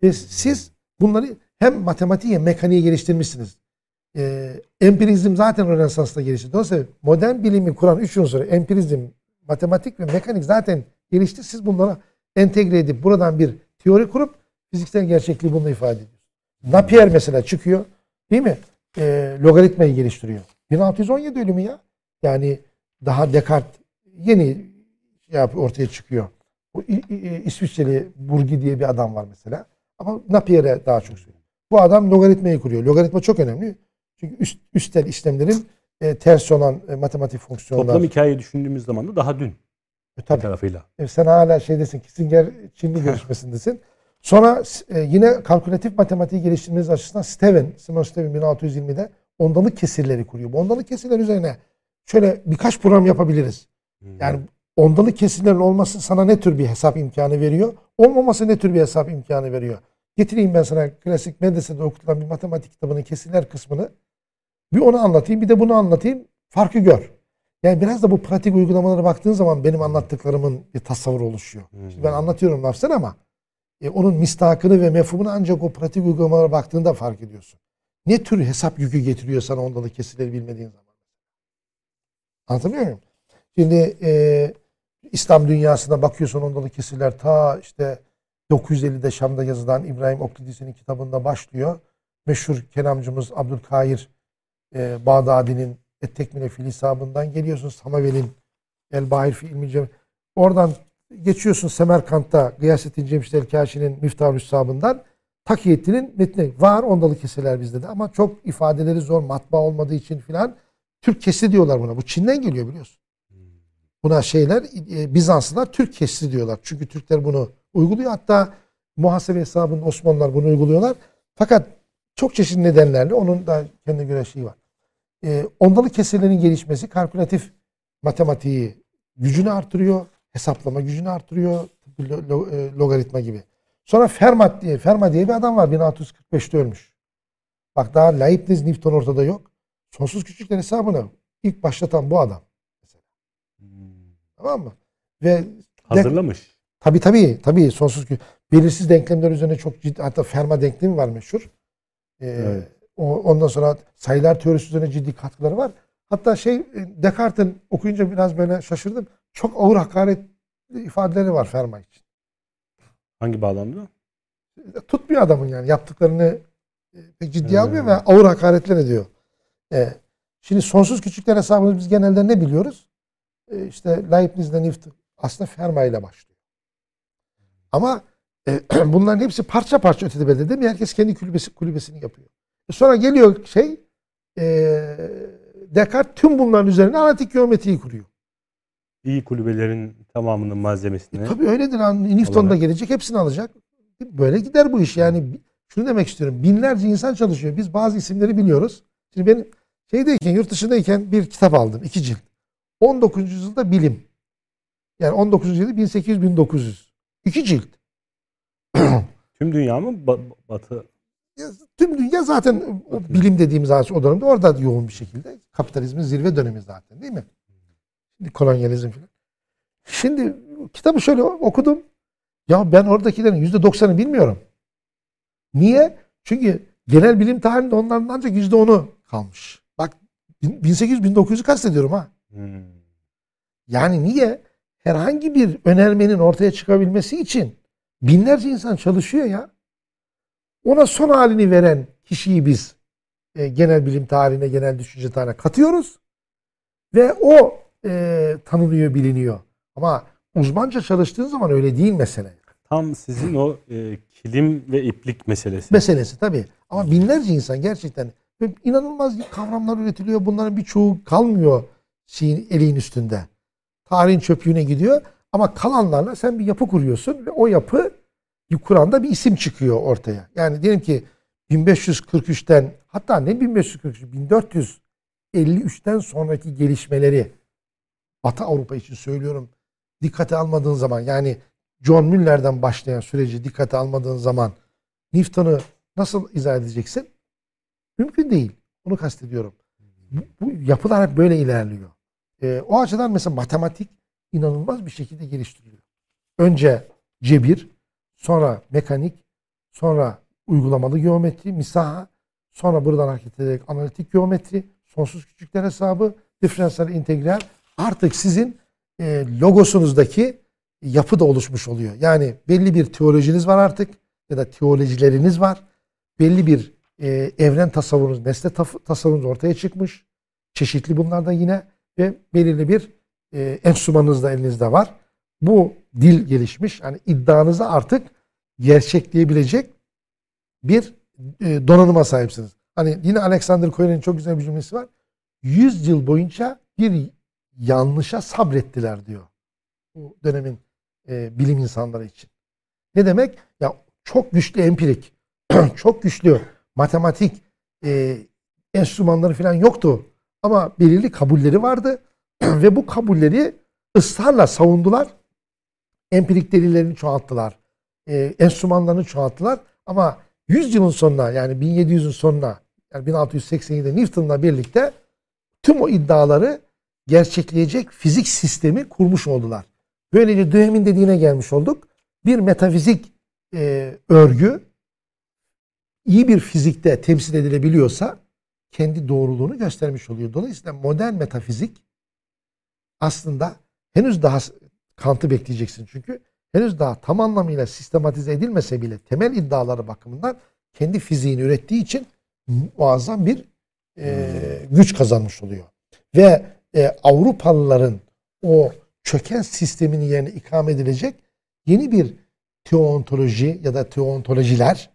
Speaker 2: Ve siz bunları hem matematiği hem mekaniği geliştirmişsiniz. E, empirizm zaten Rönesans'ta gelişti. Dolayısıyla modern bilimi kuran üç unsur empirizm, matematik ve mekanik zaten gelişti. Siz bunlara entegre edip buradan bir teori kurup fiziksel gerçekliği bununla ifade ediyorsunuz. Napier mesela çıkıyor. Değil mi? E, logaritmayı geliştiriyor. 1617 ölümü ya. Yani daha Descartes yeni şey yapıyor, ortaya çıkıyor. Bu İsviçreli Burgi diye bir adam var mesela. Ama Napier'e daha çok söylüyor. Bu adam logaritmayı kuruyor. Logaritma çok önemli. Çünkü üst, üstel işlemlerin e, ters olan e, matematik fonksiyonlar.
Speaker 1: Toplam hikayeyi düşündüğümüz zaman da daha dün
Speaker 2: E, tabii.
Speaker 1: tarafıyla.
Speaker 2: E, sen hala şeydesin, Kissinger Çinli (laughs) görüşmesindesin. Sonra e, yine kalkülatif matematiği geliştirmeniz açısından Steven, Simon Steven 1620'de ondalık kesirleri kuruyor. Bu ondalık kesirler üzerine şöyle birkaç program yapabiliriz.
Speaker 1: Hmm.
Speaker 2: Yani ondalık kesirlerin olması sana ne tür bir hesap imkanı veriyor? Olmaması ne tür bir hesap imkanı veriyor? Getireyim ben sana klasik medresede okutulan bir matematik kitabının kesirler kısmını. Bir onu anlatayım bir de bunu anlatayım. Farkı gör. Yani biraz da bu pratik uygulamalara baktığın zaman benim anlattıklarımın bir tasavvur oluşuyor. Şimdi ben anlatıyorum lafzen ama e, onun mistakını ve mefhumunu ancak o pratik uygulamalara baktığında fark ediyorsun. Ne tür hesap yükü getiriyor sana ondalık kesirleri bilmediğin zaman. Anlatabiliyor muyum? Şimdi e, İslam dünyasına bakıyorsun ondalık kesirler ta işte 950'de Şam'da yazılan İbrahim Oklidis'in kitabında başlıyor. Meşhur kelamcımız Abdülkahir e, Bağdadi'nin Et-Tekmile fil hesabından geliyorsun Samavel'in El Bahir fi ilmi Cem- Oradan geçiyorsun Semerkant'ta Gıyasettin Cemşit El-Kaşi'nin Miftah hesabından Takiyettin'in metni var ondalık keseler bizde de ama çok ifadeleri zor matbaa olmadığı için filan Türk kesi diyorlar buna. Bu Çin'den geliyor biliyorsun. Buna şeyler e, Bizanslılar Türk kesi diyorlar. Çünkü Türkler bunu uyguluyor. Hatta muhasebe hesabında Osmanlılar bunu uyguluyorlar. Fakat çok çeşitli nedenlerle onun da kendine göre şeyi var. E, ondalık kesirlerin gelişmesi kalkülatif matematiği gücünü artırıyor. Hesaplama gücünü artırıyor. e, logaritma gibi. Sonra Fermat diye, Fermat diye bir adam var 1645'te ölmüş. Bak daha Leibniz, Newton ortada yok. Sonsuz küçükler hesabını ilk başlatan bu adam.
Speaker 1: Hmm.
Speaker 2: Tamam mı? Ve
Speaker 1: Hazırlamış.
Speaker 2: tabii tabii tabii sonsuz belirsiz denklemler üzerine çok ciddi hatta Fermat denklemi var meşhur. Ee,
Speaker 1: Evet.
Speaker 2: o, ondan sonra sayılar teorisi üzerine ciddi katkıları var. Hatta şey e, Descartes'in okuyunca biraz böyle şaşırdım. Çok ağır hakaret ifadeleri var Fermat için.
Speaker 1: Hangi bağlamda?
Speaker 2: tutmuyor adamın yani yaptıklarını e, pek ciddiye almıyor ve ağır hakaretler ediyor. E, şimdi sonsuz küçükler hesabını biz genelde ne biliyoruz? E, işte Leibniz'le Newton aslında Fermat ile başlıyor. Ama e, (clears throat) bunların hepsi parça parça ötede belirli değil mi? Herkes kendi kulübesi, kulübesini yapıyor. E, sonra geliyor şey e, Descartes tüm bunların üzerine analitik geometriyi kuruyor.
Speaker 1: İyi kulübelerin tamamının malzemesini.
Speaker 2: E, tabii öyledir. Yani Newton da gelecek hepsini alacak. Böyle gider bu iş. Yani şunu demek istiyorum. Binlerce insan çalışıyor. Biz bazı isimleri biliyoruz. Şimdi ben şeydeyken yurt dışındayken bir kitap aldım. iki cilt. 19. yüzyılda bilim. Yani 19. yüzyılda 1800-1900. İki cilt. (clears throat)
Speaker 1: Tüm dünya mı? Ba- batı.
Speaker 2: Tüm dünya zaten o bilim dediğimiz zaten o dönemde orada yoğun bir şekilde. Kapitalizmin zirve dönemi zaten değil mi? Şimdi kolonyalizm falan. Şimdi kitabı şöyle okudum. Ya ben oradakilerin yüzde doksanı bilmiyorum. Niye? Çünkü genel bilim tarihinde onların ancak yüzde onu kalmış. Bak 1800-1900'ü kastediyorum ha.
Speaker 1: Hmm.
Speaker 2: Yani niye? Herhangi bir önermenin ortaya çıkabilmesi için binlerce insan çalışıyor ya. Ona son halini veren kişiyi biz e, genel bilim tarihine, genel düşünce tarihine katıyoruz. Ve o e, tanınıyor, biliniyor. Ama uzmanca çalıştığın zaman öyle değil mesele.
Speaker 1: Tam sizin o e, kilim ve iplik meselesi.
Speaker 2: Meselesi tabii. Ama binlerce insan gerçekten inanılmaz kavramlar üretiliyor. Bunların birçoğu kalmıyor şeyin elin üstünde. Tarihin çöplüğüne gidiyor. Ama kalanlarla sen bir yapı kuruyorsun ve o yapı Kur'an'da bir isim çıkıyor ortaya. Yani diyelim ki 1543'ten hatta ne 1543 1453'ten sonraki gelişmeleri Batı Avrupa için söylüyorum dikkate almadığın zaman yani John Müller'den başlayan süreci dikkate almadığın zaman Newton'u nasıl izah edeceksin? Mümkün değil. Onu kastediyorum. Bu, bu yapılar hep böyle ilerliyor. Ee, o açıdan mesela matematik inanılmaz bir şekilde geliştiriliyor. Önce cebir, sonra mekanik, sonra uygulamalı geometri, misaha, sonra buradan hareket ederek analitik geometri, sonsuz küçükler hesabı, diferansiyel integral artık sizin e, logosunuzdaki yapı da oluşmuş oluyor. Yani belli bir teolojiniz var artık ya da teolojileriniz var. Belli bir e, evren tasavvurunuz, nesne tasavvurunuz ortaya çıkmış. Çeşitli bunlardan yine ve belirli bir e, enstrümanınız da elinizde var. Bu dil gelişmiş. Yani iddianızı artık gerçekleyebilecek bir e, donanıma sahipsiniz. Hani yine Alexander Cohen'in çok güzel bir cümlesi var. 100 yıl boyunca bir yanlışa sabrettiler diyor. Bu dönemin e, bilim insanları için. Ne demek? Ya çok güçlü empirik, (clears throat) çok güçlü matematik e, enstrümanları falan yoktu. Ama belirli kabulleri vardı (clears throat) ve bu kabulleri ısrarla savundular. Empirik delillerini çoğalttılar. E, enstrümanlarını çoğalttılar. Ama 100 yılın sonuna yani 1700'ün sonuna yani 1687'de Newton'la birlikte tüm o iddiaları gerçekleyecek fizik sistemi kurmuş oldular. Böylece Döhem'in dediğine gelmiş olduk. Bir metafizik e, örgü iyi bir fizikte temsil edilebiliyorsa kendi doğruluğunu göstermiş oluyor. Dolayısıyla modern metafizik aslında henüz daha Kant'ı bekleyeceksin çünkü henüz daha tam anlamıyla sistematize edilmese bile temel iddiaları bakımından kendi fiziğini ürettiği için muazzam bir e, güç kazanmış oluyor. Ve e, Avrupalıların o çöken sistemini yerine ikame edilecek yeni bir teontoloji ya da teontolojiler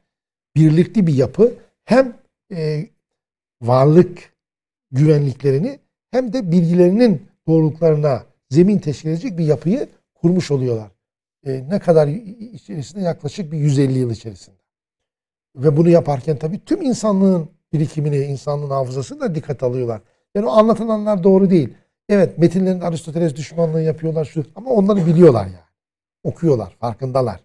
Speaker 2: birlikte bir yapı hem e, varlık güvenliklerini hem de bilgilerinin doğruluklarına zemin teşkil edecek bir yapıyı kurmuş oluyorlar. E, ne kadar içerisinde yaklaşık bir 150 yıl içerisinde. Ve bunu yaparken tabii tüm insanlığın birikimini, insanlığın hafızasını da dikkat alıyorlar. Yani o anlatılanlar doğru değil. Evet metinlerin Aristoteles düşmanlığı yapıyorlar şu ama onları biliyorlar yani. Okuyorlar, farkındalar.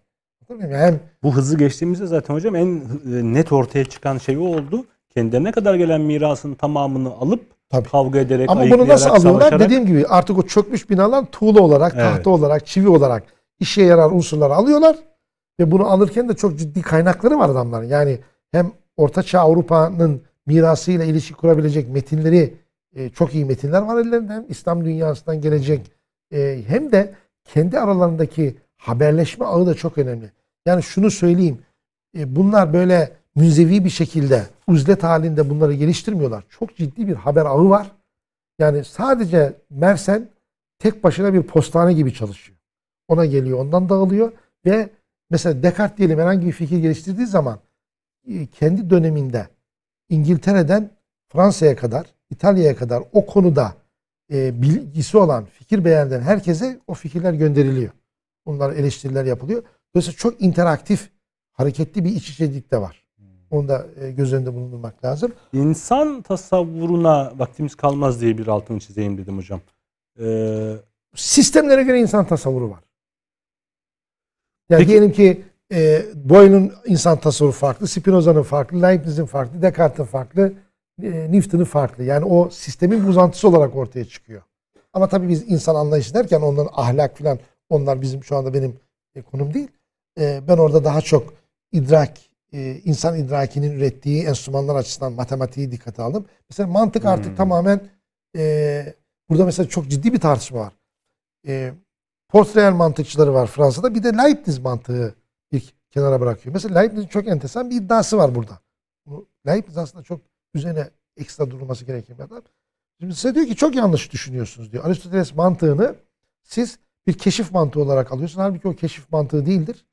Speaker 2: Hem
Speaker 1: Bu hızı geçtiğimizde zaten hocam en e, net ortaya çıkan şey o oldu. Kendilerine kadar gelen mirasın tamamını alıp
Speaker 2: Tabii.
Speaker 1: kavga ederek,
Speaker 2: Ama bunu nasıl alıyorlar?
Speaker 1: savaşarak-
Speaker 2: Dediğim gibi artık o çökmüş binalar tuğla olarak,
Speaker 1: Evet.
Speaker 2: tahta olarak, çivi olarak işe yarar unsurları alıyorlar. Ve bunu alırken de çok ciddi kaynakları var adamların. Yani hem Ortaçağ Avrupa'nın mirasıyla ilişki kurabilecek metinleri, e, çok iyi metinler var ellerinde. Hem İslam dünyasından gelecek e, hem de kendi aralarındaki haberleşme ağı da çok önemli. Yani şunu söyleyeyim. e, bunlar böyle münzevi bir şekilde uzlet halinde bunları geliştirmiyorlar. Çok ciddi bir haber ağı var. Yani sadece Mersen tek başına bir postane gibi çalışıyor. Ona geliyor, ondan dağılıyor ve mesela Descartes diyelim herhangi bir fikir geliştirdiği zaman e, kendi döneminde İngiltere'den Fransa'ya kadar, İtalya'ya kadar o konuda e, bilgisi olan, fikir beğenen herkese o fikirler gönderiliyor. Bunlar eleştiriler yapılıyor. Dolayısıyla çok interaktif, hareketli bir iç içelik de var. Onu da e, göz önünde bulundurmak lazım.
Speaker 1: İnsan tasavvuruna vaktimiz kalmaz diye bir altını çizeyim dedim hocam. Ee,
Speaker 2: Sistemlere göre insan tasavvuru var. Yani
Speaker 1: Peki-
Speaker 2: diyelim ki e, Boyle'un insan tasavvuru farklı, Spinoza'nın farklı, Leibniz'in farklı, Descartes'in farklı, e, Newton'un farklı. Yani o sistemin uzantısı olarak ortaya çıkıyor. Ama tabii biz insan anlayışı derken onların ahlak falan Onlar bizim şu anda benim e, konum değil. E, ben orada daha çok idrak, e, insan idrakinin ürettiği enstrümanlar açısından matematiği dikkate aldım. Mesela mantık artık
Speaker 1: Hmm.
Speaker 2: tamamen e, burada mesela çok ciddi bir tartışma var. E, Portreel mantıkçıları var Fransa'da. Bir de Leibniz mantığı bir kenara bırakıyor. Mesela Leibniz'in çok enteresan bir iddiası var burada. Bu Leibniz aslında çok üzerine ekstra durulması gereken bir adam. Şimdi size diyor ki çok yanlış düşünüyorsunuz diyor. Aristoteles mantığını siz bir keşif mantığı olarak alıyorsunuz. Halbuki o keşif mantığı değildir.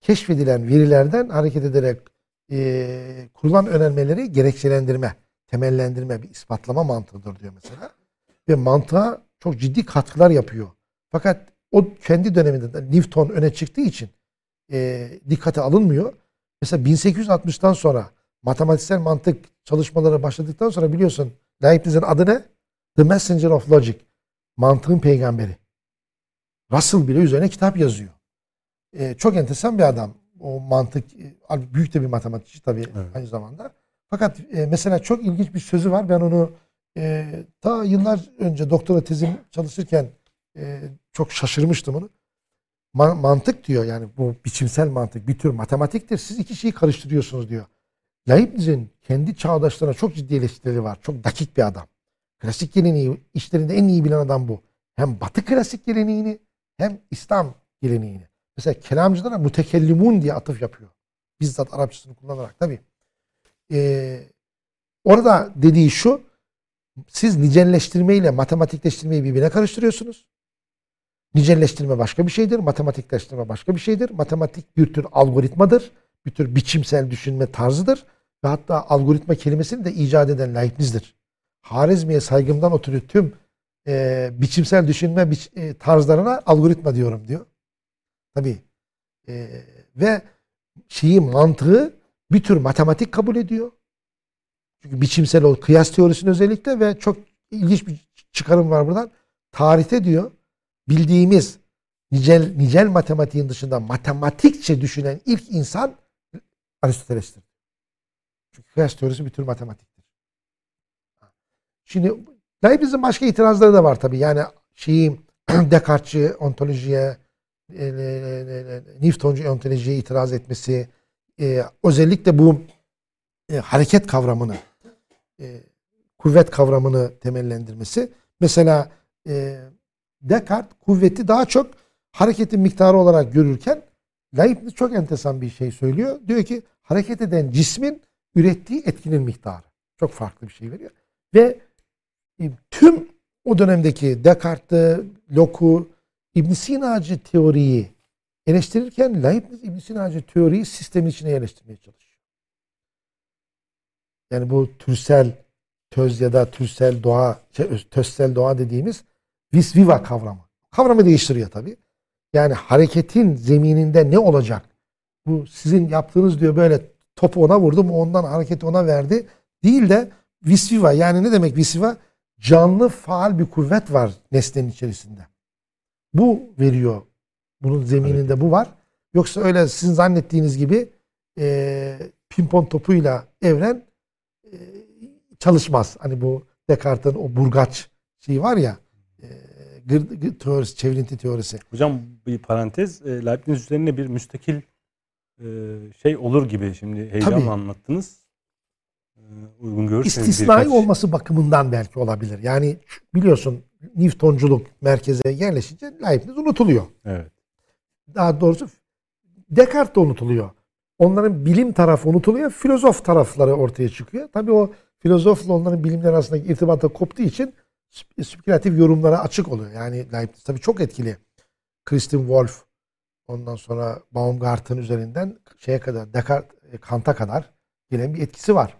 Speaker 2: Keşfedilen verilerden hareket ederek eee, kurulan önermeleri gerekçelendirme, temellendirme, bir ispatlama mantığıdır diyor mesela. Ve mantığa çok ciddi katkılar yapıyor. Fakat o kendi döneminde de Newton öne çıktığı için eee, dikkate alınmıyor. Mesela 1860'tan sonra matematiksel mantık çalışmaları başladıktan sonra biliyorsun Leibniz'in adı ne? The Messenger of Logic. Mantığın peygamberi. Russell bile üzerine kitap yazıyor. Ee, çok enteresan bir adam. O mantık, e, büyük de bir matematikçi tabii
Speaker 1: Evet.
Speaker 2: aynı zamanda. Fakat e, mesela çok ilginç bir sözü var. Ben onu e, ta yıllar önce doktora tezim çalışırken e, çok şaşırmıştım onu. Ma- mantık diyor yani bu biçimsel mantık bir tür matematiktir. Siz iki şeyi karıştırıyorsunuz diyor. Leibniz'in kendi çağdaşlarına çok ciddi eleştirileri var. Çok dakik bir adam. Klasik geleneği işlerinde en iyi bilen adam bu. Hem batı klasik geleneğini hem İslam geleneğini. Mesela kelamcılara mutekellimun diye atıf yapıyor. Bizzat Arapçasını kullanarak tabii. Ee, orada dediği şu. Siz nicelleştirme ile matematikleştirmeyi birbirine karıştırıyorsunuz. Nicelleştirme başka bir şeydir. Matematikleştirme başka bir şeydir. Matematik bir tür algoritmadır. Bir tür biçimsel düşünme tarzıdır. Ve hatta algoritma kelimesini de icat eden Leibniz'dir. Harizmi'ye saygımdan ötürü tüm e, biçimsel düşünme biç- e, tarzlarına algoritma diyorum diyor. Tabii. E, ve şeyi mantığı bir tür matematik kabul ediyor. Çünkü biçimsel o kıyas teorisinin özellikle ve çok ilginç bir çıkarım var buradan. Tarihte diyor bildiğimiz nicel, nicel matematiğin dışında matematikçe düşünen ilk insan Aristoteles'tir. Çünkü kıyas teorisi bir tür matematiktir. Şimdi Leibniz'in başka itirazları da var tabii. Yani şeyi (clears throat) Descartes'çi ontolojiye, e, e, e, Newtoncu ontolojiye itiraz etmesi, özellikle bu hareket kavramını, kuvvet kavramını temellendirmesi. Mesela Descartes kuvveti daha çok hareketin miktarı olarak görürken Leibniz çok enteresan bir şey söylüyor. Diyor ki hareket eden cismin ürettiği etkinin miktarı. Çok farklı bir şey veriyor. Ve tüm o dönemdeki Descartes'ı, Locke'u, İbn Sina'cı teoriyi eleştirirken Leibniz İbn Sina'cı teoriyi sistemin içine yerleştirmeye çalışıyor. Yani bu türsel töz ya da türsel doğa, şey, tözsel doğa dediğimiz vis viva kavramı. Kavramı değiştiriyor tabii. Yani hareketin zemininde ne olacak? Bu sizin yaptığınız diyor böyle topu ona vurdum ondan hareketi ona verdi. Değil de vis viva yani ne demek vis viva? Canlı faal bir kuvvet var nesnenin içerisinde. Bu veriyor. Bunun zemininde bu var. Yoksa öyle sizin zannettiğiniz gibi e, pimpon topuyla evren e, çalışmaz. Hani bu Descartes'in o burgaç şeyi var ya e, gır, gır, teorisi, çevrinti teorisi.
Speaker 1: Hocam bir parantez. e, Leibniz üzerine bir müstakil e, şey olur gibi şimdi heyecanla
Speaker 2: Tabii.
Speaker 1: anlattınız. E, Uygun görürseniz
Speaker 2: İstisnai
Speaker 1: birkaç-
Speaker 2: olması bakımından belki olabilir. Yani biliyorsun Newtonculuk merkeze yerleşince Leibniz unutuluyor.
Speaker 1: Evet.
Speaker 2: Daha doğrusu Descartes de unutuluyor. Onların bilim tarafı unutuluyor. Filozof tarafları ortaya çıkıyor. Tabii o filozofla onların bilimler arasındaki irtibata koptuğu için sp- spekülatif yorumlara açık oluyor. Yani Leibniz tabii çok etkili. Kristin Wolff ondan sonra Baumgarten üzerinden şeye kadar Descartes, e, Kant'a kadar gelen bir etkisi var.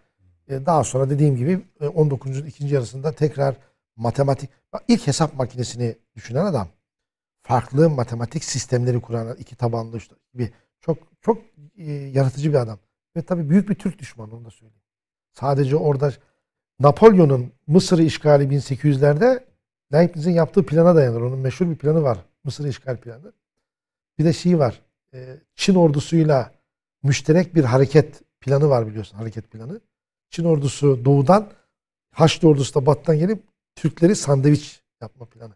Speaker 2: E, Daha sonra dediğim gibi e, 19. ikinci yarısında tekrar matematik ilk hesap makinesini düşünen adam farklı matematik sistemleri kuran iki tabanlı işte gibi çok çok e, yaratıcı bir adam. Ve tabii büyük bir Türk düşmanı onu da söyleyeyim. Sadece orada Napolyon'un Mısır'ı işgali 1800'lerde Leibniz'in yaptığı plana dayanır. Onun meşhur bir planı var. Mısır'ı işgal planı. Bir de şey var. e, Çin ordusuyla müşterek bir hareket planı var biliyorsun. Hareket planı. Çin ordusu doğudan Haçlı ordusu da batıdan gelip Türkleri sandviç yapma planı.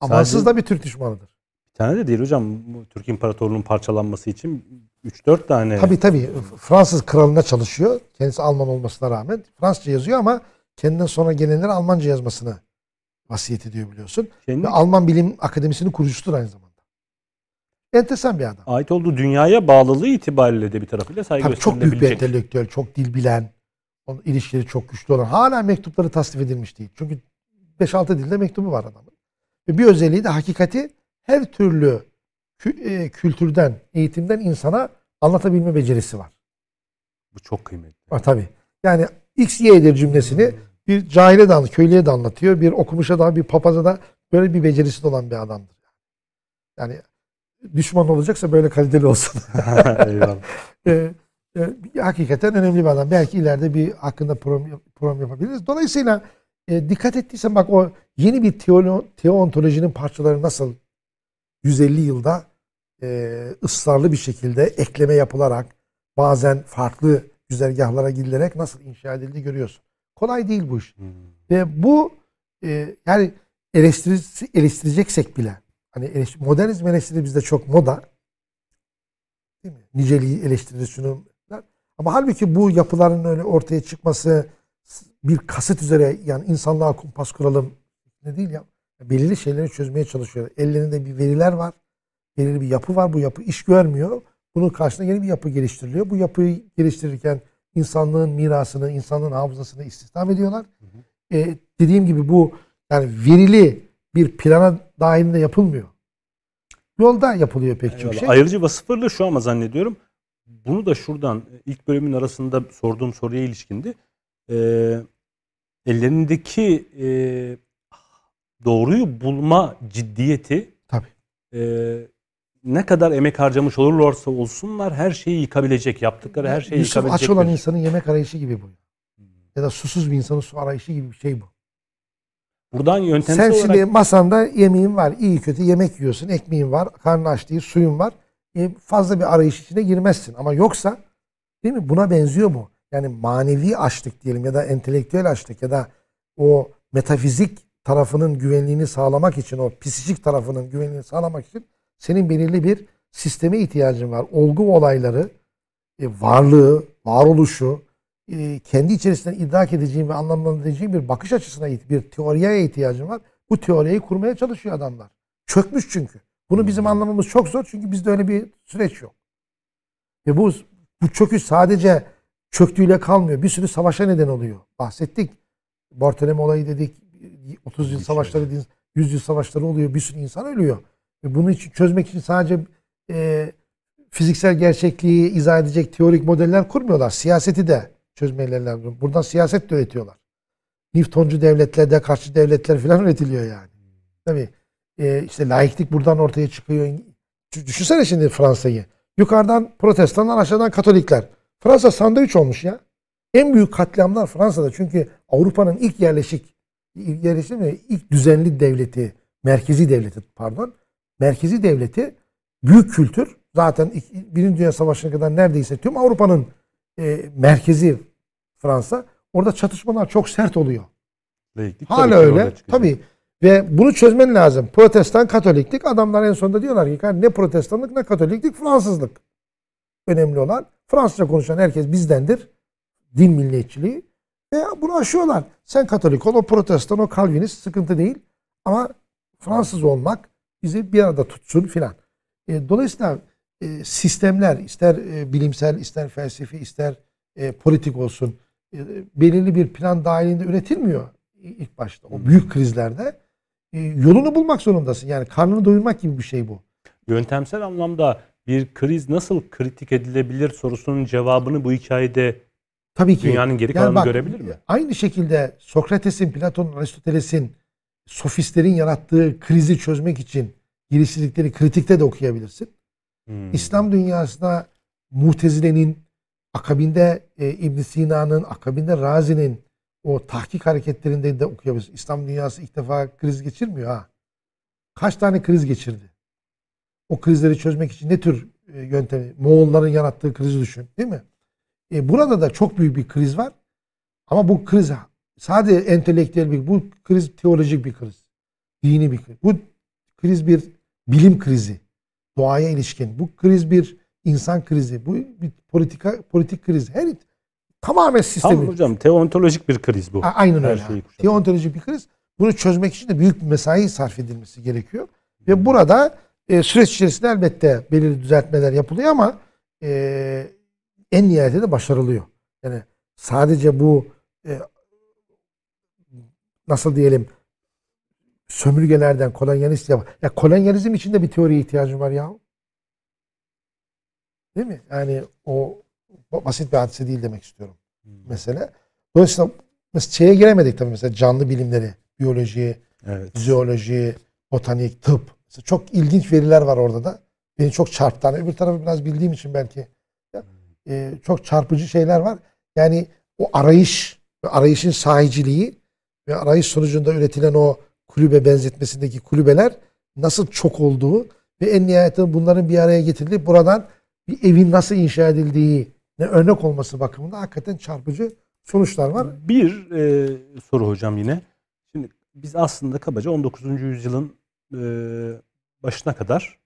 Speaker 2: Amansız da bir Türk düşmanıdır.
Speaker 1: tane de değil hocam. Bu Türk İmparatorluğu'nun parçalanması için 3-4 tane.
Speaker 2: Tabii tabii Fransız kralına çalışıyor. Kendisi Alman olmasına rağmen Fransızca yazıyor ama kendinden sonra gelenlere Almanca yazmasını vasiyet ediyor biliyorsun.
Speaker 1: Kendi
Speaker 2: Ve Alman Bilim Akademisi'nin kurucusudur aynı zamanda. Enteresan bir adam.
Speaker 1: ait olduğu dünyaya bağlılığı itibariyle de bir tarafıyla saygı
Speaker 2: Tabii çok büyük bir entelektüel, çok dil bilen, onun ilişkileri çok güçlü olan. Hala mektupları tasnif edilmiş değil. Çünkü 5-6 dilde mektubu var adamın. Ve bir özelliği de hakikati her türlü e, kültürden, eğitimden insana anlatabilme becerisi var.
Speaker 1: Bu çok kıymetli.
Speaker 2: Ha, tabii. Yani X, Y'dir cümlesini bir cahile de anlatıyor, köylüye de anlatıyor. Bir okumuşa da, bir papaza da böyle bir becerisi de olan bir adamdır. Yani düşman olacaksa böyle kaliteli olsun. (laughs) (laughs)
Speaker 1: Eyvallah.
Speaker 2: Ee, e, hakikaten önemli bir adam. Belki ileride bir hakkında program, program yapabiliriz. Dolayısıyla e, dikkat ettiysen bak o yeni bir teolo, teontolojinin parçaları nasıl 150 yılda e, ısrarlı bir şekilde ekleme yapılarak bazen farklı güzergahlara gidilerek nasıl inşa edildiğini görüyorsun. Kolay değil bu iş.
Speaker 1: Hmm.
Speaker 2: Ve bu e, yani eleştirisi, eleştireceksek bile hani eleştir, modernizm eleştiri bizde çok moda. Değil mi? Niceliği eleştiririz şunu. Ama halbuki bu yapıların öyle ortaya çıkması bir kasıt üzere yani insanlığa kumpas kuralım ne değil ya. Belirli şeyleri çözmeye çalışıyor. Ellerinde bir veriler var. Belirli bir yapı var. Bu yapı iş görmüyor. Bunun karşısında yeni bir yapı geliştiriliyor. Bu yapıyı geliştirirken insanlığın mirasını, insanlığın hafızasını istihdam ediyorlar. Ee, dediğim gibi bu yani verili bir plana dahilinde yapılmıyor. Yolda yapılıyor pek çok şey.
Speaker 1: Ayırıcı vasıflarla şu ama zannediyorum. Bunu da şuradan ilk bölümün arasında sorduğum soruya ilişkindi. Ee, ellerindeki e, doğruyu bulma ciddiyeti
Speaker 2: Tabii.
Speaker 1: e, ne kadar emek harcamış olurlarsa olsunlar her şeyi yıkabilecek. Yaptıkları her şeyi
Speaker 2: Yusuf
Speaker 1: yıkabilecek.
Speaker 2: aç olan
Speaker 1: bir-
Speaker 2: insanın yemek arayışı gibi bu. Ya da susuz bir insanın su arayışı gibi bir şey bu.
Speaker 1: Buradan yöntemsel
Speaker 2: Sen
Speaker 1: olarak
Speaker 2: şimdi masanda yemeğin var, iyi kötü yemek yiyorsun, ekmeğin var, karnın aç değil, suyun var. E, fazla bir arayış içine girmezsin. Ama yoksa değil mi? Buna benziyor bu. Yani manevi açlık diyelim ya da entelektüel açlık ya da o metafizik tarafının güvenliğini sağlamak için, o psikik tarafının güvenliğini sağlamak için senin belirli bir sisteme ihtiyacın var. Olgu olayları, e, varlığı, varoluşu, e, kendi içerisinden idrak edeceğin ve anlamlandıracağın bir bakış açısına, bir teoriye ihtiyacın var. Bu teoriyi kurmaya çalışıyor adamlar. Çökmüş çünkü. Bunu bizim anlamamız çok zor çünkü bizde öyle bir süreç yok. Ve bu, bu çöküş sadece çöktüğüyle kalmıyor. Bir sürü savaşa neden oluyor. Bahsettik. Bartolome olayı dedik. 30 yıl savaşları, 100 yıl savaşları oluyor. Bir sürü insan ölüyor. Ve bunun için çözmek için sadece e, fiziksel gerçekliği izah edecek teorik modeller kurmuyorlar. Siyaseti de çözmeleri lazım. Buradan siyaset de üretiyorlar. Newtoncu devletler, Descartes'ci devletler falan üretiliyor yani. Tabii e, işte laiklik buradan ortaya çıkıyor. Dü- Düşünsene şimdi Fransa'yı. Yukarıdan protestanlar, aşağıdan katolikler. Fransa sandviç olmuş ya. En büyük katliamlar Fransa'da. Çünkü Avrupa'nın ilk yerleşik, ilk yerleşik mi? ilk düzenli devleti, merkezi devleti pardon. Merkezi devleti, büyük kültür. Zaten Birinci Dünya Savaşı'na kadar neredeyse tüm Avrupa'nın e, merkezi Fransa. Orada çatışmalar çok sert oluyor.
Speaker 1: Laiklik
Speaker 2: Hala öyle. Tabii. Ve bunu çözmen lazım. Protestan, Katoliklik. Adamlar en sonunda diyorlar ki "Kardeşim, ne protestanlık ne katoliklik Fransızlık. Önemli olan Fransızca konuşan herkes bizdendir. Din milliyetçiliği. Ve bunu aşıyorlar. Sen Katolik ol, o protestan, o Calvinist sıkıntı değil. Ama Fransız olmak bizi bir arada tutsun filan. E, dolayısıyla e, sistemler ister e, bilimsel, ister felsefi, ister e, politik olsun e, belirli bir plan dahilinde üretilmiyor ilk başta. O büyük krizlerde e, yolunu bulmak zorundasın. Yani karnını doyurmak gibi bir şey bu.
Speaker 1: Yöntemsel anlamda bir kriz nasıl kritik edilebilir sorusunun cevabını bu hikayede
Speaker 2: Tabii ki.
Speaker 1: dünyanın geri
Speaker 2: Yani
Speaker 1: kalanı
Speaker 2: bak,
Speaker 1: görebilir mi?
Speaker 2: Aynı şekilde Sokrates'in, Platon'un, Aristoteles'in sofistlerin yarattığı krizi çözmek için giriştirdikleri kritikte de okuyabilirsin.
Speaker 1: Hmm.
Speaker 2: İslam dünyasında Mutezile'nin, akabinde e, ibn Sina'nın, akabinde Razi'nin o tahkik hareketlerinde de okuyabilirsin. İslam dünyası ilk defa kriz geçirmiyor ha. Kaç tane kriz geçirdi? O krizleri çözmek için ne tür e, yöntemi? Moğolların yarattığı krizi düşün değil mi? E, burada da çok büyük bir kriz var. Ama bu kriz sadece entelektüel bir, bu kriz teolojik bir kriz. Dini bir kriz. Bu kriz bir bilim krizi, doğaya ilişkin. Bu kriz bir insan krizi, bu bir politika politik kriz. Her tamamen sistemi.
Speaker 1: Tam hocam teontolojik bir kriz bu.
Speaker 2: A- Aynen
Speaker 1: Her
Speaker 2: öyle.
Speaker 1: şeyi.
Speaker 2: Teontolojik bir kriz. Bunu çözmek için de büyük bir mesai sarf edilmesi gerekiyor. Ve burada e, süreç içerisinde elbette belirli düzeltmeler yapılıyor ama e, en nihayetinde de başarılıyor. Yani sadece bu e, nasıl diyelim sömürgelerden kolonyalist yap. Ya kolonyalizm için de bir teoriye ihtiyacım var ya. Değil mi? Yani o basit bir hadise değil demek istiyorum mesele. Dolayısıyla mesela şeye giremedik tabii mesela canlı bilimleri, biyoloji,
Speaker 1: Evet.
Speaker 2: zooloji, botanik, tıp. Mesela çok ilginç veriler var orada da. Beni çok çarptı. Öbür tarafı biraz bildiğim için belki e, çok çarpıcı şeyler var. Yani o arayış ve arayışın sahiciliği ve arayış sonucunda üretilen o kulübe benzetmesindeki kulübeler nasıl çok olduğu ve en nihayetinde bunların bir araya getirilip buradan bir evin nasıl inşa edildiği ne örnek olması bakımında hakikaten çarpıcı sonuçlar var.
Speaker 1: Bir e, soru hocam yine. Şimdi biz aslında kabaca 19. yüzyılın e, başına kadar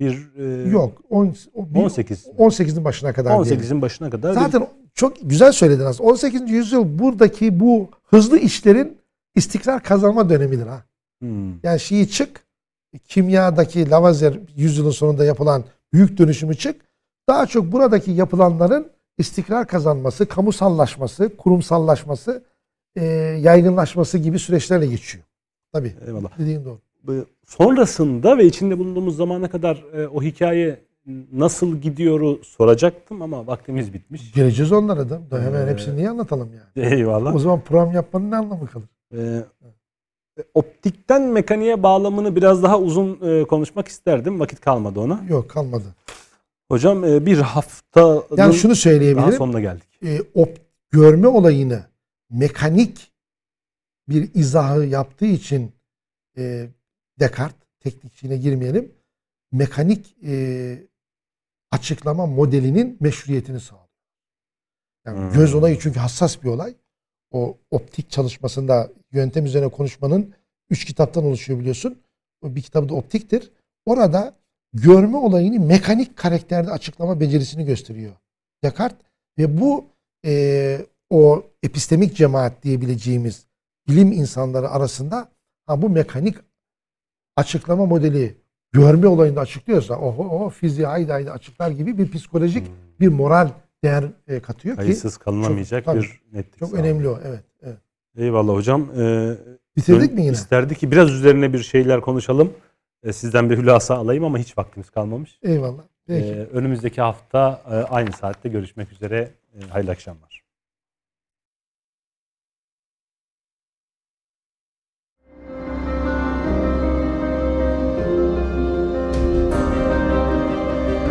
Speaker 1: bir e,
Speaker 2: Yok. on- o bir-
Speaker 1: 18
Speaker 2: 18'in başına kadar diyelim.
Speaker 1: 18'in başına kadar bir-
Speaker 2: Zaten çok güzel söyledin aslında. 18. yüzyıl buradaki bu hızlı işlerin istikrar kazanma dönemidir ha.
Speaker 1: Hmm.
Speaker 2: Yani şeyi çık, kimyadaki Lavoisier yüzyılın sonunda yapılan büyük dönüşümü çık. Daha çok buradaki yapılanların istikrar kazanması, kamusallaşması, kurumsallaşması, e, yaygınlaşması gibi süreçlerle geçiyor. Tabii.
Speaker 1: Eyvallah.
Speaker 2: Dediğin doğru.
Speaker 1: Bu- Sonrasında ve içinde bulunduğumuz zamana kadar e, o hikaye nasıl gidiyoru soracaktım ama vaktimiz bitmiş.
Speaker 2: Geleceğiz onlara da. da hemen
Speaker 1: Ee,
Speaker 2: hepsini niye anlatalım yani?
Speaker 1: Eyvallah.
Speaker 2: O zaman program yapmanın ne anlamı kalır?
Speaker 1: Ee, optikten mekaniğe bağlamını biraz daha uzun e, konuşmak isterdim. Vakit kalmadı ona.
Speaker 2: Yok kalmadı.
Speaker 1: Hocam e, bir haftanın
Speaker 2: Yani şunu
Speaker 1: daha
Speaker 2: söyleyebilirim.
Speaker 1: sonuna geldik.
Speaker 2: e, op, görme olayını mekanik bir izahı yaptığı için e, Descartes teknikçiğine girmeyelim. Mekanik e, açıklama modelinin meşruiyetini sağlıyor. Yani
Speaker 1: Hmm.
Speaker 2: göz olayı çünkü hassas bir olay. O optik çalışmasında yöntem üzerine konuşmanın üç kitaptan oluşuyor biliyorsun. O bir kitabı da optiktir. Orada görme olayını mekanik karakterde açıklama becerisini gösteriyor Descartes. Ve bu e, o epistemik cemaat diyebileceğimiz bilim insanları arasında ha, bu mekanik açıklama modeli görme olayını açıklıyorsa oho oho fiziği haydi haydi açıklar gibi bir psikolojik
Speaker 1: Hmm.
Speaker 2: bir moral değer e, katıyor ki
Speaker 1: Kayıtsız kalınamayacak
Speaker 2: tabii,
Speaker 1: bir netlik.
Speaker 2: çok
Speaker 1: sağlıyor.
Speaker 2: önemli o. Evet, evet.
Speaker 1: Eyvallah hocam. Ee,
Speaker 2: Bitirdik mi yine?
Speaker 1: İsterdi ki biraz üzerine bir şeyler konuşalım. Ee, sizden bir hülasa alayım ama hiç vaktimiz kalmamış.
Speaker 2: Eyvallah. Peki.
Speaker 1: Ee, önümüzdeki hafta e, aynı saatte görüşmek üzere. Ee, hayırlı akşamlar.